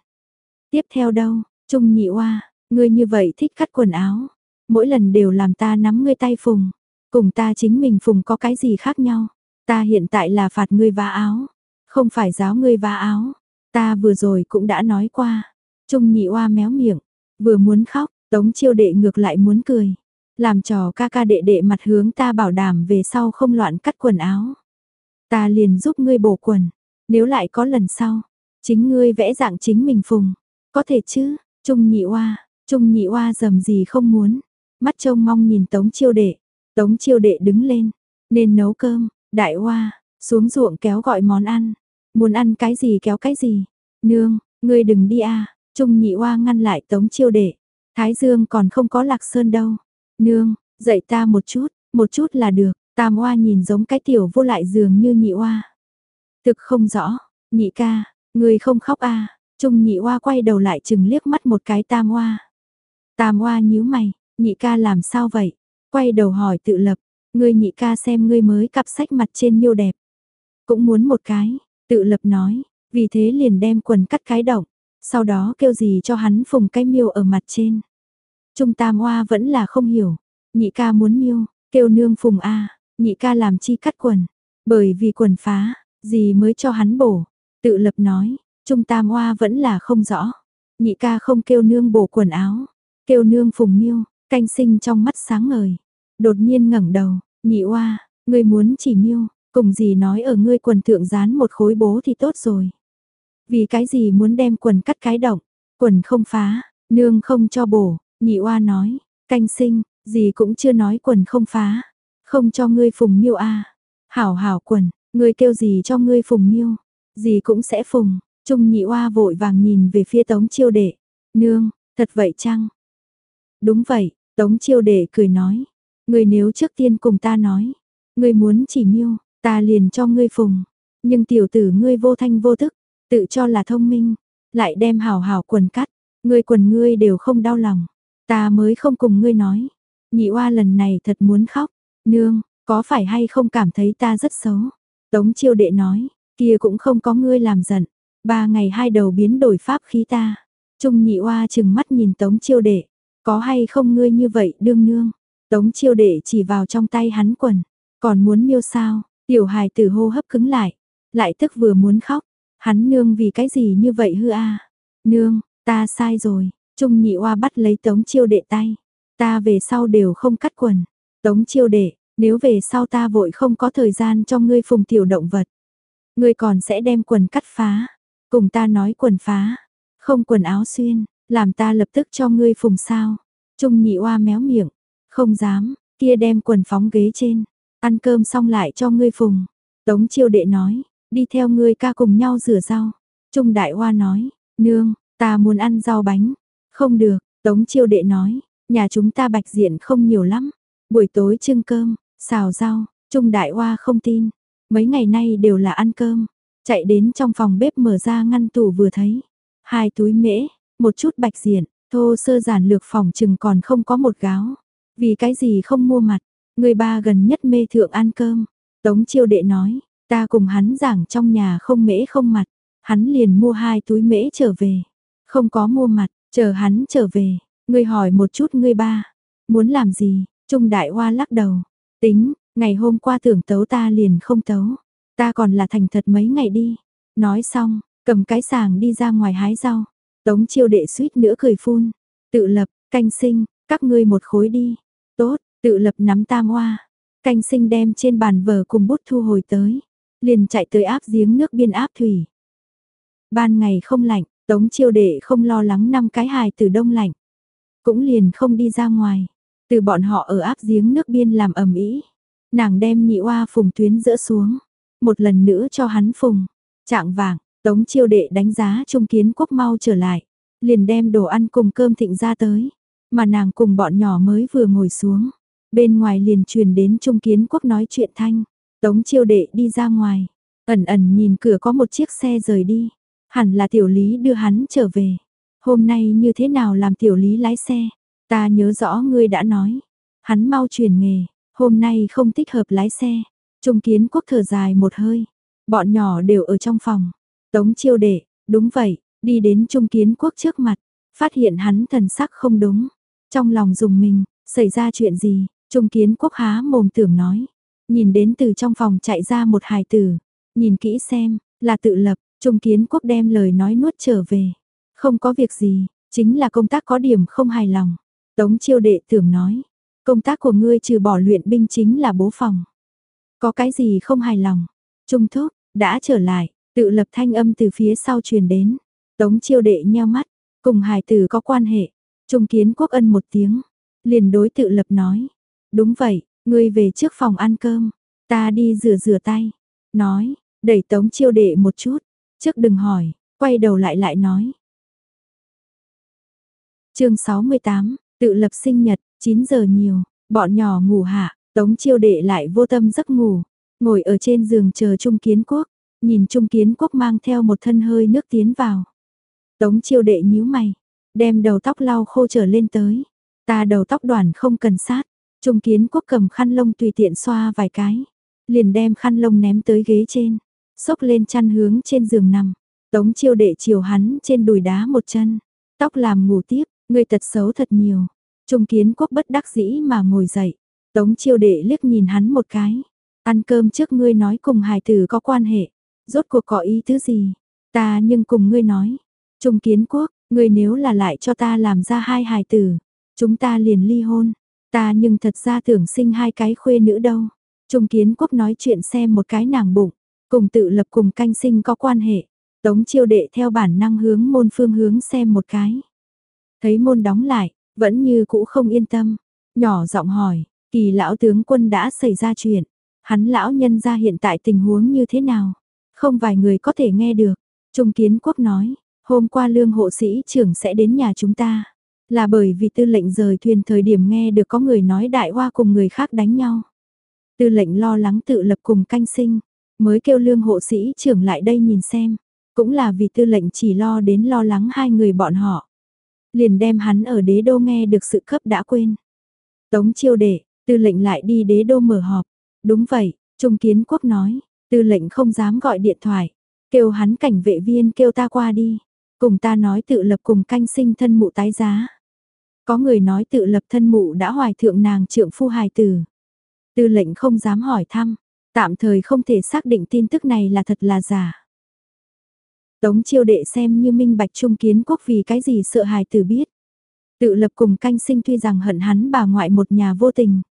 Tiếp theo đâu, Trung nhị oa, ngươi như vậy thích cắt quần áo. Mỗi lần đều làm ta nắm ngươi tay phùng. Cùng ta chính mình phùng có cái gì khác nhau. Ta hiện tại là phạt ngươi vá áo. Không phải giáo ngươi vá áo. Ta vừa rồi cũng đã nói qua. Trung nhị oa méo miệng. Vừa muốn khóc, tống chiêu đệ ngược lại muốn cười làm trò ca ca đệ đệ mặt hướng ta bảo đảm về sau không loạn cắt quần áo. Ta liền giúp ngươi bổ quần, nếu lại có lần sau, chính ngươi vẽ dạng chính mình phùng, có thể chứ, Trung nhị oa, Trung nhị oa dầm gì không muốn, mắt trông mong nhìn Tống chiêu đệ, Tống chiêu đệ đứng lên, nên nấu cơm, đại oa, xuống ruộng kéo gọi món ăn, muốn ăn cái gì kéo cái gì, nương, ngươi đừng đi a. Trung nhị oa ngăn lại Tống chiêu đệ, Thái Dương còn không có lạc sơn đâu, nương, dạy ta một chút, một chút là được, tam oa nhìn giống cái tiểu vô lại dường như nhị oa. Thực không rõ, nhị ca, người không khóc à, trung nhị oa quay đầu lại chừng liếc mắt một cái tam oa. Tam oa nhíu mày, nhị ca làm sao vậy? Quay đầu hỏi tự lập, ngươi nhị ca xem ngươi mới cặp sách mặt trên miêu đẹp. Cũng muốn một cái, tự lập nói, vì thế liền đem quần cắt cái động, sau đó kêu gì cho hắn phùng cái miêu ở mặt trên. Trung tam Hoa vẫn là không hiểu, nhị ca muốn miêu, kêu nương phùng a nhị ca làm chi cắt quần, bởi vì quần phá, gì mới cho hắn bổ, tự lập nói, trung tam Hoa vẫn là không rõ, nhị ca không kêu nương bổ quần áo, kêu nương phùng miêu, canh sinh trong mắt sáng ngời, đột nhiên ngẩng đầu, nhị oa, ngươi muốn chỉ miêu, cùng gì nói ở ngươi quần thượng dán một khối bố thì tốt rồi. Vì cái gì muốn đem quần cắt cái động, quần không phá, nương không cho bổ, nhị oa nói, canh sinh, gì cũng chưa nói quần không phá, không cho ngươi phùng miêu a. Hảo hảo quần, ngươi kêu gì cho ngươi phùng miêu, gì cũng sẽ phùng, trung nhị oa vội vàng nhìn về phía tống chiêu đệ, nương, thật vậy chăng? Đúng vậy, tống chiêu đệ cười nói, ngươi nếu trước tiên cùng ta nói, ngươi muốn chỉ miêu, ta liền cho ngươi phùng, nhưng tiểu tử ngươi vô thanh vô tức, tự cho là thông minh, lại đem hảo hảo quần cắt, ngươi quần ngươi đều không đau lòng, ta mới không cùng ngươi nói. Nhị oa lần này thật muốn khóc, nương, có phải hay không cảm thấy ta rất xấu? Tống chiêu đệ nói, kia cũng không có ngươi làm giận, ba ngày hai đầu biến đổi pháp khí ta. Trung nhị oa chừng mắt nhìn tống chiêu đệ, có hay không ngươi như vậy đương nương? Tống chiêu đệ chỉ vào trong tay hắn quần, còn muốn miêu sao? Tiểu hài tử hô hấp cứng lại, lại tức vừa muốn khóc, hắn nương vì cái gì như vậy hư a? Nương, ta sai rồi, Trung nhị oa bắt lấy tống chiêu đệ tay, ta về sau đều không cắt quần. Tống chiêu đệ, nếu về sau ta vội không có thời gian cho ngươi phùng tiểu động vật. Ngươi còn sẽ đem quần cắt phá, cùng ta nói quần phá, không quần áo xuyên, làm ta lập tức cho ngươi phùng sao. Trung nhị oa méo miệng, không dám, kia đem quần phóng ghế trên, ăn cơm xong lại cho ngươi phùng. Tống chiêu đệ nói, đi theo ngươi ca cùng nhau rửa rau. Trung đại hoa nói, nương, ta muốn ăn rau bánh. Không được, Tống chiêu đệ nói, nhà chúng ta bạch diện không nhiều lắm. Buổi tối trưng cơm, xào rau, Trung Đại Hoa không tin. Mấy ngày nay đều là ăn cơm. Chạy đến trong phòng bếp mở ra ngăn tủ vừa thấy. Hai túi mễ, một chút bạch diện, thô sơ giản lược phòng chừng còn không có một gáo. Vì cái gì không mua mặt, người ba gần nhất mê thượng ăn cơm. Tống chiêu đệ nói, ta cùng hắn giảng trong nhà không mễ không mặt. Hắn liền mua hai túi mễ trở về. Không có mua mặt, chờ hắn trở về. Ngươi hỏi một chút ngươi ba, muốn làm gì? Trung Đại Hoa lắc đầu, tính, ngày hôm qua tưởng tấu ta liền không tấu, ta còn là thành thật mấy ngày đi. Nói xong, cầm cái sàng đi ra ngoài hái rau, tống chiêu đệ suýt nữa cười phun, tự lập, canh sinh, các ngươi một khối đi, tốt, tự lập nắm tam hoa, canh sinh đem trên bàn vờ cùng bút thu hồi tới, liền chạy tới áp giếng nước biên áp thủy. Ban ngày không lạnh, tống chiêu đệ không lo lắng năm cái hài từ đông lạnh, cũng liền không đi ra ngoài. Từ bọn họ ở áp giếng nước biên làm ẩm ý. Nàng đem nhị oa phùng tuyến dỡ xuống. Một lần nữa cho hắn phùng. Trạng vàng, tống chiêu đệ đánh giá trung kiến quốc mau trở lại. Liền đem đồ ăn cùng cơm thịnh ra tới. Mà nàng cùng bọn nhỏ mới vừa ngồi xuống. Bên ngoài liền truyền đến trung kiến quốc nói chuyện thanh. Tống chiêu đệ đi ra ngoài. Ẩn ẩn nhìn cửa có một chiếc xe rời đi. Hẳn là tiểu lý đưa hắn trở về. Hôm nay như thế nào làm tiểu lý lái xe? Ta nhớ rõ ngươi đã nói. Hắn mau chuyển nghề, hôm nay không thích hợp lái xe. Trung kiến quốc thở dài một hơi. Bọn nhỏ đều ở trong phòng. Tống chiêu đệ, đúng vậy, đi đến trung kiến quốc trước mặt. Phát hiện hắn thần sắc không đúng. Trong lòng dùng mình, xảy ra chuyện gì? Trung kiến quốc há mồm tưởng nói. Nhìn đến từ trong phòng chạy ra một hài tử. Nhìn kỹ xem, là tự lập. Trung kiến quốc đem lời nói nuốt trở về. Không có việc gì, chính là công tác có điểm không hài lòng. Tống chiêu đệ tưởng nói, công tác của ngươi trừ bỏ luyện binh chính là bố phòng. Có cái gì không hài lòng? Trung thúc, đã trở lại, Tự lập thanh âm từ phía sau truyền đến. Tống chiêu đệ nheo mắt, cùng hài tử có quan hệ. Trung kiến quốc ân một tiếng, liền đối tự lập nói. Đúng vậy, ngươi về trước phòng ăn cơm, ta đi rửa rửa tay. Nói, đẩy tống chiêu đệ một chút, trước đừng hỏi, quay đầu lại lại nói. chương 68, tự lập sinh nhật, 9 giờ nhiều, bọn nhỏ ngủ hạ, tống chiêu đệ lại vô tâm giấc ngủ, ngồi ở trên giường chờ Trung Kiến Quốc, nhìn Trung Kiến Quốc mang theo một thân hơi nước tiến vào. Tống chiêu đệ nhíu mày, đem đầu tóc lau khô trở lên tới. Ta đầu tóc đoàn không cần sát, Trung Kiến Quốc cầm khăn lông tùy tiện xoa vài cái, liền đem khăn lông ném tới ghế trên, xốc lên chăn hướng trên giường nằm. Tống chiêu đệ chiều hắn trên đùi đá một chân, tóc làm ngủ tiếp, người tật xấu thật nhiều. Trung Kiến Quốc bất đắc dĩ mà ngồi dậy, Tống chiêu đệ liếc nhìn hắn một cái. Ăn cơm trước ngươi nói cùng hài tử có quan hệ, rốt cuộc có ý thứ gì? Ta nhưng cùng ngươi nói, Trung Kiến Quốc, ngươi nếu là lại cho ta làm ra hai hài tử, chúng ta liền ly hôn. Ta nhưng thật ra tưởng sinh hai cái khuê nữ đâu. Trung Kiến Quốc nói chuyện xem một cái nàng bụng, cùng tự lập cùng canh sinh có quan hệ. Tống chiêu đệ theo bản năng hướng môn phương hướng xem một cái. Thấy môn đóng lại, vẫn như cũ không yên tâm. Nhỏ giọng hỏi, kỳ lão tướng quân đã xảy ra chuyện. Hắn lão nhân ra hiện tại tình huống như thế nào? Không vài người có thể nghe được. Trung Kiến Quốc nói, hôm qua lương hộ sĩ trưởng sẽ đến nhà chúng ta. Là bởi vì tư lệnh rời thuyền thời điểm nghe được có người nói đại hoa cùng người khác đánh nhau. Tư lệnh lo lắng tự lập cùng canh sinh, mới kêu lương hộ sĩ trưởng lại đây nhìn xem. Cũng là vì tư lệnh chỉ lo đến lo lắng hai người bọn họ. Liền đem hắn ở đế đô nghe được sự cấp đã quên. Tống chiêu đệ, tư lệnh lại đi đế đô mở họp. Đúng vậy, Trung Kiến Quốc nói, tư lệnh không dám gọi điện thoại. Kêu hắn cảnh vệ viên kêu ta qua đi. Cùng ta nói tự lập cùng canh sinh thân mụ tái giá. Có người nói tự lập thân mụ đã hoài thượng nàng trượng phu hài tử. Tư lệnh không dám hỏi thăm, tạm thời không thể xác định tin tức này là thật là giả. Tống chiêu đệ xem như minh bạch trung kiến quốc vì cái gì sợ hài tử biết. Tự lập cùng canh sinh tuy rằng hận hắn bà ngoại một nhà vô tình.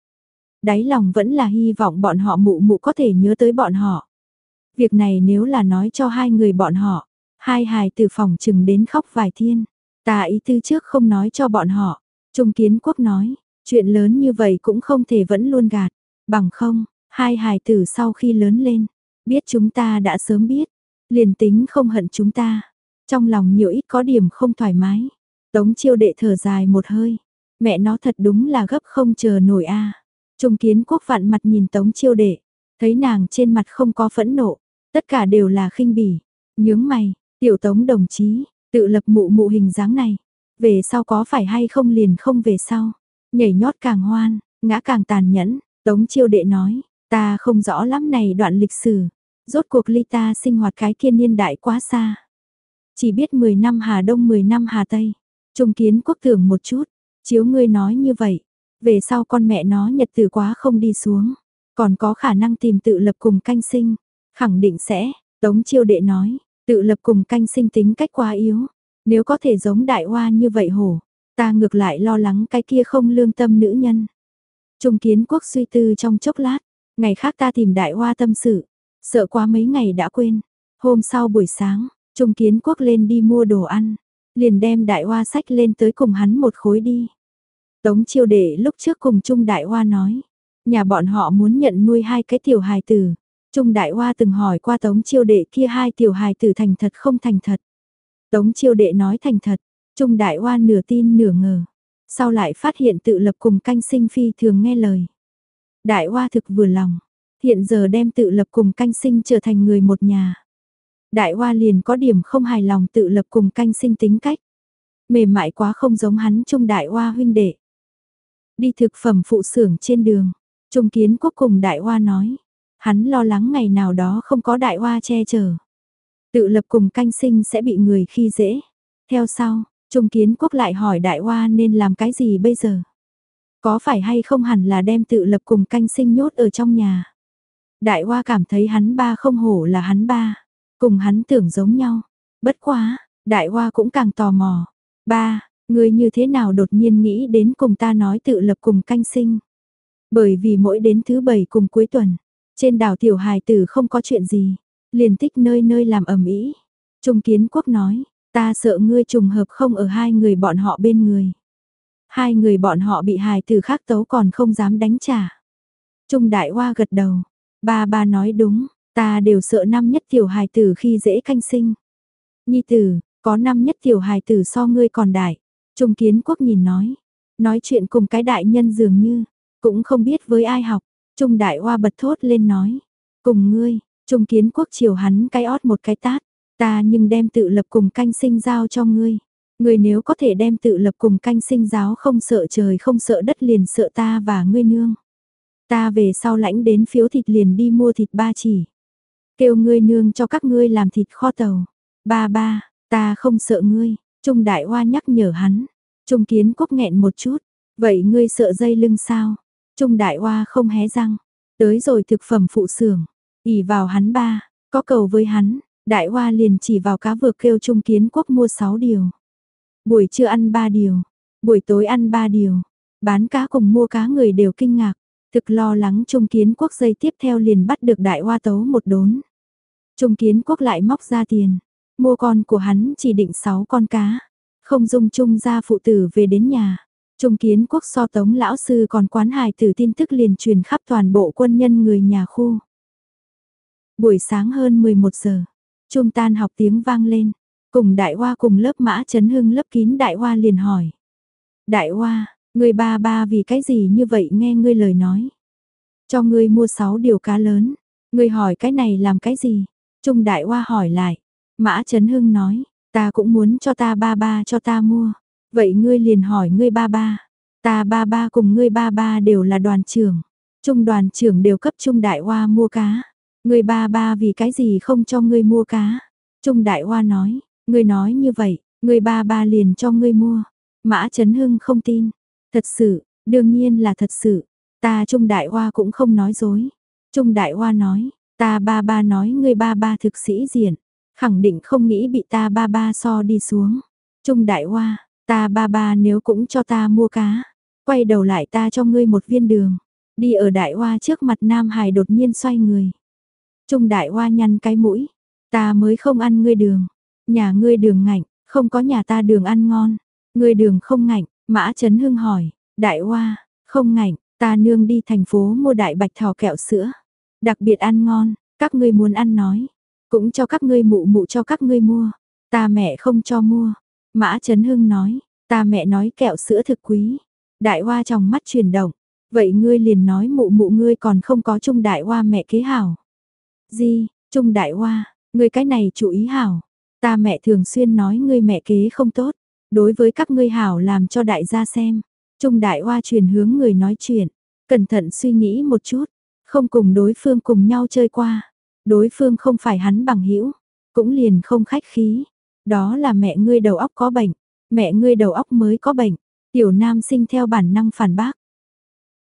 Đáy lòng vẫn là hy vọng bọn họ mụ mụ có thể nhớ tới bọn họ. Việc này nếu là nói cho hai người bọn họ, hai hài từ phòng chừng đến khóc vài thiên. Ta ý tư trước không nói cho bọn họ. Trung kiến quốc nói, chuyện lớn như vậy cũng không thể vẫn luôn gạt. Bằng không, hai hài tử sau khi lớn lên, biết chúng ta đã sớm biết, liền tính không hận chúng ta. Trong lòng nhiều ít có điểm không thoải mái. Tống chiêu đệ thở dài một hơi. Mẹ nó thật đúng là gấp không chờ nổi a. Trung kiến quốc vạn mặt nhìn tống chiêu đệ. Thấy nàng trên mặt không có phẫn nộ. Tất cả đều là khinh bỉ. Nhướng mày, tiểu tống đồng chí, tự lập mụ mụ hình dáng này. Về sau có phải hay không liền không về sau. Nhảy nhót càng hoan, ngã càng tàn nhẫn. Tống chiêu đệ nói, ta không rõ lắm này đoạn lịch sử. Rốt cuộc ly ta sinh hoạt cái kiên niên đại quá xa. Chỉ biết 10 năm Hà Đông 10 năm Hà Tây. Trung kiến quốc tưởng một chút, chiếu ngươi nói như vậy. Về sau con mẹ nó nhật từ quá không đi xuống. Còn có khả năng tìm tự lập cùng canh sinh. Khẳng định sẽ, Tống chiêu đệ nói, tự lập cùng canh sinh tính cách quá yếu. Nếu có thể giống đại hoa như vậy hổ, ta ngược lại lo lắng cái kia không lương tâm nữ nhân. Trung kiến quốc suy tư trong chốc lát, ngày khác ta tìm đại hoa tâm sự, sợ quá mấy ngày đã quên. Hôm sau buổi sáng, Trung kiến quốc lên đi mua đồ ăn, liền đem đại hoa sách lên tới cùng hắn một khối đi. Tống chiêu đệ lúc trước cùng Trung đại hoa nói, nhà bọn họ muốn nhận nuôi hai cái tiểu hài tử. Trung đại hoa từng hỏi qua tống chiêu đệ kia hai tiểu hài tử thành thật không thành thật. Tống chiêu đệ nói thành thật, Trung đại hoa nửa tin nửa ngờ. Sau lại phát hiện tự lập cùng canh sinh phi thường nghe lời. Đại hoa thực vừa lòng, hiện giờ đem tự lập cùng canh sinh trở thành người một nhà. Đại hoa liền có điểm không hài lòng tự lập cùng canh sinh tính cách. Mềm mại quá không giống hắn trung đại hoa huynh đệ. Đi thực phẩm phụ xưởng trên đường, trung kiến quốc cùng đại hoa nói. Hắn lo lắng ngày nào đó không có đại hoa che chở. Tự lập cùng canh sinh sẽ bị người khi dễ. Theo sau, Trung Kiến Quốc lại hỏi Đại Hoa nên làm cái gì bây giờ? Có phải hay không hẳn là đem tự lập cùng canh sinh nhốt ở trong nhà? Đại Hoa cảm thấy hắn ba không hổ là hắn ba, cùng hắn tưởng giống nhau. Bất quá, Đại Hoa cũng càng tò mò. Ba, người như thế nào đột nhiên nghĩ đến cùng ta nói tự lập cùng canh sinh? Bởi vì mỗi đến thứ bảy cùng cuối tuần, trên đảo Tiểu Hài Tử không có chuyện gì. liền tích nơi nơi làm ẩm ý. Trung kiến quốc nói, ta sợ ngươi trùng hợp không ở hai người bọn họ bên người. Hai người bọn họ bị hài tử khác tấu còn không dám đánh trả. Trung đại hoa gật đầu, ba ba nói đúng, ta đều sợ năm nhất tiểu hài tử khi dễ canh sinh. Nhi tử, có năm nhất tiểu hài tử so ngươi còn đại. Trung kiến quốc nhìn nói, nói chuyện cùng cái đại nhân dường như, cũng không biết với ai học. Trung đại hoa bật thốt lên nói, cùng ngươi, Trung kiến quốc chiều hắn cái ót một cái tát, ta nhưng đem tự lập cùng canh sinh giao cho ngươi người nếu có thể đem tự lập cùng canh sinh giáo không sợ trời không sợ đất liền sợ ta và ngươi nương. Ta về sau lãnh đến phiếu thịt liền đi mua thịt ba chỉ. Kêu ngươi nương cho các ngươi làm thịt kho tàu. Ba ba, ta không sợ ngươi, Trung Đại Hoa nhắc nhở hắn. Trung Kiến Quốc nghẹn một chút, vậy ngươi sợ dây lưng sao? Trung Đại Hoa không hé răng, tới rồi thực phẩm phụ xưởng, ỉ vào hắn ba, có cầu với hắn, Đại Hoa liền chỉ vào cá vượt kêu Trung Kiến Quốc mua 6 điều. Buổi trưa ăn 3 điều, buổi tối ăn 3 điều, bán cá cùng mua cá người đều kinh ngạc, thực lo lắng Trung Kiến Quốc dây tiếp theo liền bắt được Đại Hoa tấu một đốn. Trung Kiến Quốc lại móc ra tiền, mua con của hắn chỉ định 6 con cá, không dung chung ra phụ tử về đến nhà. Trung kiến quốc so tống lão sư còn quán hài tử tin tức liền truyền khắp toàn bộ quân nhân người nhà khu. Buổi sáng hơn 11 giờ, trung tan học tiếng vang lên, cùng đại hoa cùng lớp mã chấn hưng lớp kín đại hoa liền hỏi. Đại hoa, người ba ba vì cái gì như vậy nghe ngươi lời nói. Cho ngươi mua 6 điều cá lớn, ngươi hỏi cái này làm cái gì? Trung đại hoa hỏi lại, Mã chấn Hưng nói, ta cũng muốn cho ta ba ba cho ta mua. Vậy ngươi liền hỏi ngươi ba ba. Ta ba ba cùng ngươi ba ba đều là đoàn trưởng. Trung đoàn trưởng đều cấp Trung Đại Hoa mua cá. Ngươi ba ba vì cái gì không cho ngươi mua cá. Trung Đại Hoa nói, ngươi nói như vậy, ngươi ba ba liền cho ngươi mua. Mã Trấn Hưng không tin. Thật sự, đương nhiên là thật sự. Ta Trung Đại Hoa cũng không nói dối. Trung Đại Hoa nói, ta ba ba nói ngươi ba ba thực sĩ diện khẳng định không nghĩ bị ta ba ba so đi xuống. Trung đại hoa, ta ba ba nếu cũng cho ta mua cá, quay đầu lại ta cho ngươi một viên đường, đi ở đại hoa trước mặt Nam Hải đột nhiên xoay người. Trung đại hoa nhăn cái mũi, ta mới không ăn ngươi đường, nhà ngươi đường ngạnh, không có nhà ta đường ăn ngon, ngươi đường không ngạnh, mã chấn hưng hỏi, đại hoa, không ngạnh, ta nương đi thành phố mua đại bạch thỏ kẹo sữa, đặc biệt ăn ngon, các ngươi muốn ăn nói, cũng cho các ngươi mụ mụ cho các ngươi mua. Ta mẹ không cho mua. Mã Trấn Hưng nói, ta mẹ nói kẹo sữa thực quý. Đại hoa trong mắt chuyển động. Vậy ngươi liền nói mụ mụ ngươi còn không có trung đại hoa mẹ kế hảo. Gì, trung đại hoa, ngươi cái này chủ ý hảo. Ta mẹ thường xuyên nói ngươi mẹ kế không tốt. Đối với các ngươi hảo làm cho đại gia xem. Trung đại hoa truyền hướng người nói chuyện. Cẩn thận suy nghĩ một chút. Không cùng đối phương cùng nhau chơi qua. Đối phương không phải hắn bằng hữu cũng liền không khách khí. Đó là mẹ ngươi đầu óc có bệnh, mẹ ngươi đầu óc mới có bệnh. Tiểu nam sinh theo bản năng phản bác.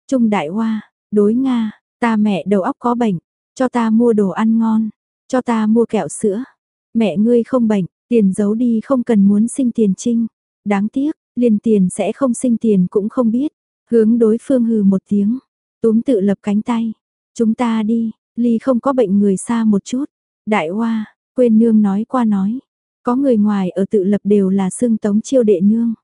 Trung đại hoa, đối Nga, ta mẹ đầu óc có bệnh, cho ta mua đồ ăn ngon, cho ta mua kẹo sữa. Mẹ ngươi không bệnh, tiền giấu đi không cần muốn sinh tiền trinh. Đáng tiếc, liền tiền sẽ không sinh tiền cũng không biết. Hướng đối phương hừ một tiếng, túm tự lập cánh tay. Chúng ta đi, Ly không có bệnh người xa một chút. Đại hoa, quên nương nói qua nói. Có người ngoài ở tự lập đều là xương tống chiêu đệ nương.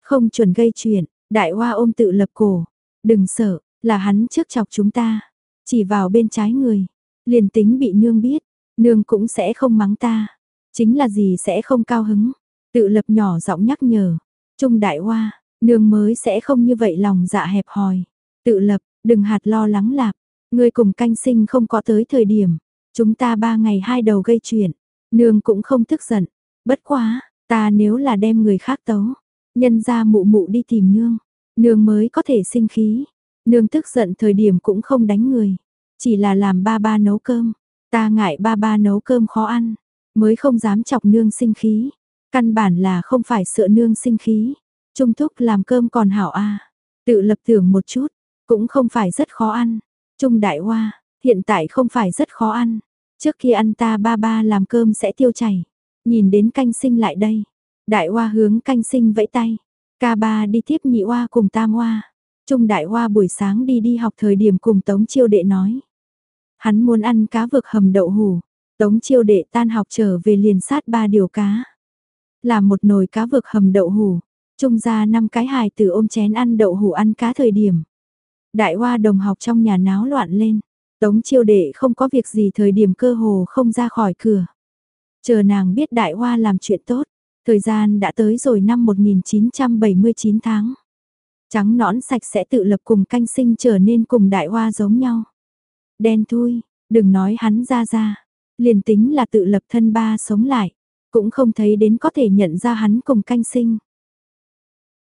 Không chuẩn gây chuyện, đại hoa ôm tự lập cổ. Đừng sợ, là hắn trước chọc chúng ta. Chỉ vào bên trái người. Liền tính bị nương biết, nương cũng sẽ không mắng ta. Chính là gì sẽ không cao hứng. Tự lập nhỏ giọng nhắc nhở. Trung đại hoa, nương mới sẽ không như vậy lòng dạ hẹp hòi. Tự lập, đừng hạt lo lắng lạp. Người cùng canh sinh không có tới thời điểm, chúng ta ba ngày hai đầu gây chuyện, nương cũng không tức giận. Bất quá, ta nếu là đem người khác tấu, nhân ra mụ mụ đi tìm nương, nương mới có thể sinh khí. Nương tức giận thời điểm cũng không đánh người, chỉ là làm ba ba nấu cơm. Ta ngại ba ba nấu cơm khó ăn, mới không dám chọc nương sinh khí. Căn bản là không phải sợ nương sinh khí. Trung thúc làm cơm còn hảo a Tự lập tưởng một chút, cũng không phải rất khó ăn. Trung đại hoa, hiện tại không phải rất khó ăn. Trước khi ăn ta ba ba làm cơm sẽ tiêu chảy. Nhìn đến canh sinh lại đây. Đại hoa hướng canh sinh vẫy tay. Ca ba đi tiếp nhị hoa cùng tam hoa. Trung đại hoa buổi sáng đi đi học thời điểm cùng Tống chiêu đệ nói. Hắn muốn ăn cá vực hầm đậu hủ. Tống chiêu đệ tan học trở về liền sát ba điều cá. Làm một nồi cá vực hầm đậu hủ. Trung ra năm cái hài từ ôm chén ăn đậu hủ ăn cá thời điểm. Đại hoa đồng học trong nhà náo loạn lên. Tống chiêu đệ không có việc gì thời điểm cơ hồ không ra khỏi cửa. Chờ nàng biết đại hoa làm chuyện tốt. Thời gian đã tới rồi năm 1979 tháng. Trắng nõn sạch sẽ tự lập cùng canh sinh trở nên cùng đại hoa giống nhau. Đen thui, đừng nói hắn ra ra. Liền tính là tự lập thân ba sống lại. Cũng không thấy đến có thể nhận ra hắn cùng canh sinh.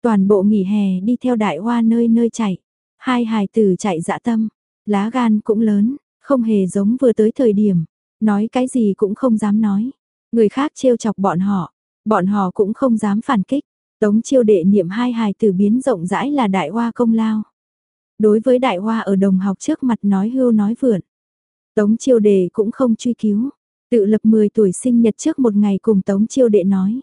Toàn bộ nghỉ hè đi theo đại hoa nơi nơi chạy. Hai hài tử chạy dã tâm. Lá gan cũng lớn, không hề giống vừa tới thời điểm. Nói cái gì cũng không dám nói. Người khác trêu chọc bọn họ. Bọn họ cũng không dám phản kích. Tống chiêu đệ niệm hai hài tử biến rộng rãi là đại hoa công lao. Đối với đại hoa ở đồng học trước mặt nói hưu nói vượn. Tống chiêu đệ cũng không truy cứu. Tự lập 10 tuổi sinh nhật trước một ngày cùng Tống chiêu đệ nói.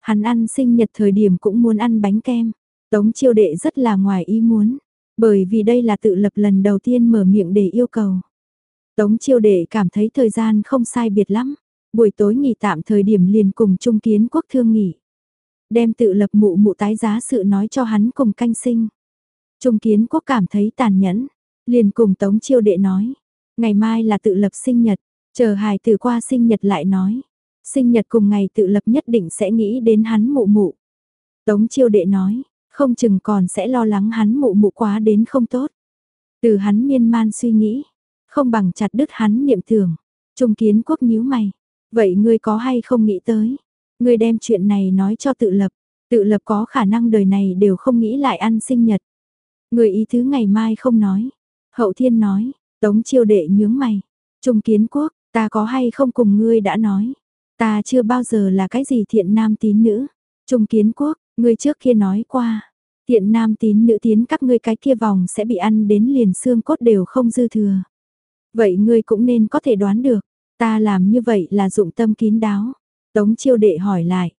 Hắn ăn sinh nhật thời điểm cũng muốn ăn bánh kem. Tống chiêu đệ rất là ngoài ý muốn. Bởi vì đây là tự lập lần đầu tiên mở miệng để yêu cầu. Tống chiêu đệ cảm thấy thời gian không sai biệt lắm. Buổi tối nghỉ tạm thời điểm liền cùng Trung Kiến Quốc thương nghỉ. Đem tự lập mụ mụ tái giá sự nói cho hắn cùng canh sinh. Trung Kiến Quốc cảm thấy tàn nhẫn. Liền cùng Tống chiêu đệ nói. Ngày mai là tự lập sinh nhật. Chờ hài Tử qua sinh nhật lại nói. Sinh nhật cùng ngày tự lập nhất định sẽ nghĩ đến hắn mụ mụ. Tống chiêu đệ nói, không chừng còn sẽ lo lắng hắn mụ mụ quá đến không tốt. Từ hắn miên man suy nghĩ, không bằng chặt đứt hắn niệm tưởng. Trung kiến quốc nhíu mày, vậy ngươi có hay không nghĩ tới? Ngươi đem chuyện này nói cho tự lập, tự lập có khả năng đời này đều không nghĩ lại ăn sinh nhật. Người ý thứ ngày mai không nói. Hậu thiên nói, tống chiêu đệ nhướng mày. Trung kiến quốc, ta có hay không cùng ngươi đã nói. Ta chưa bao giờ là cái gì thiện nam tín nữ. Trung kiến quốc, ngươi trước kia nói qua. Thiện nam tín nữ tiến các ngươi cái kia vòng sẽ bị ăn đến liền xương cốt đều không dư thừa. Vậy ngươi cũng nên có thể đoán được. Ta làm như vậy là dụng tâm kín đáo. Tống chiêu đệ hỏi lại.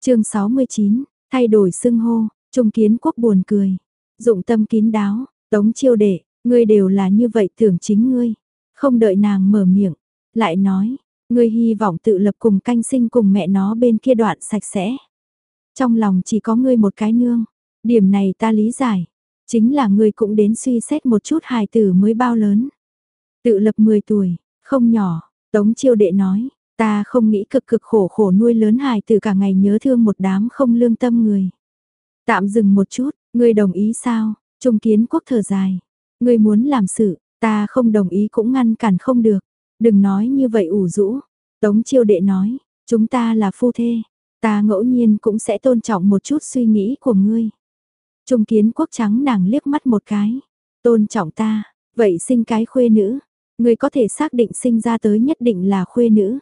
chương 69, thay đổi xưng hô, trung kiến quốc buồn cười. Dụng tâm kín đáo, tống chiêu đệ, ngươi đều là như vậy tưởng chính ngươi. Không đợi nàng mở miệng, lại nói, ngươi hy vọng tự lập cùng canh sinh cùng mẹ nó bên kia đoạn sạch sẽ. Trong lòng chỉ có ngươi một cái nương, điểm này ta lý giải, chính là ngươi cũng đến suy xét một chút hài tử mới bao lớn. Tự lập 10 tuổi, không nhỏ, Tống chiêu đệ nói, ta không nghĩ cực cực khổ khổ nuôi lớn hài tử cả ngày nhớ thương một đám không lương tâm người. Tạm dừng một chút, ngươi đồng ý sao? Trung kiến quốc thở dài. Ngươi muốn làm sự, ta không đồng ý cũng ngăn cản không được. Đừng nói như vậy ủ rũ. Tống chiêu đệ nói, chúng ta là phu thê. Ta ngẫu nhiên cũng sẽ tôn trọng một chút suy nghĩ của ngươi. Trung kiến quốc trắng nàng liếc mắt một cái. Tôn trọng ta, vậy sinh cái khuê nữ. Ngươi có thể xác định sinh ra tới nhất định là khuê nữ.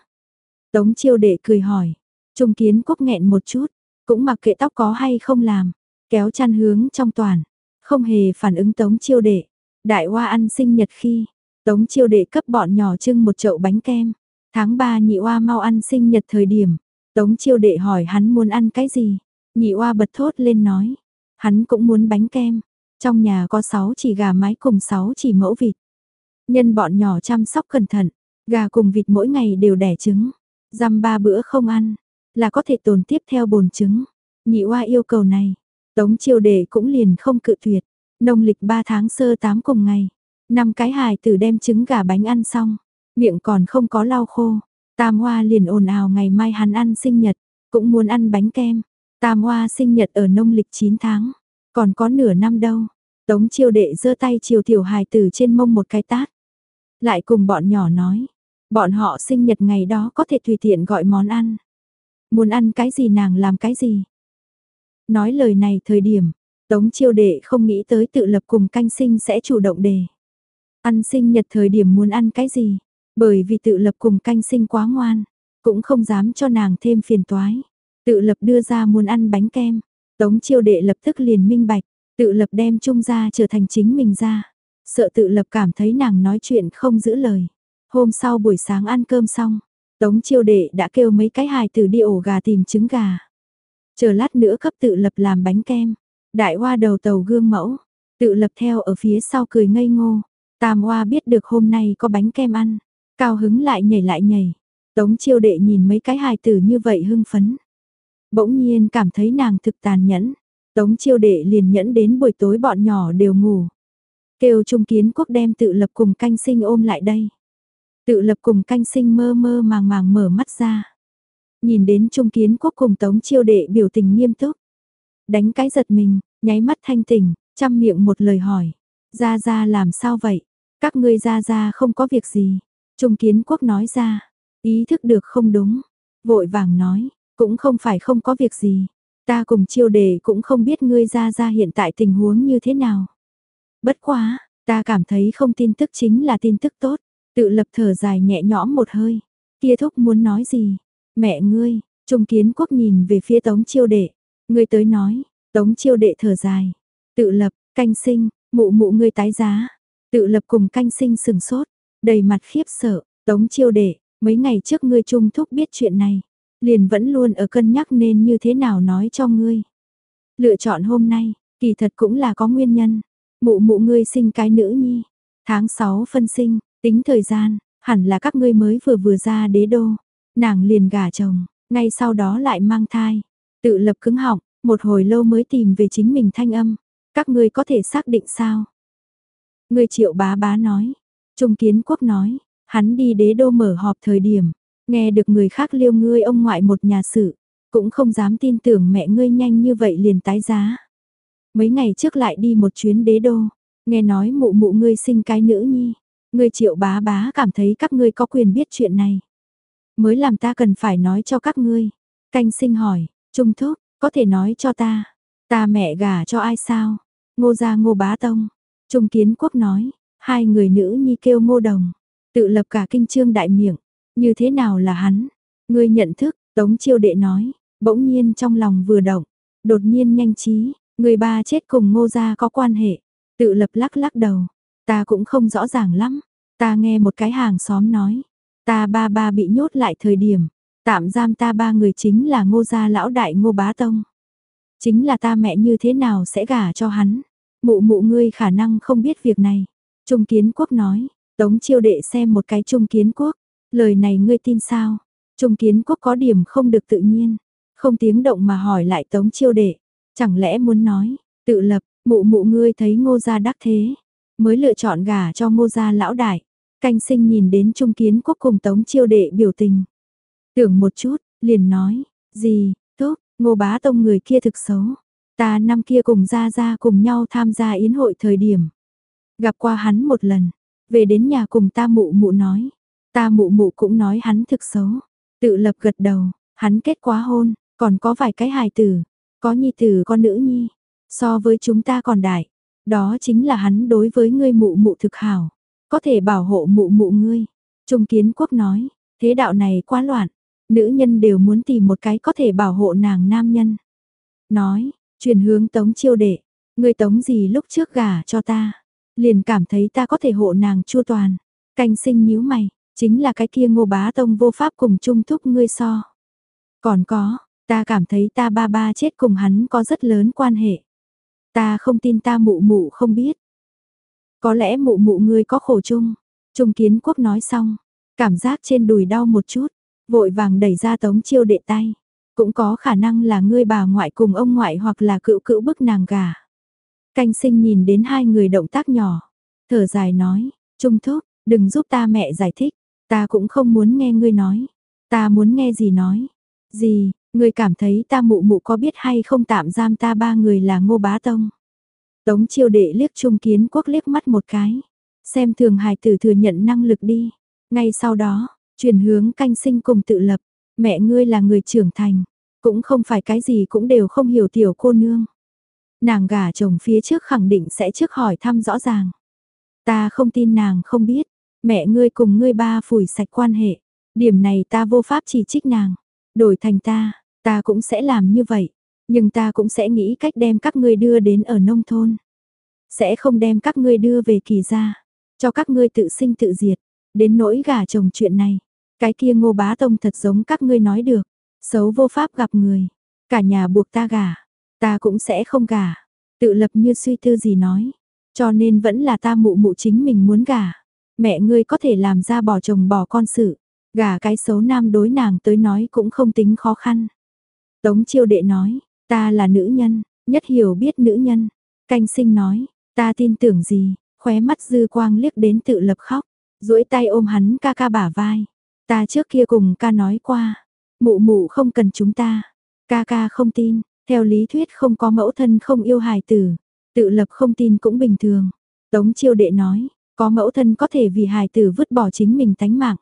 Tống chiêu đệ cười hỏi. Trung kiến quốc nghẹn một chút. Cũng mặc kệ tóc có hay không làm. Kéo chăn hướng trong toàn. Không hề phản ứng tống chiêu đệ. Đại hoa ăn sinh nhật khi, Tống chiêu đệ cấp bọn nhỏ trưng một chậu bánh kem. Tháng 3 nhị oa mau ăn sinh nhật thời điểm. Tống chiêu đệ hỏi hắn muốn ăn cái gì. Nhị oa bật thốt lên nói. Hắn cũng muốn bánh kem. Trong nhà có 6 chỉ gà mái cùng 6 chỉ mẫu vịt. Nhân bọn nhỏ chăm sóc cẩn thận. Gà cùng vịt mỗi ngày đều đẻ trứng. Dăm ba bữa không ăn. Là có thể tồn tiếp theo bồn chứng Nhị oa yêu cầu này. Tống chiêu đệ cũng liền không cự tuyệt. Nông lịch 3 tháng sơ 8 cùng ngày. Năm cái hài tử đem trứng gà bánh ăn xong, miệng còn không có lau khô. Tam Hoa liền ồn ào ngày mai hắn ăn sinh nhật, cũng muốn ăn bánh kem. Tam Hoa sinh nhật ở nông lịch 9 tháng, còn có nửa năm đâu. Tống chiêu đệ giơ tay chiều tiểu hài tử trên mông một cái tát. Lại cùng bọn nhỏ nói, bọn họ sinh nhật ngày đó có thể tùy tiện gọi món ăn. Muốn ăn cái gì nàng làm cái gì. Nói lời này thời điểm, Tống chiêu đệ không nghĩ tới tự lập cùng canh sinh sẽ chủ động đề. Ăn sinh nhật thời điểm muốn ăn cái gì? Bởi vì tự lập cùng canh sinh quá ngoan, cũng không dám cho nàng thêm phiền toái. Tự lập đưa ra muốn ăn bánh kem, tống chiêu đệ lập tức liền minh bạch, tự lập đem trung ra trở thành chính mình ra. Sợ tự lập cảm thấy nàng nói chuyện không giữ lời. Hôm sau buổi sáng ăn cơm xong, tống chiêu đệ đã kêu mấy cái hài tử đi ổ gà tìm trứng gà. Chờ lát nữa cấp tự lập làm bánh kem, đại hoa đầu tàu gương mẫu, tự lập theo ở phía sau cười ngây ngô, Tam Hoa biết được hôm nay có bánh kem ăn, cao hứng lại nhảy lại nhảy. Tống chiêu đệ nhìn mấy cái hài tử như vậy hưng phấn. Bỗng nhiên cảm thấy nàng thực tàn nhẫn. Tống chiêu đệ liền nhẫn đến buổi tối bọn nhỏ đều ngủ. Kêu Trung Kiến Quốc đem tự lập cùng canh sinh ôm lại đây. Tự lập cùng canh sinh mơ mơ màng màng mở mắt ra. Nhìn đến Trung Kiến Quốc cùng Tống chiêu đệ biểu tình nghiêm túc. Đánh cái giật mình, nháy mắt thanh tỉnh, chăm miệng một lời hỏi. Ra ra làm sao vậy? Các ngươi ra ra không có việc gì. Trung Kiến Quốc nói ra. Ý thức được không đúng. Vội vàng nói. Cũng không phải không có việc gì. Ta cùng chiêu đề cũng không biết ngươi ra ra hiện tại tình huống như thế nào. Bất quá, ta cảm thấy không tin tức chính là tin tức tốt. Tự lập thở dài nhẹ nhõm một hơi. Kia thúc muốn nói gì? Mẹ ngươi, Trung Kiến Quốc nhìn về phía Tống Chiêu Đệ. Ngươi tới nói, Tống Chiêu Đệ thở dài. Tự lập, canh sinh, mụ mụ ngươi tái giá. Tự lập cùng canh sinh sừng sốt, đầy mặt khiếp sợ. Tống Chiêu Đệ, mấy ngày trước ngươi Trung Thúc biết chuyện này. Liền vẫn luôn ở cân nhắc nên như thế nào nói cho ngươi. Lựa chọn hôm nay, kỳ thật cũng là có nguyên nhân. Mụ mụ ngươi sinh cái nữ nhi. Tháng 6 phân sinh, tính thời gian, hẳn là các ngươi mới vừa vừa ra đế đô. Nàng liền gả chồng, ngay sau đó lại mang thai. Tự lập cứng họng, một hồi lâu mới tìm về chính mình thanh âm. Các ngươi có thể xác định sao? Người triệu bá bá nói. Trung kiến quốc nói, hắn đi đế đô mở họp thời điểm. Nghe được người khác liêu ngươi ông ngoại một nhà sự. Cũng không dám tin tưởng mẹ ngươi nhanh như vậy liền tái giá. Mấy ngày trước lại đi một chuyến đế đô. Nghe nói mụ mụ ngươi sinh cái nữ nhi. Ngươi triệu bá bá cảm thấy các ngươi có quyền biết chuyện này mới làm ta cần phải nói cho các ngươi. Canh sinh hỏi, Trung Thúc, có thể nói cho ta, ta mẹ gả cho ai sao? Ngô gia ngô bá tông. Trung Kiến Quốc nói, hai người nữ nhi kêu ngô đồng, tự lập cả kinh trương đại miệng, như thế nào là hắn? Ngươi nhận thức, Tống Chiêu Đệ nói, bỗng nhiên trong lòng vừa động, đột nhiên nhanh trí, người ba chết cùng ngô gia có quan hệ, tự lập lắc lắc đầu, ta cũng không rõ ràng lắm, ta nghe một cái hàng xóm nói, Ta ba ba bị nhốt lại thời điểm, tạm giam ta ba người chính là ngô gia lão đại ngô bá tông. Chính là ta mẹ như thế nào sẽ gả cho hắn. Mụ mụ ngươi khả năng không biết việc này. Trung kiến quốc nói, tống chiêu đệ xem một cái trung kiến quốc. Lời này ngươi tin sao? Trung kiến quốc có điểm không được tự nhiên. Không tiếng động mà hỏi lại tống chiêu đệ. Chẳng lẽ muốn nói, tự lập, mụ mụ ngươi thấy ngô gia đắc thế. Mới lựa chọn gả cho ngô gia lão đại. Canh sinh nhìn đến Trung Kiến Quốc cùng Tống Chiêu Đệ biểu tình. Tưởng một chút, liền nói, gì, tốt, ngô bá tông người kia thực xấu. Ta năm kia cùng ra ra cùng nhau tham gia yến hội thời điểm. Gặp qua hắn một lần, về đến nhà cùng ta mụ mụ nói. Ta mụ mụ cũng nói hắn thực xấu. Tự lập gật đầu, hắn kết quá hôn, còn có vài cái hài tử, có nhi tử con nữ nhi. So với chúng ta còn đại, đó chính là hắn đối với ngươi mụ mụ thực hảo. Có thể bảo hộ mụ mụ ngươi. Trung kiến quốc nói, thế đạo này quá loạn, nữ nhân đều muốn tìm một cái có thể bảo hộ nàng nam nhân. Nói, truyền hướng tống chiêu đệ, ngươi tống gì lúc trước gả cho ta, liền cảm thấy ta có thể hộ nàng chua toàn. Canh sinh nhíu mày, chính là cái kia ngô bá tông vô pháp cùng chung thúc ngươi so. Còn có, ta cảm thấy ta ba ba chết cùng hắn có rất lớn quan hệ. Ta không tin ta mụ mụ không biết, có lẽ mụ mụ ngươi có khổ chung. Trung kiến quốc nói xong, cảm giác trên đùi đau một chút, vội vàng đẩy ra tống chiêu đệ tay. Cũng có khả năng là ngươi bà ngoại cùng ông ngoại hoặc là cựu cựu bức nàng gà. Canh sinh nhìn đến hai người động tác nhỏ, thở dài nói, Trung thúc, đừng giúp ta mẹ giải thích, ta cũng không muốn nghe ngươi nói. Ta muốn nghe gì nói. Gì, ngươi cảm thấy ta mụ mụ có biết hay không tạm giam ta ba người là ngô bá tông. Tống chiêu đệ liếc trung kiến quốc liếc mắt một cái. Xem thường hài tử thừa nhận năng lực đi. Ngay sau đó, chuyển hướng canh sinh cùng tự lập. Mẹ ngươi là người trưởng thành. Cũng không phải cái gì cũng đều không hiểu tiểu cô nương. Nàng gả chồng phía trước khẳng định sẽ trước hỏi thăm rõ ràng. Ta không tin nàng không biết. Mẹ ngươi cùng ngươi ba phủi sạch quan hệ. Điểm này ta vô pháp chỉ trích nàng. Đổi thành ta, ta cũng sẽ làm như vậy. Nhưng ta cũng sẽ nghĩ cách đem các ngươi đưa đến ở nông thôn. Sẽ không đem các ngươi đưa về kỳ gia. Cho các ngươi tự sinh tự diệt. Đến nỗi gả chồng chuyện này. Cái kia ngô bá tông thật giống các ngươi nói được. Xấu vô pháp gặp người. Cả nhà buộc ta gả. Ta cũng sẽ không gả. Tự lập như suy tư gì nói. Cho nên vẫn là ta mụ mụ chính mình muốn gả. Mẹ ngươi có thể làm ra bỏ chồng bỏ con sự. Gả cái xấu nam đối nàng tới nói cũng không tính khó khăn. Tống chiêu đệ nói, ta là nữ nhân, nhất hiểu biết nữ nhân. Canh sinh nói, ta tin tưởng gì, khóe mắt dư quang liếc đến tự lập khóc, duỗi tay ôm hắn ca ca bả vai. Ta trước kia cùng ca nói qua, mụ mụ không cần chúng ta. Ca ca không tin, theo lý thuyết không có mẫu thân không yêu hài tử, tự lập không tin cũng bình thường. Tống chiêu đệ nói, có mẫu thân có thể vì hài tử vứt bỏ chính mình tánh mạng.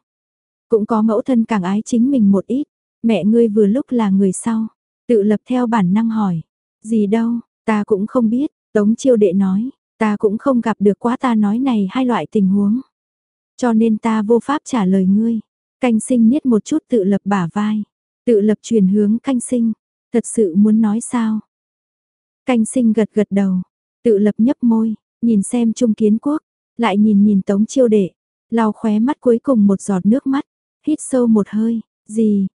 Cũng có mẫu thân càng ái chính mình một ít, mẹ ngươi vừa lúc là người sau. Tự lập theo bản năng hỏi, gì đâu, ta cũng không biết, Tống chiêu đệ nói, ta cũng không gặp được quá ta nói này hai loại tình huống. Cho nên ta vô pháp trả lời ngươi. Canh sinh niết một chút tự lập bả vai. Tự lập truyền hướng canh sinh. Thật sự muốn nói sao? Canh sinh gật gật đầu. Tự lập nhấp môi, nhìn xem trung kiến quốc. Lại nhìn nhìn tống chiêu đệ. lau khóe mắt cuối cùng một giọt nước mắt. Hít sâu một hơi. Gì,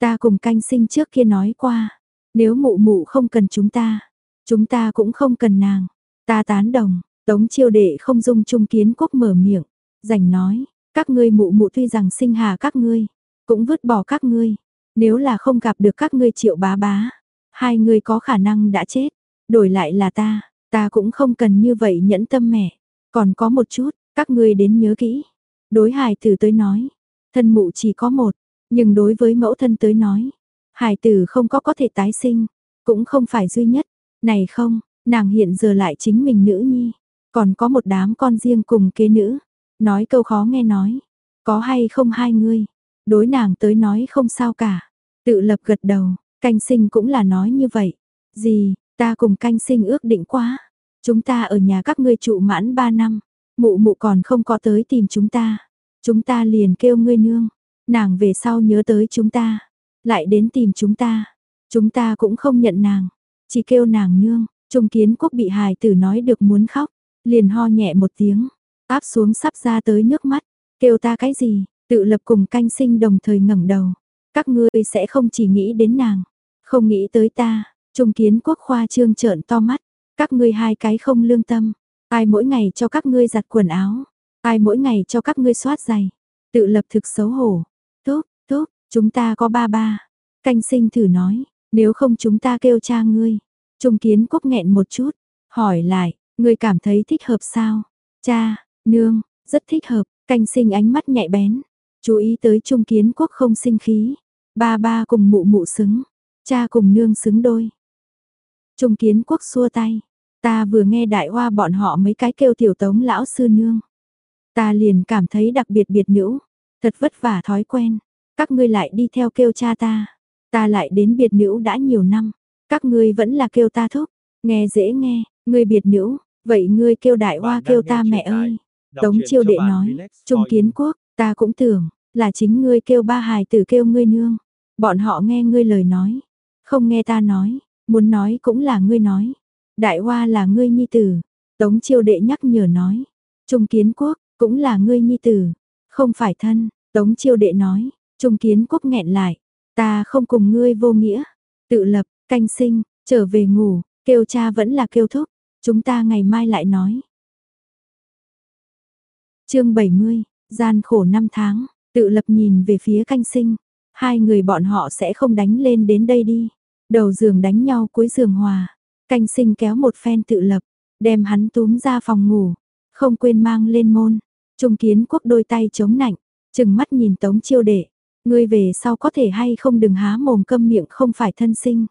ta cùng canh sinh trước kia nói qua. Nếu mụ mụ không cần chúng ta. Chúng ta cũng không cần nàng. Ta tán đồng. Tống chiêu đệ không dung trung kiến quốc mở miệng. Rảnh nói, các ngươi mụ mụ tuy rằng sinh hà các ngươi, cũng vứt bỏ các ngươi. Nếu là không gặp được các ngươi triệu bá bá, hai người có khả năng đã chết. Đổi lại là ta, ta cũng không cần như vậy nhẫn tâm mẹ. Còn có một chút, các ngươi đến nhớ kỹ. Đối hài tử tới nói, thân mụ chỉ có một, nhưng đối với mẫu thân tới nói, hài tử không có có thể tái sinh, cũng không phải duy nhất. Này không, nàng hiện giờ lại chính mình nữ nhi, còn có một đám con riêng cùng kế nữ. Nói câu khó nghe nói, có hay không hai người đối nàng tới nói không sao cả. Tự lập gật đầu, canh sinh cũng là nói như vậy. Gì, ta cùng canh sinh ước định quá. Chúng ta ở nhà các ngươi trụ mãn ba năm, mụ mụ còn không có tới tìm chúng ta. Chúng ta liền kêu ngươi nương, nàng về sau nhớ tới chúng ta, lại đến tìm chúng ta. Chúng ta cũng không nhận nàng, chỉ kêu nàng nương. Trung kiến quốc bị hài tử nói được muốn khóc, liền ho nhẹ một tiếng. Áp xuống sắp ra tới nước mắt, kêu ta cái gì, tự lập cùng canh sinh đồng thời ngẩng đầu. Các ngươi sẽ không chỉ nghĩ đến nàng, không nghĩ tới ta, trung kiến quốc khoa trương trợn to mắt, các ngươi hai cái không lương tâm, ai mỗi ngày cho các ngươi giặt quần áo, ai mỗi ngày cho các ngươi soát giày, tự lập thực xấu hổ. Thúc, chúng ta có ba ba. Canh sinh thử nói, nếu không chúng ta kêu cha ngươi. Trung kiến quốc nghẹn một chút, hỏi lại, ngươi cảm thấy thích hợp sao? Cha, Nương, rất thích hợp, canh sinh ánh mắt nhạy bén. Chú ý tới trung kiến quốc không sinh khí. Ba ba cùng mụ mụ xứng. Cha cùng nương xứng đôi. Trung kiến quốc xua tay. Ta vừa nghe đại hoa bọn họ mấy cái kêu tiểu tống lão sư nương. Ta liền cảm thấy đặc biệt biệt nữ. Thật vất vả thói quen. Các ngươi lại đi theo kêu cha ta. Ta lại đến biệt nữ đã nhiều năm. Các ngươi vẫn là kêu ta thúc. Nghe dễ nghe, ngươi biệt nữ. Vậy ngươi kêu đại hoa kêu ta mẹ ơi. Tống chiêu đệ nói, Trung Kiến Quốc, ta cũng tưởng, là chính ngươi kêu ba hài tử kêu ngươi nương. Bọn họ nghe ngươi lời nói, không nghe ta nói, muốn nói cũng là ngươi nói. Đại hoa là ngươi nhi tử, Tống chiêu đệ nhắc nhở nói. Trung Kiến Quốc, cũng là ngươi nhi tử, không phải thân, Tống chiêu đệ nói. Trung Kiến Quốc nghẹn lại, ta không cùng ngươi vô nghĩa, tự lập, canh sinh, trở về ngủ, kêu cha vẫn là kêu thúc, chúng ta ngày mai lại nói. Chương 70, gian khổ năm tháng, tự lập nhìn về phía canh sinh, hai người bọn họ sẽ không đánh lên đến đây đi. Đầu giường đánh nhau cuối giường hòa, canh sinh kéo một phen tự lập, đem hắn túm ra phòng ngủ, không quên mang lên môn. Trung kiến quốc đôi tay chống nạnh, chừng mắt nhìn tống chiêu đệ, ngươi về sau có thể hay không đừng há mồm câm miệng không phải thân sinh.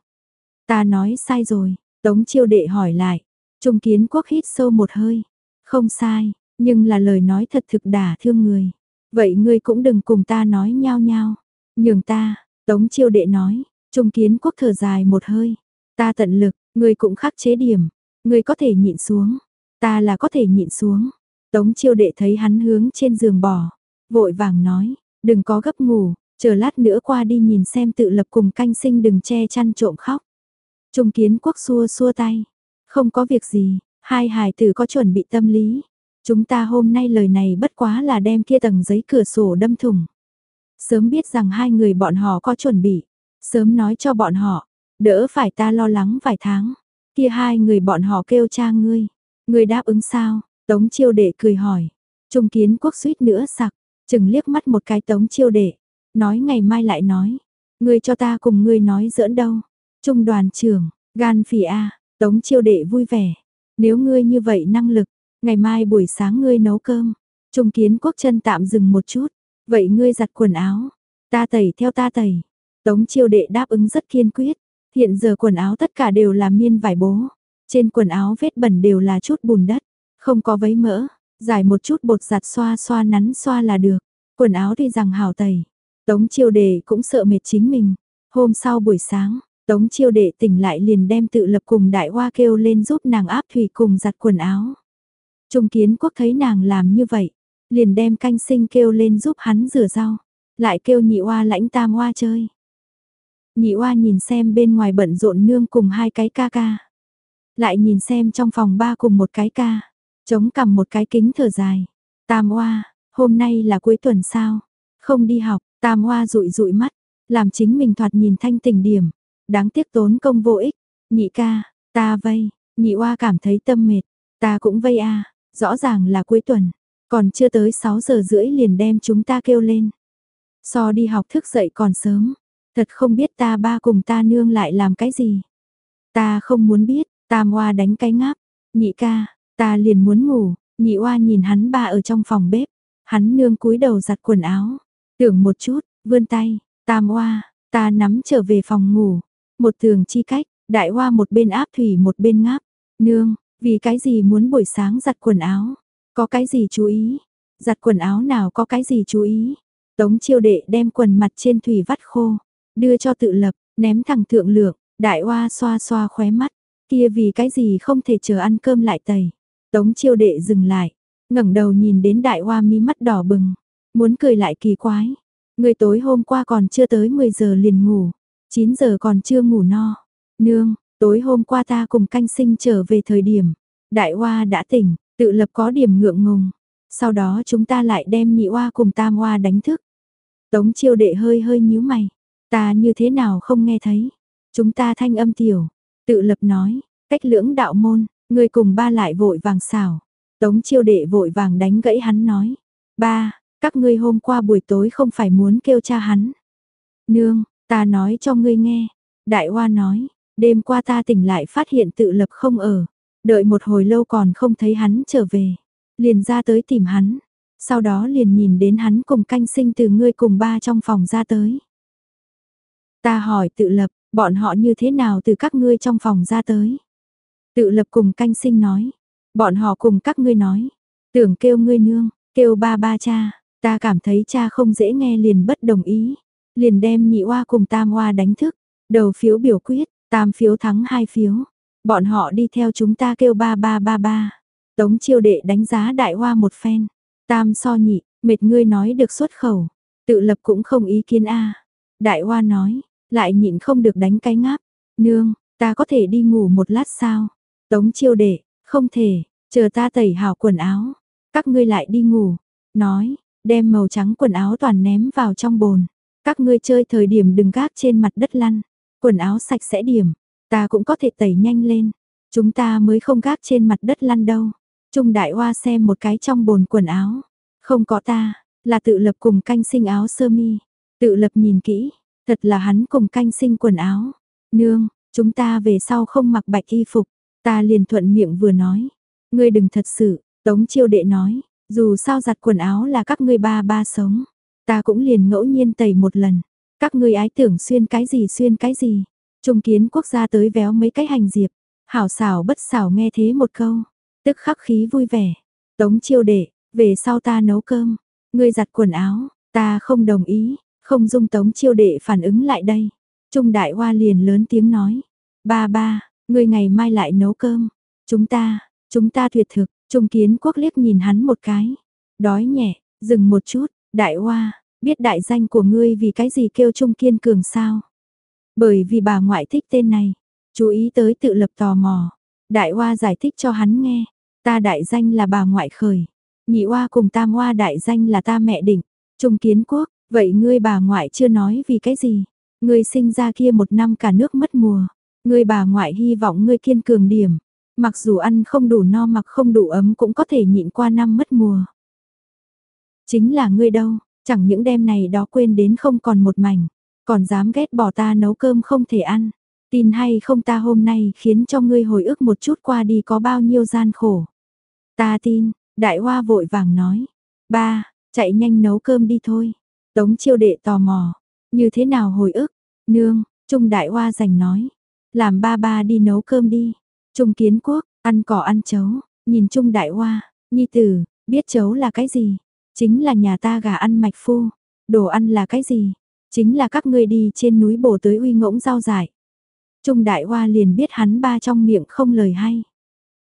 Ta nói sai rồi, tống chiêu đệ hỏi lại, trung kiến quốc hít sâu một hơi, không sai, nhưng là lời nói thật thực đả thương người. Vậy ngươi cũng đừng cùng ta nói nhao nhao. Nhường ta, Tống chiêu đệ nói, Trung kiến quốc thở dài một hơi. Ta tận lực, ngươi cũng khắc chế điểm. Ngươi có thể nhịn xuống. Ta là có thể nhịn xuống. Tống chiêu đệ thấy hắn hướng trên giường bò. Vội vàng nói, đừng có gấp ngủ, chờ lát nữa qua đi nhìn xem tự lập cùng canh sinh đừng che chăn trộm khóc. Trung kiến quốc xua xua tay. Không có việc gì, hai hài tử có chuẩn bị tâm lý. Chúng ta hôm nay lời này bất quá là đem kia tầng giấy cửa sổ đâm thủng. Sớm biết rằng hai người bọn họ có chuẩn bị, sớm nói cho bọn họ, đỡ phải ta lo lắng vài tháng. Kia hai người bọn họ kêu cha ngươi, Ngươi đáp ứng sao? Tống chiêu đệ cười hỏi. Trung kiến quốc suýt nữa sặc, chừng liếc mắt một cái tống chiêu đệ. Nói ngày mai lại nói. Ngươi cho ta cùng ngươi nói giỡn đâu. Trung đoàn trưởng, gan phì a tống chiêu đệ vui vẻ. Nếu ngươi như vậy năng lực, ngày mai buổi sáng ngươi nấu cơm. Trung kiến quốc chân tạm dừng một chút. Vậy ngươi giặt quần áo. Ta tẩy theo ta tẩy. Tống chiêu đệ đáp ứng rất kiên quyết. Hiện giờ quần áo tất cả đều là miên vải bố. Trên quần áo vết bẩn đều là chút bùn đất. Không có vấy mỡ. Giải một chút bột giặt xoa xoa nắn xoa là được. Quần áo thì rằng hảo tẩy. Tống chiêu đệ cũng sợ mệt chính mình. Hôm sau buổi sáng, Tống chiêu đệ tỉnh lại liền đem tự lập cùng đại hoa kêu lên giúp nàng áp thủy cùng giặt quần áo. Trung kiến quốc thấy nàng làm như vậy, liền đem canh sinh kêu lên giúp hắn rửa rau, lại kêu nhị oa lãnh tam oa chơi. Nhị oa nhìn xem bên ngoài bận rộn nương cùng hai cái ca ca. Lại nhìn xem trong phòng ba cùng một cái ca, chống cầm một cái kính thở dài. Tam oa, hôm nay là cuối tuần sao? Không đi học, tam oa rụi rụi mắt, làm chính mình thoạt nhìn thanh tình điểm. Đáng tiếc tốn công vô ích. Nhị ca, ta vây, nhị oa cảm thấy tâm mệt, ta cũng vây a, rõ ràng là cuối tuần, còn chưa tới 6 giờ rưỡi liền đem chúng ta kêu lên. So đi học thức dậy còn sớm, thật không biết ta ba cùng ta nương lại làm cái gì. Ta không muốn biết, tam oa đánh cái ngáp, nhị ca, ta liền muốn ngủ, nhị oa nhìn hắn ba ở trong phòng bếp, hắn nương cúi đầu giặt quần áo, tưởng một chút, vươn tay, tam oa, ta nắm trở về phòng ngủ, một tường chi cách, đại oa một bên áp thủy một bên ngáp, nương, vì cái gì muốn buổi sáng giặt quần áo, có cái gì chú ý, giặt quần áo nào có cái gì chú ý, tống chiêu đệ đem quần mặt trên thủy vắt khô, đưa cho tự lập, ném thẳng thượng lượng, đại oa xoa xoa khóe mắt, kia vì cái gì không thể chờ ăn cơm lại tẩy. Tống chiêu đệ dừng lại, ngẩng đầu nhìn đến đại hoa mi mắt đỏ bừng, muốn cười lại kỳ quái. Người tối hôm qua còn chưa tới 10 giờ liền ngủ, 9 giờ còn chưa ngủ no. Nương, tối hôm qua ta cùng canh sinh trở về thời điểm, đại hoa đã tỉnh, tự lập có điểm ngượng ngùng. Sau đó chúng ta lại đem nhị hoa cùng tam hoa đánh thức. Tống chiêu đệ hơi hơi nhíu mày. Ta như thế nào không nghe thấy. Chúng ta thanh âm tiểu. Tự lập nói, cách lưỡng đạo môn, người cùng ba lại vội vàng xảo. Tống chiêu đệ vội vàng đánh gãy hắn nói. Ba, các ngươi hôm qua buổi tối không phải muốn kêu cha hắn. Nương, ta nói cho ngươi nghe. Đại Hoa nói, đêm qua ta tỉnh lại phát hiện tự lập không ở. Đợi một hồi lâu còn không thấy hắn trở về. Liền ra tới tìm hắn. Sau đó liền nhìn đến hắn cùng canh sinh từ ngươi cùng ba trong phòng ra tới. Ta hỏi tự lập, bọn họ như thế nào từ các ngươi trong phòng ra tới. Tự lập cùng canh sinh nói. Bọn họ cùng các ngươi nói. Tưởng kêu ngươi nương, kêu ba ba cha. Ta cảm thấy cha không dễ nghe liền bất đồng ý. Liền đem nhị oa cùng tam oa đánh thức. Đầu phiếu biểu quyết, tam phiếu thắng hai phiếu. Bọn họ đi theo chúng ta kêu ba ba ba ba. Tống chiêu đệ đánh giá đại hoa một phen. Tam so nhị, mệt ngươi nói được xuất khẩu. Tự lập cũng không ý kiến a Đại hoa nói, lại nhịn không được đánh cái ngáp. Nương, ta có thể đi ngủ một lát sao? Tống chiêu đệ, không thể, chờ ta tẩy hào quần áo. Các ngươi lại đi ngủ. Nói, đem màu trắng quần áo toàn ném vào trong bồn. Các ngươi chơi thời điểm đừng gác trên mặt đất lăn. Quần áo sạch sẽ điểm, ta cũng có thể tẩy nhanh lên. Chúng ta mới không gác trên mặt đất lăn đâu. Trung đại hoa xem một cái trong bồn quần áo. Không có ta, là tự lập cùng canh sinh áo sơ mi. Tự lập nhìn kỹ, thật là hắn cùng canh sinh quần áo. Nương, chúng ta về sau không mặc bạch y phục. Ta liền thuận miệng vừa nói. Ngươi đừng thật sự, tống chiêu đệ nói. Dù sao giặt quần áo là các ngươi ba ba sống. Ta cũng liền ngẫu nhiên tẩy một lần. Các ngươi ái tưởng xuyên cái gì xuyên cái gì. Trung kiến quốc gia tới véo mấy cái hành diệp. Hảo xảo bất xảo nghe thế một câu. Tức khắc khí vui vẻ. Tống chiêu đệ, về sau ta nấu cơm. Ngươi giặt quần áo, ta không đồng ý. Không dung tống chiêu đệ phản ứng lại đây. Trung đại hoa liền lớn tiếng nói. Ba ba, ngươi ngày mai lại nấu cơm. Chúng ta, chúng ta tuyệt thực. Trung kiến quốc liếc nhìn hắn một cái. Đói nhẹ, dừng một chút. Đại hoa, biết đại danh của ngươi vì cái gì kêu Trung Kiên Cường sao? Bởi vì bà ngoại thích tên này, chú ý tới tự lập tò mò. Đại Hoa giải thích cho hắn nghe, ta đại danh là bà ngoại khởi, nhị Hoa cùng tam Hoa đại danh là ta mẹ đỉnh Trung Kiến Quốc, vậy ngươi bà ngoại chưa nói vì cái gì? Ngươi sinh ra kia một năm cả nước mất mùa, ngươi bà ngoại hy vọng ngươi kiên cường điểm, Mặc dù ăn không đủ no mặc không đủ ấm cũng có thể nhịn qua năm mất mùa. Chính là ngươi đâu, chẳng những đêm này đó quên đến không còn một mảnh, còn dám ghét bỏ ta nấu cơm không thể ăn. Tin hay không ta hôm nay khiến cho ngươi hồi ức một chút qua đi có bao nhiêu gian khổ. Ta tin, đại hoa vội vàng nói. Ba, chạy nhanh nấu cơm đi thôi. Tống chiêu đệ tò mò. Như thế nào hồi ức? Nương, Trung đại hoa giành nói. Làm ba ba đi nấu cơm đi. Trung kiến quốc, ăn cỏ ăn chấu. Nhìn Trung đại hoa, nhi tử, biết chấu là cái gì? Chính là nhà ta gà ăn mạch phu. Đồ ăn là cái gì? Chính là các ngươi đi trên núi bổ tới uy ngỗng rau dại. Trung đại hoa liền biết hắn ba trong miệng không lời hay.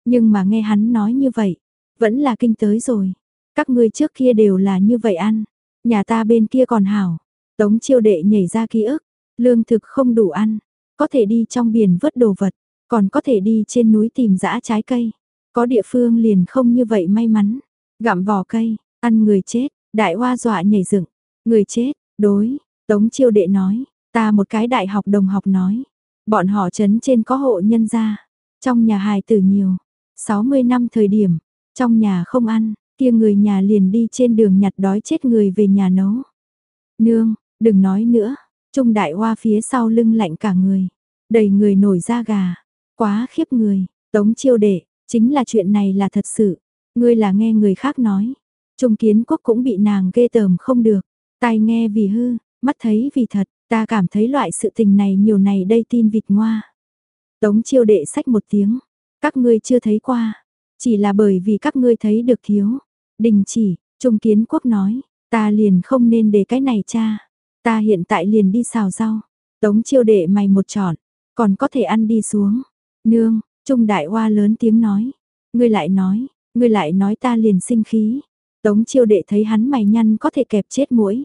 Nhưng mà nghe hắn nói như vậy, vẫn là kinh tới rồi. Các ngươi trước kia đều là như vậy ăn, nhà ta bên kia còn hảo. Tống chiêu đệ nhảy ra ký ức, lương thực không đủ ăn, có thể đi trong biển vớt đồ vật, còn có thể đi trên núi tìm dã trái cây. Có địa phương liền không như vậy may mắn, gặm vỏ cây, ăn người chết, đại hoa dọa nhảy dựng, người chết, đối, Tống chiêu đệ nói, ta một cái đại học đồng học nói, bọn họ trấn trên có hộ nhân gia, trong nhà hài tử nhiều, 60 năm thời điểm, trong nhà không ăn, kia người nhà liền đi trên đường nhặt đói chết người về nhà nấu. Nương, đừng nói nữa, trung đại hoa phía sau lưng lạnh cả người, đầy người nổi da gà, quá khiếp người, tống chiêu đệ, chính là chuyện này là thật sự, ngươi là nghe người khác nói. Trung kiến quốc cũng bị nàng ghê tởm không được, tai nghe vì hư, mắt thấy vì thật, ta cảm thấy loại sự tình này nhiều này đây tin vịt ngoa. Tống chiêu đệ sách một tiếng, các ngươi chưa thấy qua, chỉ là bởi vì các ngươi thấy được thiếu. Đình chỉ, Trung Kiến Quốc nói, ta liền không nên để cái này cha, ta hiện tại liền đi xào rau. Tống chiêu đệ mày một trọn, còn có thể ăn đi xuống. Nương, Trung Đại Hoa lớn tiếng nói, ngươi lại nói, ngươi lại nói ta liền sinh khí. Tống chiêu đệ thấy hắn mày nhăn có thể kẹp chết mũi.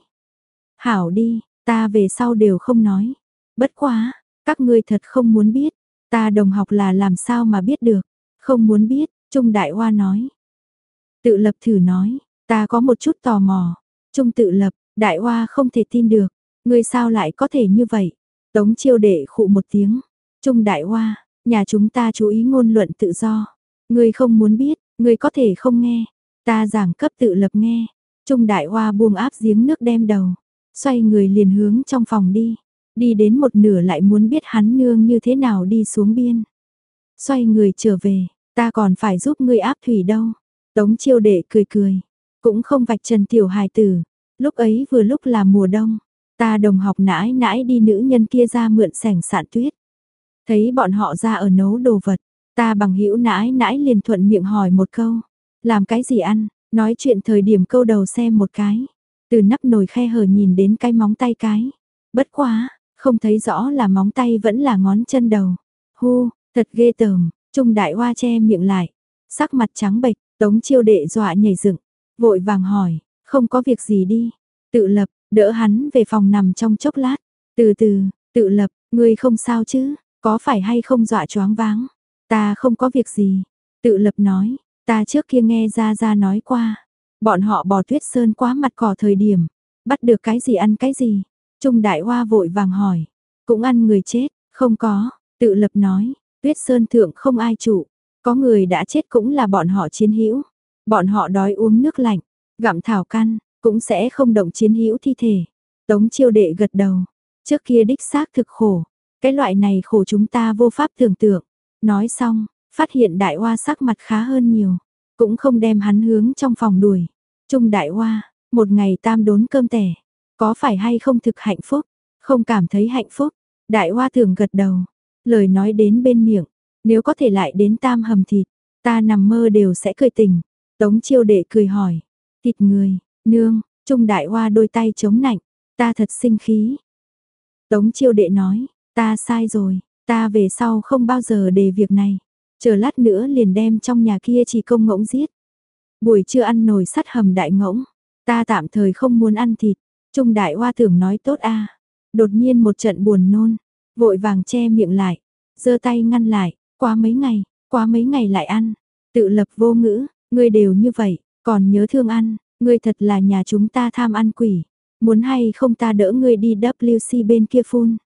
Hảo đi, ta về sau đều không nói. Bất quá, các ngươi thật không muốn biết, ta đồng học là làm sao mà biết được. Không muốn biết, Trung Đại Hoa nói. Tự lập thử nói, ta có một chút tò mò. Trung tự lập, Đại Hoa không thể tin được. Ngươi sao lại có thể như vậy? Tống chiêu đệ khụ một tiếng. Trung Đại Hoa, nhà chúng ta chú ý ngôn luận tự do. Ngươi không muốn biết, ngươi có thể không nghe. Ta giảng cấp tự lập nghe. Trung Đại Hoa buông áp giếng nước đem đầu. Xoay người liền hướng trong phòng đi. Đi đến một nửa lại muốn biết hắn nương như thế nào đi xuống biên. Xoay người trở về, ta còn phải giúp ngươi áp thủy đâu. Tống chiêu đệ cười cười, cũng không vạch trần tiểu hài tử. Lúc ấy vừa lúc là mùa đông, ta đồng học nãi nãi đi nữ nhân kia ra mượn sảnh sạn tuyết. Thấy bọn họ ra ở nấu đồ vật, ta bằng hữu nãi nãi liền thuận miệng hỏi một câu. Làm cái gì ăn, nói chuyện thời điểm câu đầu xem một cái. Từ nắp nồi khe hở nhìn đến cái móng tay cái. Bất quá, không thấy rõ là móng tay vẫn là ngón chân đầu. Hu, thật ghê tởm, Trung đại hoa che miệng lại. Sắc mặt trắng bệch, tống chiêu đệ dọa nhảy dựng, vội vàng hỏi, không có việc gì đi. Tự lập, đỡ hắn về phòng nằm trong chốc lát. Từ từ, tự lập, ngươi không sao chứ, có phải hay không dọa choáng váng. Ta không có việc gì. Tự lập nói, ta trước kia nghe ra ra nói qua, Bọn họ bò tuyết sơn quá mặt cỏ thời điểm, bắt được cái gì ăn cái gì. Trung đại hoa vội vàng hỏi, cũng ăn người chết, không có, tự lập nói, tuyết sơn thượng không ai chủ, có người đã chết cũng là bọn họ chiến hữu Bọn họ đói uống nước lạnh, gặm thảo căn, cũng sẽ không động chiến hữu thi thể. Tống chiêu đệ gật đầu, trước kia đích xác thực khổ, cái loại này khổ chúng ta vô pháp tưởng tượng. Nói xong, phát hiện đại hoa sắc mặt khá hơn nhiều. Cũng không đem hắn hướng trong phòng đuổi. Trung đại hoa, một ngày tam đốn cơm tẻ. Có phải hay không thực hạnh phúc? Không cảm thấy hạnh phúc. Đại hoa thường gật đầu. Lời nói đến bên miệng. Nếu có thể lại đến tam hầm thịt. Ta nằm mơ đều sẽ cười tình. Tống chiêu đệ cười hỏi. Thịt người, nương, Trung đại hoa đôi tay chống nạnh. Ta thật sinh khí. Tống chiêu đệ nói. Ta sai rồi. Ta về sau không bao giờ để việc này. Chờ lát nữa liền đem trong nhà kia chỉ công ngỗng giết. Buổi trưa ăn nồi sắt hầm đại ngỗng. Ta tạm thời không muốn ăn thịt. Trung đại hoa tưởng nói tốt a Đột nhiên một trận buồn nôn. Vội vàng che miệng lại. giơ tay ngăn lại. Qua mấy ngày, qua mấy ngày lại ăn. Tự lập vô ngữ. Ngươi đều như vậy. Còn nhớ thương ăn. Ngươi thật là nhà chúng ta tham ăn quỷ. Muốn hay không ta đỡ ngươi đi WC bên kia phun.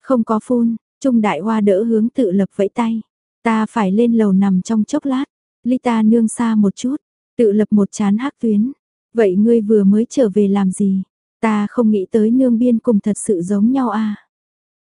Không có phun. Trung đại hoa đỡ hướng tự lập vẫy tay. Ta phải lên lầu nằm trong chốc lát, ly ta nương xa một chút, tự lập một chán hắc tuyến. Vậy ngươi vừa mới trở về làm gì? Ta không nghĩ tới nương biên cùng thật sự giống nhau a.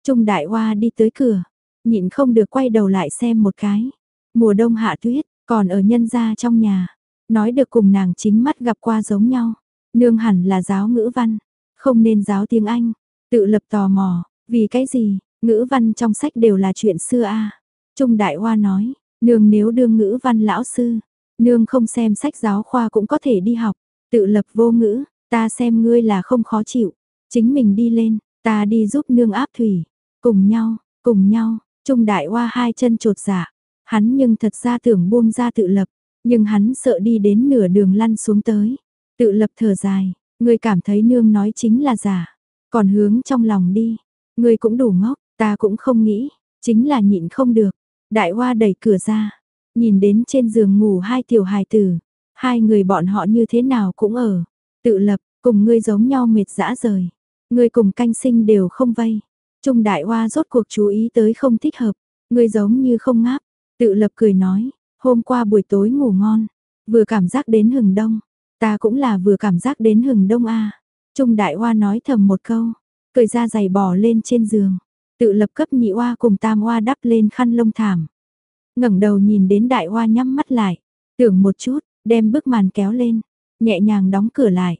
Trung đại hoa đi tới cửa, nhịn không được quay đầu lại xem một cái. Mùa đông hạ tuyết, còn ở nhân gia trong nhà. Nói được cùng nàng chính mắt gặp qua giống nhau. Nương hẳn là giáo ngữ văn, không nên giáo tiếng Anh. Tự lập tò mò, vì cái gì, ngữ văn trong sách đều là chuyện xưa a. Trung Đại Hoa nói, nương nếu đương ngữ văn lão sư, nương không xem sách giáo khoa cũng có thể đi học, tự lập vô ngữ, ta xem ngươi là không khó chịu, chính mình đi lên, ta đi giúp nương áp thủy, cùng nhau, cùng nhau, Trung Đại Hoa hai chân trột dạ, hắn nhưng thật ra tưởng buông ra tự lập, nhưng hắn sợ đi đến nửa đường lăn xuống tới, tự lập thở dài, ngươi cảm thấy nương nói chính là giả, còn hướng trong lòng đi, ngươi cũng đủ ngốc, ta cũng không nghĩ, chính là nhịn không được, Đại hoa đẩy cửa ra, nhìn đến trên giường ngủ hai tiểu hài tử, hai người bọn họ như thế nào cũng ở, tự lập, cùng ngươi giống nhau mệt dã rời, ngươi cùng canh sinh đều không vây. Trung đại hoa rốt cuộc chú ý tới không thích hợp, ngươi giống như không ngáp, tự lập cười nói, hôm qua buổi tối ngủ ngon, vừa cảm giác đến hừng đông, ta cũng là vừa cảm giác đến hừng đông a. Trung đại hoa nói thầm một câu, cười ra giày bò lên trên giường. Tự lập cấp nhị oa cùng tam oa đắp lên khăn lông thảm. ngẩng đầu nhìn đến đại oa nhắm mắt lại, tưởng một chút, đem bức màn kéo lên, nhẹ nhàng đóng cửa lại.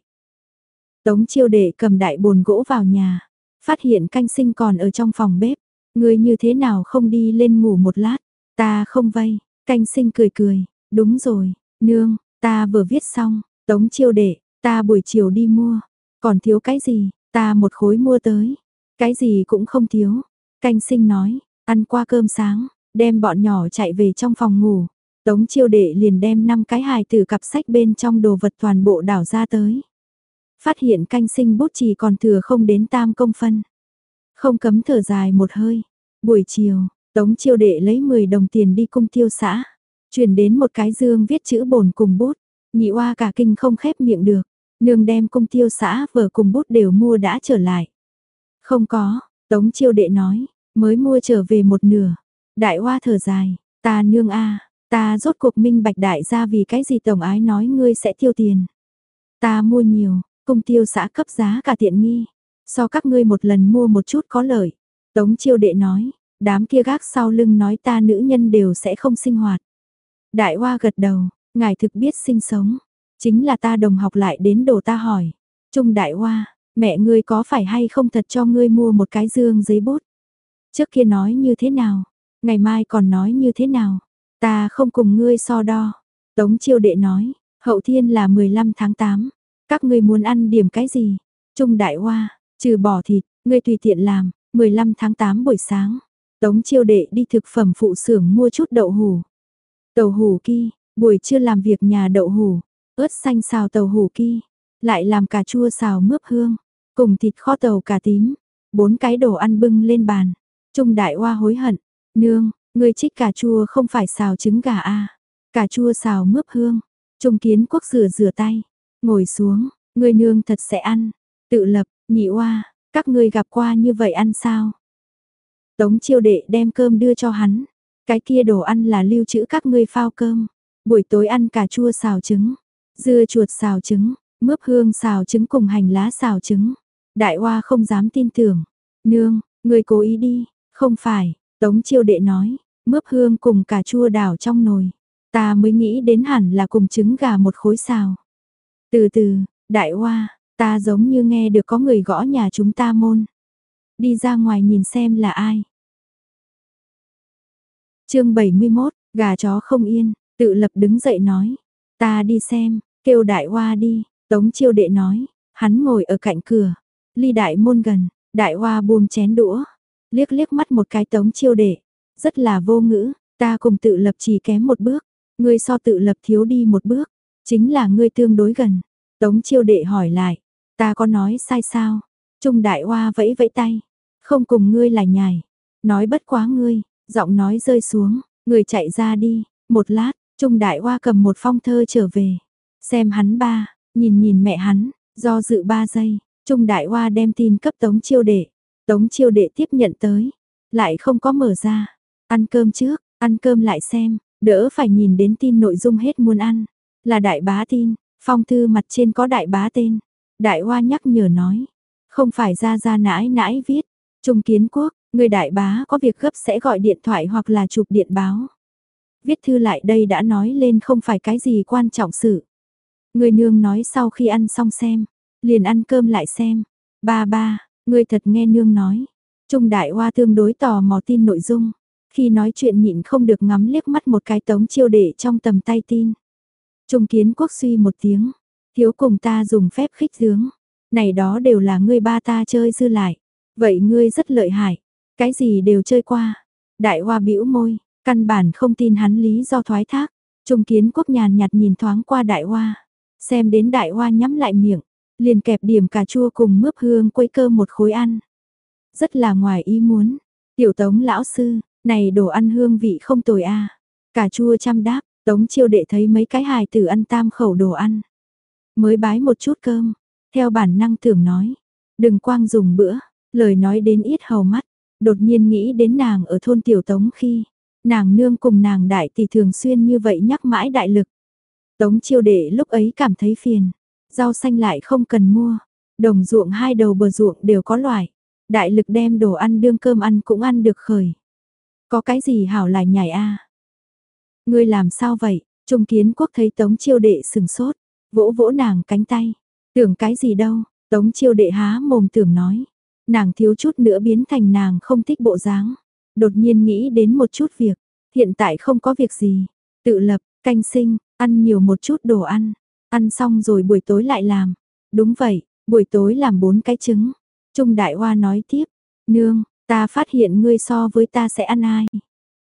Tống chiêu đệ cầm đại bồn gỗ vào nhà, phát hiện canh sinh còn ở trong phòng bếp. Người như thế nào không đi lên ngủ một lát, ta không vây, canh sinh cười cười, đúng rồi, nương, ta vừa viết xong, tống chiêu đệ, ta buổi chiều đi mua, còn thiếu cái gì, ta một khối mua tới, cái gì cũng không thiếu, Canh sinh nói, ăn qua cơm sáng, đem bọn nhỏ chạy về trong phòng ngủ. Tống chiêu đệ liền đem năm cái hài từ cặp sách bên trong đồ vật toàn bộ đảo ra tới. Phát hiện canh sinh bút chỉ còn thừa không đến tam công phân. Không cấm thở dài một hơi. Buổi chiều, tống chiêu đệ lấy 10 đồng tiền đi cung tiêu xã. Chuyển đến một cái dương viết chữ bổn cùng bút. Nhị oa cả kinh không khép miệng được. Nương đem cung tiêu xã vừa cùng bút đều mua đã trở lại. Không có, Tống chiêu đệ nói, mới mua trở về một nửa. Đại oa thở dài, ta nương a, ta rốt cuộc minh bạch đại gia vì cái gì tổng ái nói ngươi sẽ tiêu tiền. Ta mua nhiều, cung tiêu xã cấp giá cả tiện nghi, so các ngươi một lần mua một chút có lợi. Tống chiêu đệ nói, đám kia gác sau lưng nói ta nữ nhân đều sẽ không sinh hoạt. Đại hoa gật đầu, ngài thực biết sinh sống, chính là ta đồng học lại đến đồ ta hỏi. Trung đại hoa, Mẹ ngươi có phải hay không thật cho ngươi mua một cái dương giấy bút? Trước kia nói như thế nào? Ngày mai còn nói như thế nào? Ta không cùng ngươi so đo. Tống chiêu đệ nói, hậu thiên là 15 tháng 8. Các ngươi muốn ăn điểm cái gì? Trung đại hoa, trừ bỏ thịt, ngươi tùy tiện làm, 15 tháng 8 buổi sáng. Tống chiêu đệ đi thực phẩm phụ xưởng mua chút đậu hủ. Tàu hủ kia, buổi trưa làm việc nhà đậu hủ, ớt xanh xào tàu hủ kia, lại làm cà chua xào mướp hương, cùng thịt kho tàu cà tím, bốn cái đồ ăn bưng lên bàn. Trung đại hoa hối hận, nương, người trích cà chua không phải xào trứng gà a à. Cà chua xào mướp hương. Trung kiến quốc rửa rửa tay, ngồi xuống, người nương thật sẽ ăn. Tự lập, nhị oa, các ngươi gặp qua như vậy ăn sao? Tống chiêu đệ đem cơm đưa cho hắn. Cái kia đồ ăn là lưu trữ các ngươi phao cơm. Buổi tối ăn cà chua xào trứng, dưa chuột xào trứng, mướp hương xào trứng cùng hành lá xào trứng. Đại Hoa không dám tin tưởng. Nương, người cố ý đi, không phải, Tống chiêu đệ nói, mướp hương cùng cà chua đảo trong nồi. Ta mới nghĩ đến hẳn là cùng trứng gà một khối xào. Từ từ, đại hoa, ta giống như nghe được có người gõ nhà chúng ta môn. Đi ra ngoài nhìn xem là ai chương 71, gà chó không yên, tự lập đứng dậy nói. Ta đi xem, kêu đại hoa đi, tống chiêu đệ nói, hắn ngồi ở cạnh cửa, ly đại môn gần, đại hoa buông chén đũa, liếc liếc mắt một cái tống chiêu đệ, rất là vô ngữ, ta cùng tự lập chỉ kém một bước, ngươi so tự lập thiếu đi một bước, chính là ngươi tương đối gần. Tống chiêu đệ hỏi lại, ta có nói sai sao? Trung đại hoa vẫy vẫy tay, không cùng ngươi là nhài, nói bất quá ngươi, giọng nói rơi xuống, người chạy ra đi, một lát, Trung đại hoa cầm một phong thơ trở về, xem hắn ba, nhìn nhìn mẹ hắn, do dự ba giây, Trung Đại Hoa đem tin cấp Tống Chiêu Đệ. Tống Chiêu Đệ tiếp nhận tới, lại không có mở ra. Ăn cơm trước, ăn cơm lại xem, đỡ phải nhìn đến tin nội dung hết muốn ăn. Là đại bá tin, phong thư mặt trên có đại bá tên. Đại hoa nhắc nhở nói, không phải ra ra nãi nãi viết, trung kiến quốc, người đại bá có việc gấp sẽ gọi điện thoại hoặc là chụp điện báo. Viết thư lại đây đã nói lên không phải cái gì quan trọng sự. Người nương nói sau khi ăn xong xem, liền ăn cơm lại xem. Ba ba, người thật nghe nương nói. Trung đại hoa tương đối tò mò tin nội dung. Khi nói chuyện nhịn không được ngắm liếc mắt một cái tống chiêu để trong tầm tay tin. Trung kiến quốc suy một tiếng. Thiếu cùng ta dùng phép khích dướng. Này đó đều là ngươi ba ta chơi dư lại. Vậy ngươi rất lợi hại. Cái gì đều chơi qua. Đại hoa bĩu môi. Căn bản không tin hắn lý do thoái thác. Trung kiến quốc nhàn nhạt nhìn thoáng qua đại hoa. Xem đến đại hoa nhắm lại miệng. Liền kẹp điểm cà chua cùng mướp hương quấy cơ một khối ăn. Rất là ngoài ý muốn. Tiểu tống lão sư, này đồ ăn hương vị không tồi a Cà chua chăm đáp, tống chiêu đệ thấy mấy cái hài tử ăn tam khẩu đồ ăn. Mới bái một chút cơm, theo bản năng tưởng nói. Đừng quang dùng bữa, lời nói đến ít hầu mắt. Đột nhiên nghĩ đến nàng ở thôn tiểu tống khi, nàng nương cùng nàng đại tỷ thường xuyên như vậy nhắc mãi đại lực. Tống chiêu đệ lúc ấy cảm thấy phiền, rau xanh lại không cần mua, đồng ruộng hai đầu bờ ruộng đều có loại, đại lực đem đồ ăn đương cơm ăn cũng ăn được khởi. Có cái gì hảo lại nhảy a? Ngươi làm sao vậy? Trung kiến quốc thấy tống chiêu đệ sừng sốt, vỗ vỗ nàng cánh tay, tưởng cái gì đâu, tống chiêu đệ há mồm tưởng nói, nàng thiếu chút nữa biến thành nàng không thích bộ dáng, đột nhiên nghĩ đến một chút việc, hiện tại không có việc gì, tự lập, canh sinh, ăn nhiều một chút đồ ăn, ăn xong rồi buổi tối lại làm. Đúng vậy, buổi tối làm bốn cái trứng. Trung Đại Hoa nói tiếp, nương, ta phát hiện ngươi so với ta sẽ ăn ai.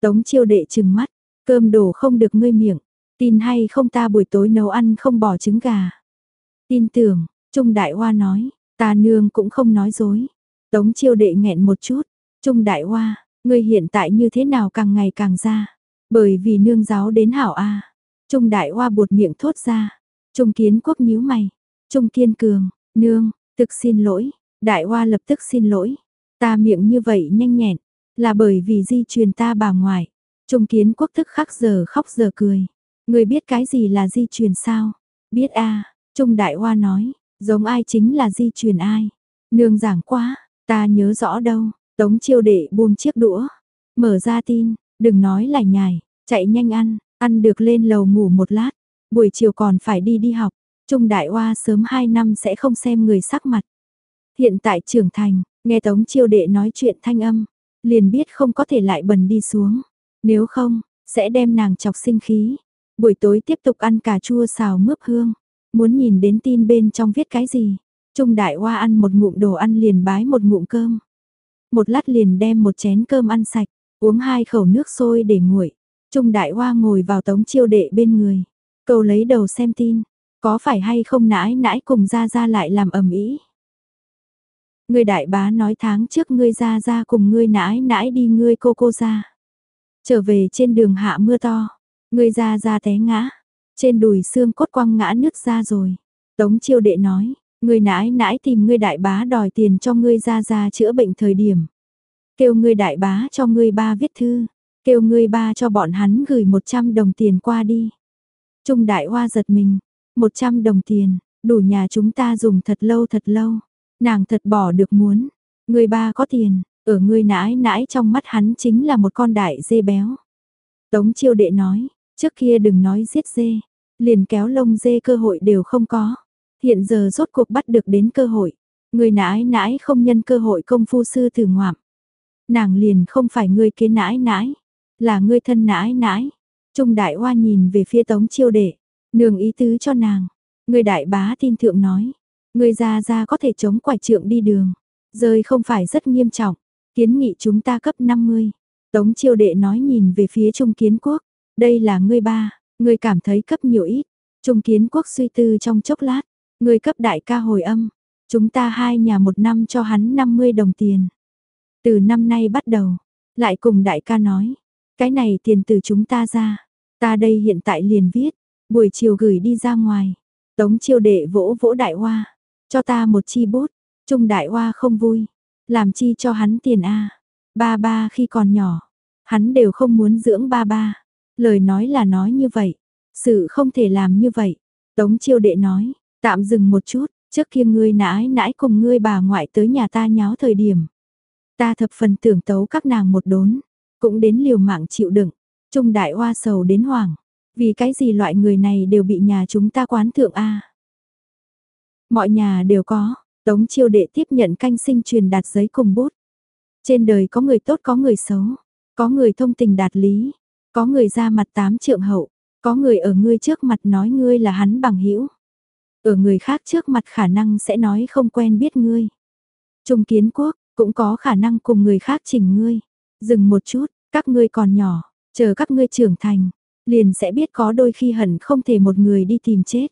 Tống chiêu đệ trừng mắt, cơm đổ không được ngươi miệng, tin hay không ta buổi tối nấu ăn không bỏ trứng gà. Tin tưởng, Trung Đại Hoa nói, ta nương cũng không nói dối. Tống chiêu đệ nghẹn một chút, Trung Đại Hoa, ngươi hiện tại như thế nào càng ngày càng ra. Bởi vì nương giáo đến hảo A. Trung đại hoa buột miệng thốt ra. Trung kiến quốc nhíu mày. Trung kiên cường, nương, thực xin lỗi. Đại hoa lập tức xin lỗi. Ta miệng như vậy nhanh nhẹn, là bởi vì di truyền ta bà ngoại. Trung kiến quốc thức khắc giờ khóc giờ cười. Người biết cái gì là di truyền sao? Biết a Trung đại hoa nói, giống ai chính là di truyền ai. Nương giảng quá, ta nhớ rõ đâu. Tống chiêu đệ buông chiếc đũa. Mở ra tin, đừng nói lại nhài, chạy nhanh ăn, Ăn được lên lầu ngủ một lát, buổi chiều còn phải đi đi học, Trung Đại Hoa sớm 2 năm sẽ không xem người sắc mặt. Hiện tại trưởng thành, nghe Tống Chiêu Đệ nói chuyện thanh âm, liền biết không có thể lại bần đi xuống. Nếu không, sẽ đem nàng chọc sinh khí. Buổi tối tiếp tục ăn cà chua xào mướp hương. Muốn nhìn đến tin bên trong viết cái gì. Trung Đại Hoa ăn một ngụm đồ ăn liền bái một ngụm cơm. Một lát liền đem một chén cơm ăn sạch, uống hai khẩu nước sôi để nguội. Trung Đại Hoa ngồi vào tống chiêu đệ bên người. Cầu lấy đầu xem tin. Có phải hay không nãi nãi cùng ra ra lại làm ầm ĩ Người đại bá nói tháng trước ngươi ra ra cùng ngươi nãi nãi đi ngươi cô cô ra. Trở về trên đường hạ mưa to. Ngươi ra ra té ngã. Trên đùi xương cốt quăng ngã nước ra rồi. Tống chiêu đệ nói người nãi nãi tìm ngươi đại bá đòi tiền cho ngươi ra ra chữa bệnh thời điểm. Kêu ngươi đại bá cho ngươi ba viết thư. Kêu ngươi ba cho bọn hắn gửi 100 đồng tiền qua đi. Trung đại hoa giật mình, 100 đồng tiền, đủ nhà chúng ta dùng thật lâu thật lâu. Nàng thật bỏ được muốn. Người ba có tiền, ở ngươi nãi nãi trong mắt hắn chính là một con đại dê béo. Tống chiêu đệ nói, trước kia đừng nói giết dê, liền kéo lông dê cơ hội đều không có. Hiện giờ rốt cuộc bắt được đến cơ hội. Người nãi nãi không nhân cơ hội công phu sư thử ngoạm. Nàng liền không phải người kế nãi nãi. Là người thân nãi nãi. Trung đại hoa nhìn về phía tống chiêu đệ. Nương ý tứ cho nàng. Người đại bá tin thượng nói. Người già già có thể chống quải trượng đi đường. Rơi không phải rất nghiêm trọng. Kiến nghị chúng ta cấp 50. Tống chiêu đệ nói nhìn về phía Trung Kiến Quốc. Đây là ngươi ba. Ngươi cảm thấy cấp nhiều ít. Trung Kiến Quốc suy tư trong chốc lát người cấp đại ca hồi âm. Chúng ta hai nhà một năm cho hắn 50 đồng tiền. Từ năm nay bắt đầu. Lại cùng đại ca nói. Cái này tiền từ chúng ta ra. Ta đây hiện tại liền viết. Buổi chiều gửi đi ra ngoài. Tống chiêu đệ vỗ vỗ đại hoa. Cho ta một chi bút. Trung đại hoa không vui. Làm chi cho hắn tiền a Ba ba khi còn nhỏ. Hắn đều không muốn dưỡng ba ba. Lời nói là nói như vậy. Sự không thể làm như vậy. Tống chiêu đệ nói, tạm dừng một chút, trước kia ngươi nãi nãi cùng ngươi bà ngoại tới nhà ta nháo thời điểm. Ta thập phần tưởng tấu các nàng một đốn, cũng đến liều mạng chịu đựng. Trung đại hoa sầu đến hoảng, vì cái gì loại người này đều bị nhà chúng ta quán thượng A. Mọi nhà đều có, tống chiêu đệ tiếp nhận canh sinh truyền đạt giấy cùng bút. Trên đời có người tốt có người xấu, có người thông tình đạt lý, có người ra mặt tám trượng hậu, có người ở ngươi trước mặt nói ngươi là hắn bằng hữu ở người khác trước mặt khả năng sẽ nói không quen biết ngươi. Trung kiến quốc, cũng có khả năng cùng người khác chỉnh ngươi. Dừng một chút, các ngươi còn nhỏ, chờ các ngươi trưởng thành, liền sẽ biết có đôi khi hận không thể một người đi tìm chết.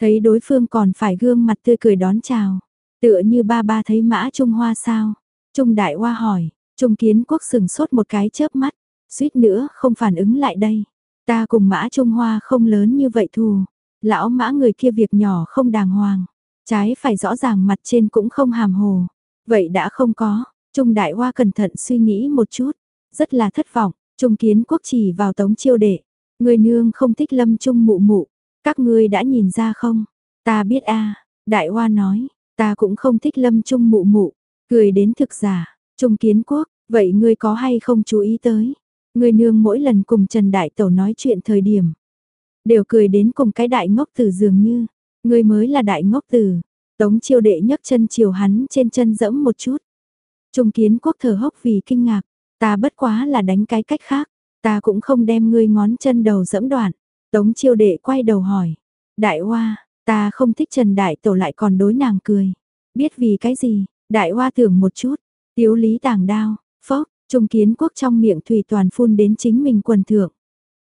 Thấy đối phương còn phải gương mặt tươi cười đón chào, tựa như ba ba thấy mã Trung Hoa sao. Trung Đại Hoa hỏi, Trung Kiến Quốc sừng sốt một cái chớp mắt, suýt nữa không phản ứng lại đây. Ta cùng mã Trung Hoa không lớn như vậy thù, lão mã người kia việc nhỏ không đàng hoàng, trái phải rõ ràng mặt trên cũng không hàm hồ. Vậy đã không có, Trung Đại Hoa cẩn thận suy nghĩ một chút, rất là thất vọng, Trung Kiến Quốc chỉ vào tống chiêu đệ, người nương không thích lâm trung mụ mụ, các ngươi đã nhìn ra không? Ta biết a Đại Hoa nói, ta cũng không thích lâm trung mụ mụ, cười đến thực giả, Trung Kiến Quốc, vậy ngươi có hay không chú ý tới? Người nương mỗi lần cùng Trần Đại Tẩu nói chuyện thời điểm, đều cười đến cùng cái đại ngốc tử dường như, ngươi mới là đại ngốc tử. Tống chiêu đệ nhấc chân chiều hắn trên chân dẫm một chút. Trung kiến quốc thở hốc vì kinh ngạc, ta bất quá là đánh cái cách khác, ta cũng không đem ngươi ngón chân đầu dẫm đoạn. Tống chiêu đệ quay đầu hỏi, đại hoa, ta không thích Trần Đại Tổ lại còn đối nàng cười. Biết vì cái gì, đại hoa tưởng một chút, tiếu lý tàng đao, phốc, Trung kiến quốc trong miệng thủy toàn phun đến chính mình quần thượng.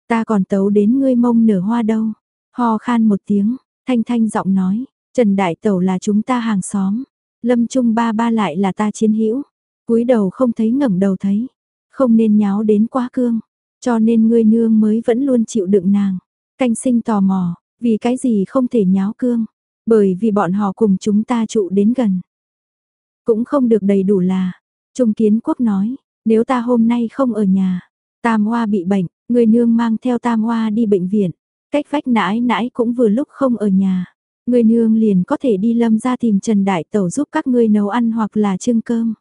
Ta còn tấu đến ngươi mông nở hoa đâu. Ho khan một tiếng, thanh thanh giọng nói, Trần Đại Tẩu là chúng ta hàng xóm. Lâm Trung ba ba lại là ta chiến hữu cúi đầu không thấy ngẩng đầu thấy. Không nên nháo đến quá cương. Cho nên ngươi nương mới vẫn luôn chịu đựng nàng. Canh sinh tò mò, vì cái gì không thể nháo cương. Bởi vì bọn họ cùng chúng ta trụ đến gần. Cũng không được đầy đủ là. Trung kiến quốc nói, nếu ta hôm nay không ở nhà, Tam Hoa bị bệnh, người nương mang theo Tam Hoa đi bệnh viện, cách vách nãi nãi cũng vừa lúc không ở nhà. Người nương liền có thể đi lâm ra tìm Trần Đại Tẩu giúp các ngươi nấu ăn hoặc là trưng cơm.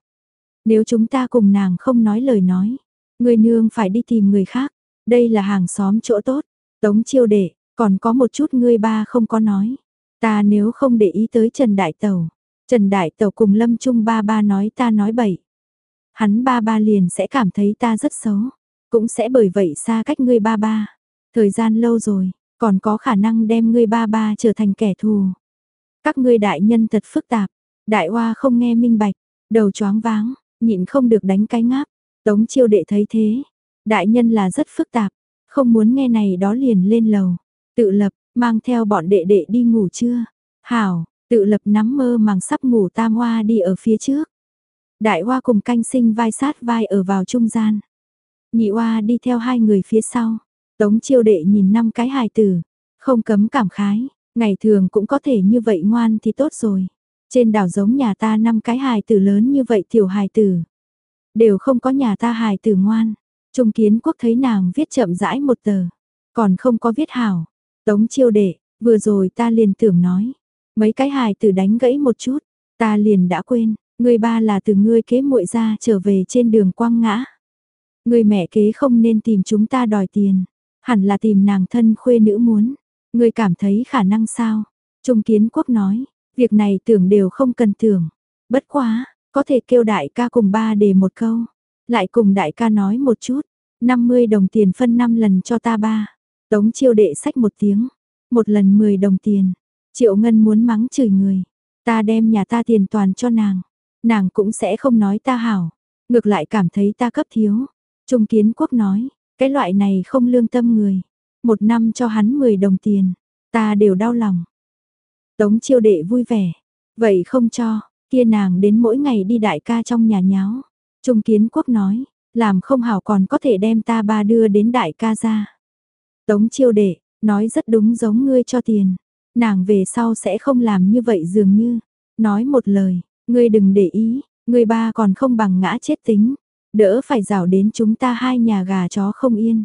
Nếu chúng ta cùng nàng không nói lời nói, người nương phải đi tìm người khác. Đây là hàng xóm chỗ tốt. Tống chiêu đệ, còn có một chút ngươi ba không có nói. Ta nếu không để ý tới Trần Đại Tẩu, Trần Đại Tẩu cùng Lâm Trung ba ba nói ta nói bậy hắn ba ba liền sẽ cảm thấy ta rất xấu, cũng sẽ bởi vậy xa cách ngươi ba ba. Thời gian lâu rồi, còn có khả năng đem ngươi ba ba trở thành kẻ thù. Các ngươi đại nhân thật phức tạp, đại hoa không nghe minh bạch, đầu choáng váng, nhịn không được đánh cái ngáp, tống chiêu đệ thấy thế. Đại nhân là rất phức tạp, không muốn nghe này đó liền lên lầu, tự lập, mang theo bọn đệ đệ đi ngủ chưa? Hảo, tự lập nắm mơ màng sắp ngủ tam hoa đi ở phía trước. Đại hoa cùng canh sinh vai sát vai ở vào trung gian. Nhị oa đi theo hai người phía sau. Tống chiêu đệ nhìn năm cái hài tử. Không cấm cảm khái. Ngày thường cũng có thể như vậy ngoan thì tốt rồi. Trên đảo giống nhà ta năm cái hài tử lớn như vậy tiểu hài tử. Đều không có nhà ta hài tử ngoan. Trung kiến quốc thấy nàng viết chậm rãi một tờ. Còn không có viết hảo. Tống chiêu đệ, vừa rồi ta liền tưởng nói. Mấy cái hài tử đánh gãy một chút. Ta liền đã quên, Người ba là từ ngươi kế muội ra trở về trên đường quang ngã. Người mẹ kế không nên tìm chúng ta đòi tiền, hẳn là tìm nàng thân khuê nữ muốn. Người cảm thấy khả năng sao? Trung kiến quốc nói, việc này tưởng đều không cần tưởng. Bất quá, có thể kêu đại ca cùng ba để một câu. Lại cùng đại ca nói một chút, 50 đồng tiền phân 5 lần cho ta ba. Tống chiêu đệ sách một tiếng, một lần 10 đồng tiền. Triệu Ngân muốn mắng chửi người, ta đem nhà ta tiền toàn cho nàng nàng cũng sẽ không nói ta hảo, ngược lại cảm thấy ta cấp thiếu. Trung Kiến Quốc nói, cái loại này không lương tâm người, một năm cho hắn 10 đồng tiền, ta đều đau lòng. Tống chiêu đệ vui vẻ, vậy không cho, kia nàng đến mỗi ngày đi đại ca trong nhà nháo. Trung Kiến Quốc nói, làm không hảo còn có thể đem ta ba đưa đến đại ca ra. Tống chiêu đệ, nói rất đúng giống ngươi cho tiền, nàng về sau sẽ không làm như vậy dường như, nói một lời, Ngươi đừng để ý, ngươi ba còn không bằng ngã chết tính đỡ phải rào đến chúng ta hai nhà gà chó không yên.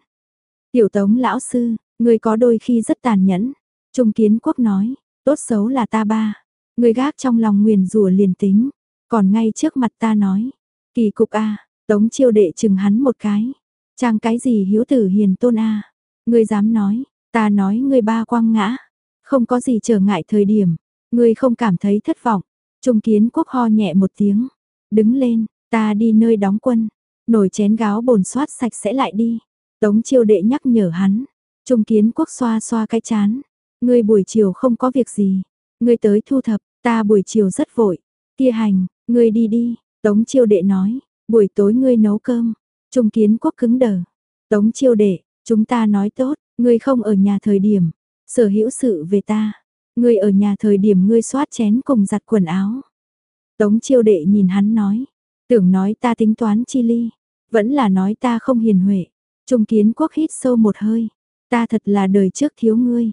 Tiểu tống lão sư, người có đôi khi rất tàn nhẫn. Trung kiến quốc nói, tốt xấu là ta ba. Người gác trong lòng nguyền rủa liền tính, còn ngay trước mặt ta nói. Kỳ cục a tống chiêu đệ chừng hắn một cái. Trang cái gì hiếu tử hiền tôn a Ngươi dám nói, ta nói ngươi ba quang ngã. Không có gì trở ngại thời điểm, ngươi không cảm thấy thất vọng. Trung kiến quốc ho nhẹ một tiếng. Đứng lên, ta đi nơi đóng quân. Nồi chén gáo bồn soát sạch sẽ lại đi. Tống chiêu đệ nhắc nhở hắn. Trung kiến quốc xoa xoa cái chán. Ngươi buổi chiều không có việc gì. Ngươi tới thu thập, ta buổi chiều rất vội. Kia hành, ngươi đi đi. Tống chiêu đệ nói. Buổi tối ngươi nấu cơm. Trung kiến quốc cứng đờ. Tống chiêu đệ, chúng ta nói tốt, ngươi không ở nhà thời điểm. Sở hữu sự về ta. Ngươi ở nhà thời điểm ngươi soát chén cùng giặt quần áo. Tống chiêu đệ nhìn hắn nói. Tưởng nói ta tính toán chi ly. Vẫn là nói ta không hiền huệ. Trung kiến quốc hít sâu một hơi. Ta thật là đời trước thiếu ngươi.